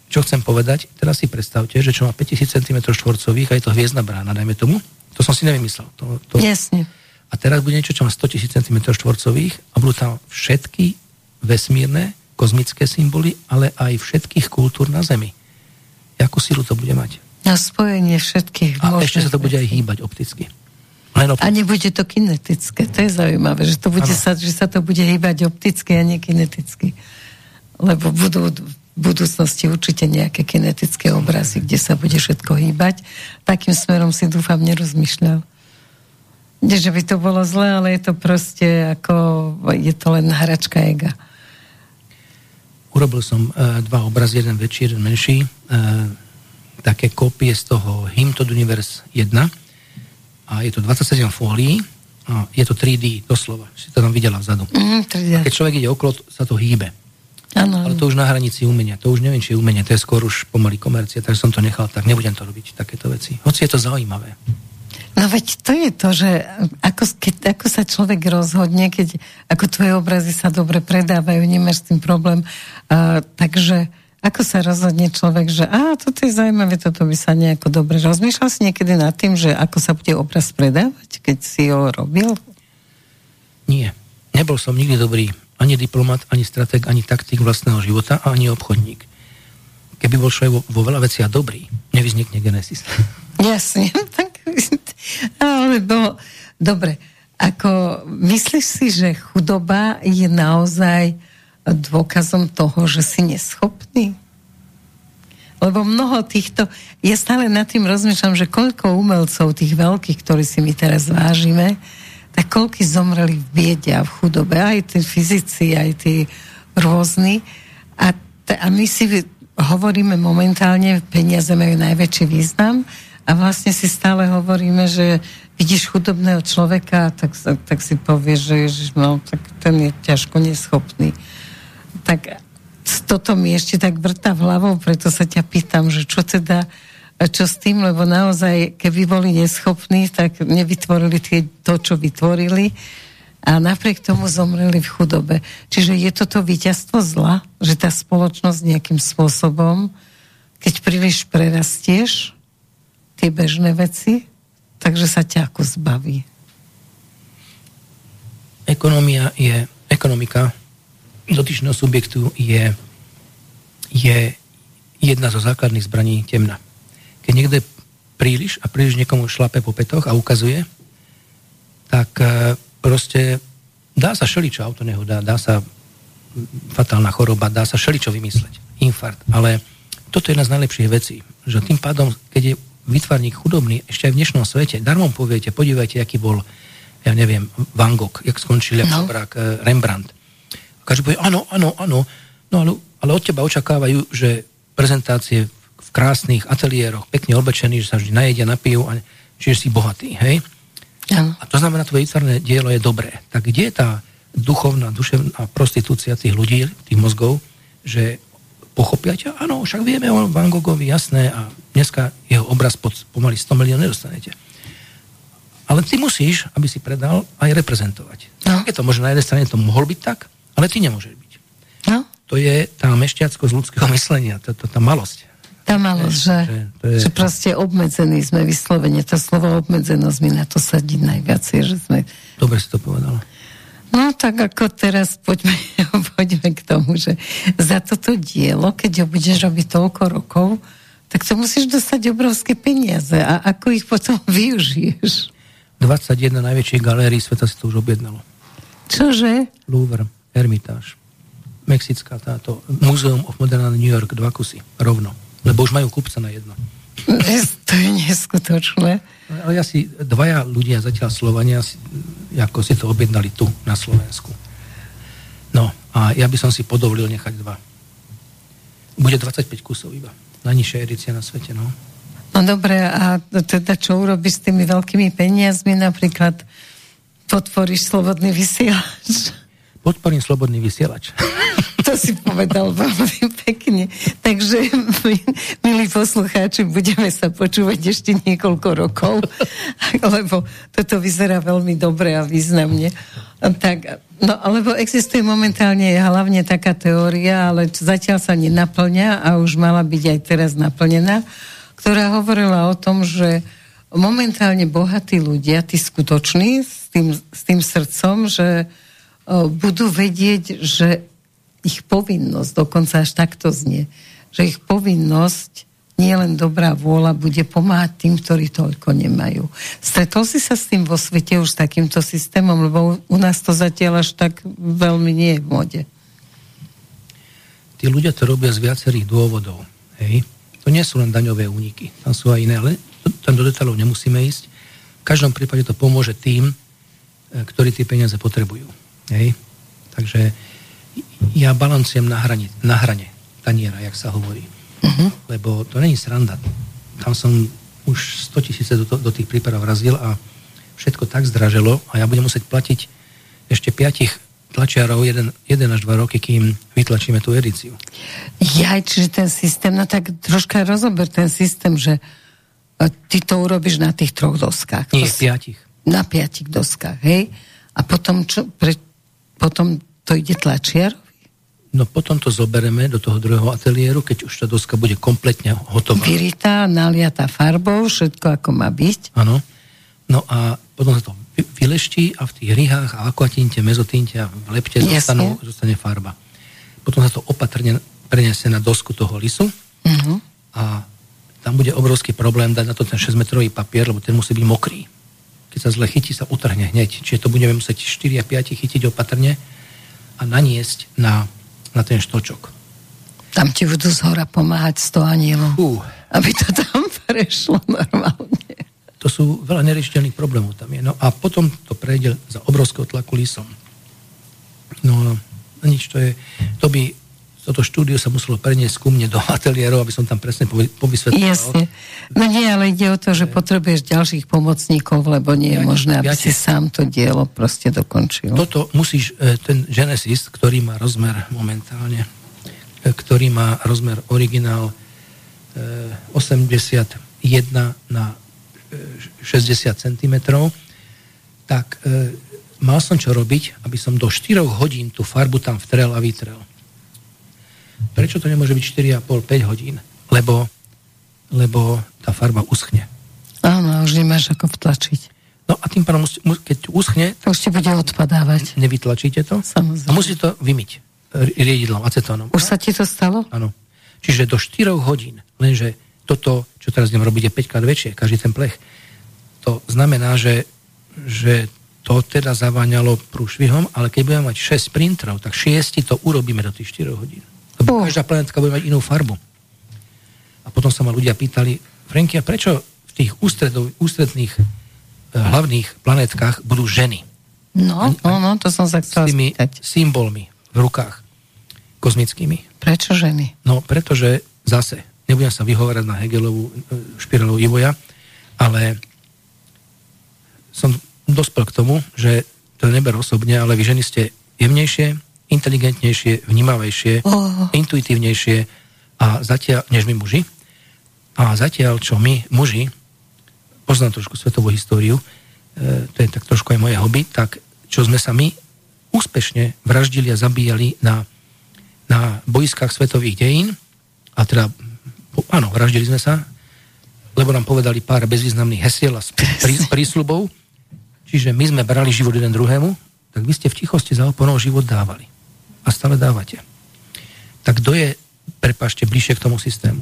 S2: čo chcem povedať, teraz si predstavte, že čo má 5000 cm štvorcových a je to hviezdna brána, dajme tomu, to som si nevymyslel. To, to...
S1: Jasne.
S2: A teraz bude niečo, čo má 100 000 cm štvorcových a budú tam všetky vesmírne kozmické symboly, ale aj všetkých kultúr na Zemi. Ja Jakú silu to bude mať?
S1: Na spojenie všetkých
S2: A ešte sa to bude aj hýbať opticky.
S1: Len opticky. A nebude to kinetické. To je zaujímavé, že, to bude sa, že sa to bude hýbať opticky a nie kineticky. Lebo budú v budúcnosti určite nejaké kinetické obrazy, kde sa bude všetko hýbať. Takým smerom si dúfam nerozmýšľal. Nie, že by to bolo zlé, ale je to proste ako, je to len hračka ega.
S2: Urobil som uh, dva obrazy, jeden väčší, jeden menší. Uh, také kópie z toho Hymn to Universe 1 a je to 27 fólií a je to 3D, doslova. Si to tam videla vzadu.
S1: Mm, 3D.
S2: Keď človek ide okolo, sa to hýbe.
S1: Ano.
S2: Ale to už na hranici umenia. To už neviem, či je umenie. To je skôr už pomaly komercia, takže som to nechal tak. Nebudem to robiť, takéto veci. Hoci je to zaujímavé.
S1: No veď to je to, že ako, keď, ako sa človek rozhodne, keď ako tvoje obrazy sa dobre predávajú, nemáš s tým problém. Uh, takže ako sa rozhodne človek, že a toto je zaujímavé, toto by sa nejako dobre rozmýšľal si niekedy nad tým, že ako sa bude obraz predávať, keď si ho robil?
S2: Nie. Nebol som nikdy dobrý ani diplomat, ani strateg, ani taktik vlastného života a ani obchodník. Keby bol človek vo, vo veľa veciach dobrý, nevyznikne Genesis.
S1: Jasne, tak alebo, dobre, ako myslíš si, že chudoba je naozaj dôkazom toho, že si neschopný? Lebo mnoho týchto, ja stále nad tým rozmýšľam, že koľko umelcov, tých veľkých, ktorí si my teraz vážime, tak koľky zomreli v biede a v chudobe, aj tí fyzici, aj tí rôzni. A, a my si hovoríme momentálne, peniaze majú najväčší význam a vlastne si stále hovoríme, že vidíš chudobného človeka, tak, tak si povieš, že ježiš, no, tak ten je ťažko neschopný. Tak toto mi ešte tak vrta v hlavou, preto sa ťa pýtam, že čo teda čo s tým, lebo naozaj, keby boli neschopní, tak nevytvorili tie, to, čo vytvorili a napriek tomu zomreli v chudobe. Čiže je toto víťazstvo zla, že tá spoločnosť nejakým spôsobom, keď príliš prerastieš tie bežné veci, takže sa ťa ako zbaví.
S2: Ekonomia je, ekonomika dotyčného subjektu je, je jedna zo základných zbraní temna. Keď niekto príliš a príliš niekomu šlape po petoch a ukazuje, tak e, proste dá sa šeličo autonehoda, dá sa fatálna choroba, dá sa šeličo vymysleť, infarkt, ale toto je jedna z najlepších vecí, že tým pádom, keď je vytvarník chudobný, ešte aj v dnešnom svete, darmom poviete, podívajte, aký bol, ja neviem, Van Gogh, jak skončil no. brák e, Rembrandt. Každý povie, áno, áno, áno, no ale, ale od teba očakávajú, že prezentácie krásnych ateliéroch, pekne oblečený, že sa vždy najedia, napijú, a, čiže si bohatý, hej? Ja. A to znamená, tvoje výtvarné dielo je dobré. Tak kde je tá duchovná, duševná prostitúcia tých ľudí, tých mozgov, že pochopia ťa? Áno, však vieme o Van Goghovi, jasné, a dneska jeho obraz pod pomaly 100 milión nedostanete. Ale ty musíš, aby si predal, aj reprezentovať. No. Je to možno na jednej strane to mohol byť tak, ale ty nemôžeš byť.
S1: No.
S2: To je tá mešťacko z ľudského myslenia, to, to, tá malosť.
S1: Tá malosť, že, že, je... že proste obmedzení sme vyslovene. To slovo obmedzenosť mi na to sadí najviacej, že sme...
S2: Dobre si to povedala.
S1: No tak ako teraz poďme, poďme k tomu, že za toto dielo, keď ho budeš robiť toľko rokov, tak to musíš dostať obrovské peniaze. A ako ich potom využiješ?
S2: 21 najväčších galérií sveta si to už objednalo.
S1: Čože?
S2: Louvre, Hermitage, Mexická táto, Museum of Modern New York, dva kusy, rovno. Lebo už majú kupca na jedno.
S1: To je neskutočné.
S2: Ale asi dvaja ľudia zatiaľ Slovania si, ako si to objednali tu na Slovensku. No a ja by som si podovolil nechať dva. Bude 25 kusov iba. Najnižšia edícia na svete, no.
S1: No dobre, a teda čo urobíš s tými veľkými peniazmi? Napríklad podporíš slobodný vysielač?
S2: Podporím slobodný vysielač.
S1: To si povedal veľmi pekne. Takže, milí poslucháči, budeme sa počúvať ešte niekoľko rokov, lebo toto vyzerá veľmi dobre a významne. Tak, no, alebo existuje momentálne hlavne taká teória, ale zatiaľ sa nenaplňa a už mala byť aj teraz naplnená, ktorá hovorila o tom, že momentálne bohatí ľudia, tí skutoční, s tým, s tým srdcom, že budú vedieť, že ich povinnosť, dokonca až takto znie, že ich povinnosť nie len dobrá vôľa bude pomáhať tým, ktorí toľko nemajú. Stretol si sa s tým vo svete už takýmto systémom, lebo u nás to zatiaľ až tak veľmi nie je v mode.
S2: Tí ľudia to robia z viacerých dôvodov. Hej. To nie sú len daňové úniky, tam sú aj iné, ale tam do detailov nemusíme ísť. V každom prípade to pomôže tým, e, ktorí tie peniaze potrebujú. Hej. Takže ja balancujem na, hrane, na hrane taniera, jak sa hovorí uh-huh. lebo to není sranda. Tam som už 100 tisíce do, do tých príprav razil a všetko tak zdraželo a ja budem musieť platiť ešte piatich tlačiarov jeden, jeden až dva roky, kým vytlačíme tú edíciu.
S1: Ja, čiže ten systém, no tak troška rozober ten systém, že e, ty to urobíš na tých troch doskách.
S2: Nie, to piatich.
S1: Na piatich doskách, hej? A potom čo? Pre, potom to ide tlačiar?
S2: No potom to zobereme do toho druhého ateliéru, keď už tá doska bude kompletne hotová.
S1: Vyritá, naliatá farbou, všetko ako má byť.
S2: Áno. No a potom sa to vyleští a v tých rihách a akvatinte, mezotinte a v lepte zostanú, zostane farba. Potom sa to opatrne preniesie na dosku toho lisu uh-huh. a tam bude obrovský problém dať na to ten 6-metrový papier, lebo ten musí byť mokrý. Keď sa zle chytí, sa utrhne hneď. Čiže to budeme musieť 4 a 5 chytiť opatrne a naniesť na na ten štočok.
S1: Tam ti budú z hora pomáhať sto anielov, uh. aby to tam prešlo normálne.
S2: To sú veľa neriešiteľných problémov tam je. No a potom to prejde za obrovského tlaku lisom. No a nič, to je, to by toto štúdio sa muselo preniesť ku mne do ateliérov, aby som tam presne povysvetlil.
S1: Jasne. No nie, ale ide o to, že potrebuješ ďalších pomocníkov, lebo nie je ja, možné, aby ja si sám to dielo proste dokončil.
S2: Toto musíš, e, ten Genesis, ktorý má rozmer momentálne, e, ktorý má rozmer originál 81 e, na 60 cm, tak mal som čo robiť, aby som do 4 hodín tú farbu tam vtrel a vytrel. Prečo to nemôže byť 4,5-5 hodín? Lebo, lebo tá farba uschne.
S1: Áno, už nemáš ako vtlačiť.
S2: No a tým pádom, keď uschne...
S1: Už ti bude odpadávať.
S2: Nevytlačíte to?
S1: Samozrejme.
S2: A musíte to vymyť riedidlom, acetónom.
S1: Už sa ti to stalo?
S2: Áno. Čiže do 4 hodín, lenže toto, čo teraz idem robiť, je 5 krát väčšie, každý ten plech. To znamená, že, že to teda zaváňalo prúšvihom, ale keď budeme mať 6 printerov, tak 6 to urobíme do tých 4 hodín. Lebo každá planetka bude mať inú farbu. A potom sa ma ľudia pýtali, Franky, a prečo v tých ústredov, ústredných e, hlavných planetkách budú ženy?
S1: No, no, no, to som sa chcel
S2: S tými spýtať. symbolmi v rukách kozmickými.
S1: Prečo ženy?
S2: No, pretože zase, nebudem sa vyhovárať na Hegelovú e, špirálu vývoja, ale som dospel k tomu, že to neber osobne, ale vy ženy ste jemnejšie, inteligentnejšie, vnímavejšie, oh. intuitívnejšie a zatiaľ, než my muži. A zatiaľ, čo my, muži, poznám trošku svetovú históriu, e, to je tak trošku aj moje hobby, tak čo sme sa my úspešne vraždili a zabíjali na, na boiskách svetových dejín, a teda, áno, vraždili sme sa, lebo nám povedali pár bezvýznamných hesiel a prí, prísľubov, čiže my sme brali život jeden druhému, tak vy ste v tichosti za oponou život dávali a stále dávate. Tak kto je, prepašte, bližšie k tomu systému?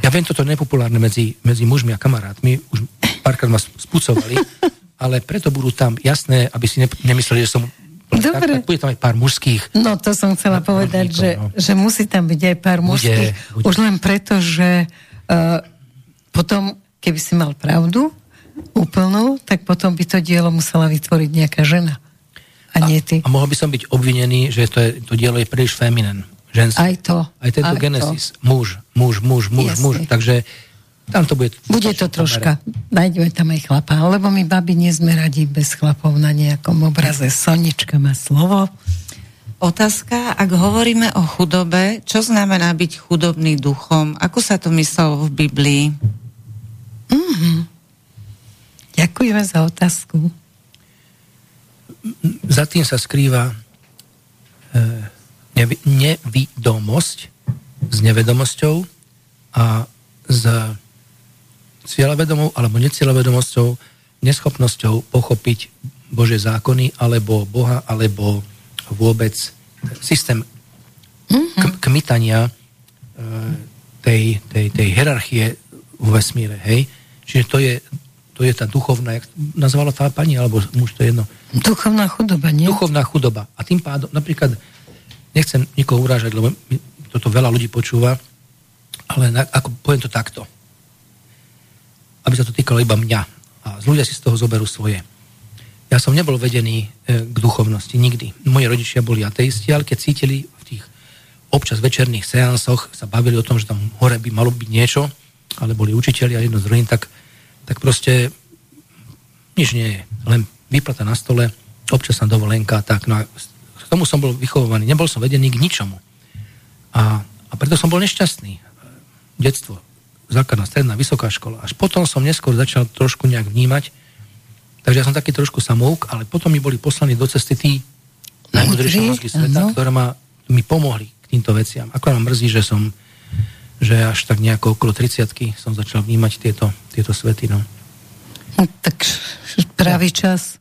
S2: Ja viem, toto nepopulárne medzi, medzi mužmi a kamarátmi, už párkrát ma spucovali, ale preto budú tam jasné, aby si ne, nemysleli, že som
S1: Dobre.
S2: Tak, tak bude tam aj pár mužských.
S1: No to som chcela povedať, že, no. že musí tam byť aj pár bude, mužských. Bude. Už len preto, že uh, potom, keby si mal pravdu úplnú, tak potom by to dielo musela vytvoriť nejaká žena. A, nie ty.
S2: A, a mohol by som byť obvinený, že to, je, to dielo je príliš feminen. Ženský.
S1: Aj to.
S2: Aj tento aj Genesis. To. Muž, muž, muž, muž, Jasne. muž. Takže tam to bude...
S1: Bude to troška. Nájdeme tam aj chlapa. Lebo my babi nie sme radi bez chlapov na nejakom obraze. Sonička má slovo.
S3: Otázka, ak hovoríme o chudobe, čo znamená byť chudobný duchom? Ako sa to myslelo v Biblii?
S1: Mm-hmm. Ďakujeme za otázku
S2: za tým sa skrýva e, nevidomosť s nevedomosťou a s cieľavedomou alebo necieľavedomosťou, neschopnosťou pochopiť Bože zákony alebo Boha alebo vôbec systém mm-hmm. kmitania e, tej, tej, tej hierarchie v vesmíre, hej. Čiže to je, to je tá duchovná, jak nazvala tá pani, alebo muž to jedno.
S1: Duchovná chudoba, nie?
S2: Duchovná chudoba. A tým pádom, napríklad, nechcem nikoho urážať, lebo toto veľa ľudí počúva, ale na, ako poviem to takto. Aby sa to týkalo iba mňa. A ľudia si z toho zoberú svoje. Ja som nebol vedený e, k duchovnosti nikdy. Moji rodičia boli ateisti, ale keď cítili v tých občas večerných seansoch, sa bavili o tom, že tam hore by malo byť niečo, ale boli učiteľi a jedno z druhým, tak, tak proste nič nie je. Len vyplata na stole, občas sa dovolenka, tak no a k tomu som bol vychovovaný. Nebol som vedený k ničomu. A, a preto som bol nešťastný. Detstvo, základná, stredná, vysoká škola. Až potom som neskôr začal trošku nejak vnímať, Takže ja som taký trošku samouk, ale potom mi boli poslaní do cesty tí najmudrejšie mozgy sveta, ktoré ma, mi pomohli k týmto veciam. Ako ma mrzí, že som že až tak nejako okolo 30 som začal vnímať tieto, tieto svety. No.
S1: no tak pravý čas.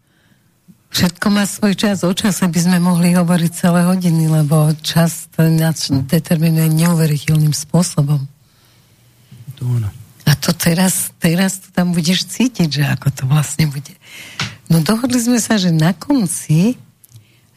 S1: Všetko má svoj čas. O čase by sme mohli hovoriť celé hodiny, lebo čas to determinuje neuveriteľným spôsobom.
S2: To ono.
S1: A to teraz, teraz to tam budeš cítiť, že ako to vlastne bude. No dohodli sme sa, že na konci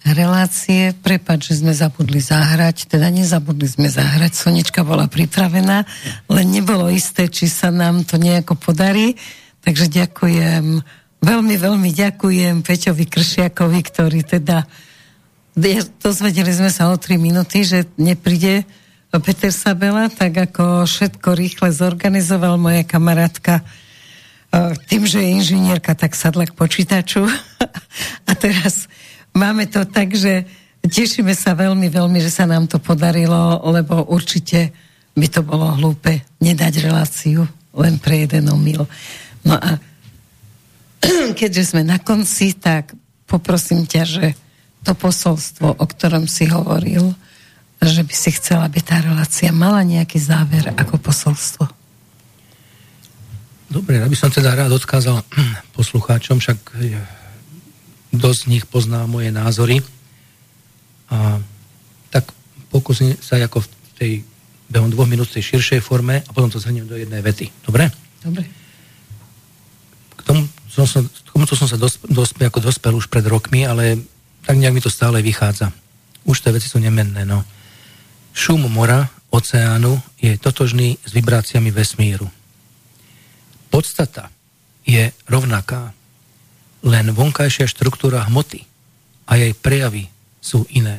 S1: relácie, prepač, že sme zabudli zahrať, teda nezabudli sme zahrať, Sonička bola pripravená, len nebolo isté, či sa nám to nejako podarí, takže ďakujem, veľmi, veľmi ďakujem Peťovi Kršiakovi, ktorý teda dozvedeli sme sa o 3 minúty, že nepríde Peter Sabela, tak ako všetko rýchle zorganizoval moja kamarátka e, tým, že je inžinierka, tak sadla k počítaču. A teraz máme to tak, že tešíme sa veľmi, veľmi, že sa nám to podarilo, lebo určite by to bolo hlúpe nedať reláciu len pre jeden omyl. No a keďže sme na konci, tak poprosím ťa, že to posolstvo, o ktorom si hovoril, že by si chcela, aby tá relácia mala nejaký záver ako posolstvo.
S2: Dobre, aby som teda rád odkázal poslucháčom, však dosť z nich pozná moje názory. A tak pokúsim sa ako v tej behom dvoch minút tej širšej forme a potom to zhrniem do jednej vety. Dobre?
S1: Dobre.
S2: K tomu som k tomuto som sa dosp, dosp, ako dospel už pred rokmi, ale tak nejak mi to stále vychádza. Už tie veci sú nemenné, no. Šum mora, oceánu je totožný s vibráciami vesmíru. Podstata je rovnaká, len vonkajšia štruktúra hmoty a jej prejavy sú iné.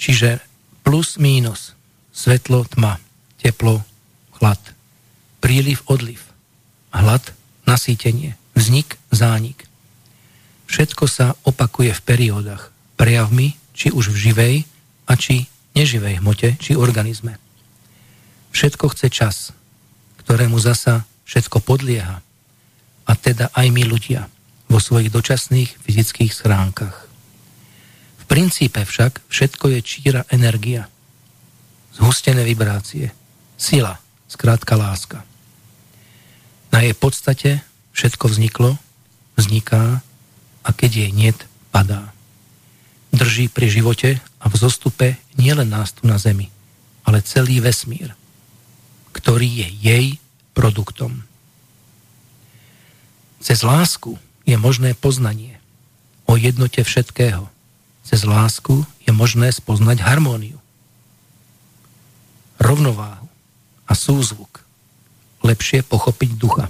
S2: Čiže plus, mínus, svetlo, tma, teplo, chlad, príliv, odliv, hlad, nasýtenie, vznik, zánik. Všetko sa opakuje v periódach, prejavmi, či už v živej, a či neživej hmote, či organizme. Všetko chce čas, ktorému zasa všetko podlieha, a teda aj my ľudia vo svojich dočasných fyzických schránkach. V princípe však všetko je číra energia, zhustené vibrácie, sila, skrátka láska. Na jej podstate všetko vzniklo, vzniká a keď jej niet, padá drží pri živote a v zostupe nielen nás tu na Zemi, ale celý vesmír, ktorý je jej produktom. Cez lásku je možné poznanie o jednote všetkého. Cez lásku je možné spoznať harmóniu, rovnováhu a súzvuk, lepšie pochopiť ducha.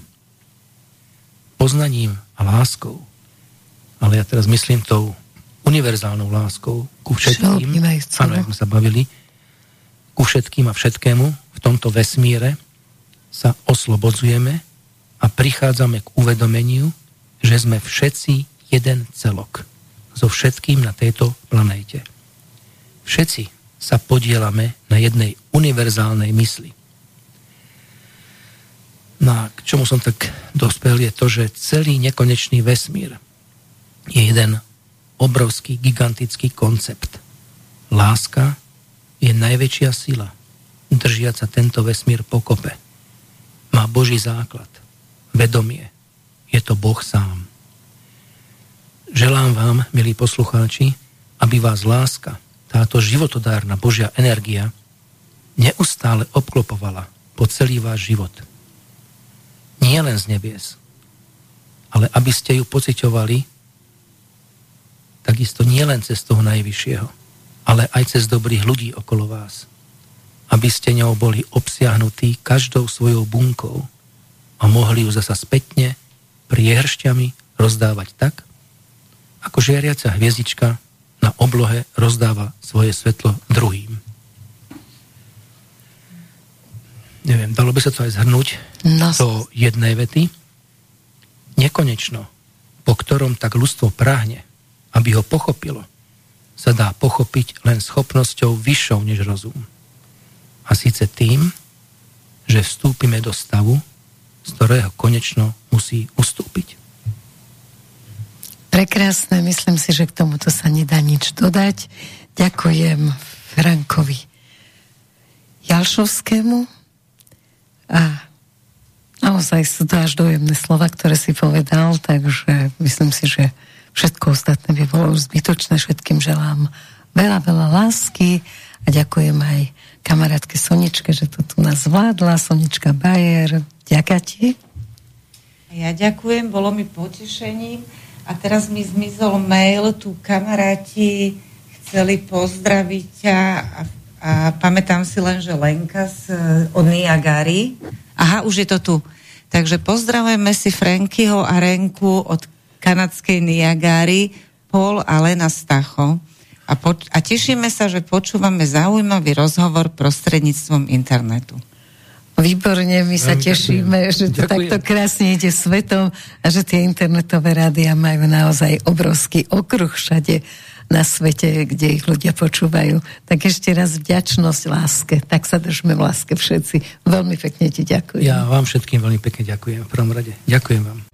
S2: Poznaním a láskou, ale ja teraz myslím tou univerzálnou láskou ku všetkým, áno, ako sa bavili, ku všetkým a všetkému v tomto vesmíre sa oslobodzujeme a prichádzame k uvedomeniu, že sme všetci jeden celok so všetkým na tejto planéte. Všetci sa podielame na jednej univerzálnej mysli. No a k čomu som tak dospel je to, že celý nekonečný vesmír je jeden obrovský, gigantický koncept. Láska je najväčšia sila, držiaca tento vesmír pokope. Má Boží základ, vedomie. Je to Boh sám. Želám vám, milí poslucháči, aby vás láska, táto životodárna Božia energia, neustále obklopovala po celý váš život. Nie len z nebies, ale aby ste ju pociťovali takisto nie len cez toho najvyššieho, ale aj cez dobrých ľudí okolo vás. Aby ste ňou boli obsiahnutí každou svojou bunkou a mohli ju zasa spätne priehršťami rozdávať tak, ako žiariaca hviezdička na oblohe rozdáva svoje svetlo druhým. Neviem, dalo by sa to aj zhrnúť no. do jednej vety. Nekonečno, po ktorom tak ľudstvo práhne, aby ho pochopilo, sa dá pochopiť len schopnosťou vyššou než rozum. A síce tým, že vstúpime do stavu, z ktorého konečno musí ustúpiť.
S1: Prekrásne, myslím si, že k tomuto sa nedá nič dodať. Ďakujem Frankovi Jalšovskému a naozaj sú to až dojemné slova, ktoré si povedal, takže myslím si, že všetko ostatné by bolo už zbytočné. Všetkým želám veľa, veľa lásky a ďakujem aj kamarátke Soničke, že to tu nás zvládla. Sonička Bajer, ďakujem ti.
S3: Ja ďakujem, bolo mi potešením. A teraz mi zmizol mail, tu kamaráti chceli pozdraviť ťa a, a pamätám si len, že Lenka z, od Niagary. Aha, už je to tu. Takže pozdravujeme si Frankyho a Renku od kanadskej Niagary, Paul a Lena Stacho. A, poč- a tešíme sa, že počúvame zaujímavý rozhovor prostredníctvom internetu.
S1: Výborne, my sa tešíme, že to Ďakujem. takto krásne ide svetom a že tie internetové rádia majú naozaj obrovský okruh všade na svete, kde ich ľudia počúvajú. Tak ešte raz vďačnosť láske. Tak sa držme v láske všetci. Veľmi pekne ti ďakujem.
S2: Ja vám všetkým veľmi pekne ďakujem v prvom rade. Ďakujem vám.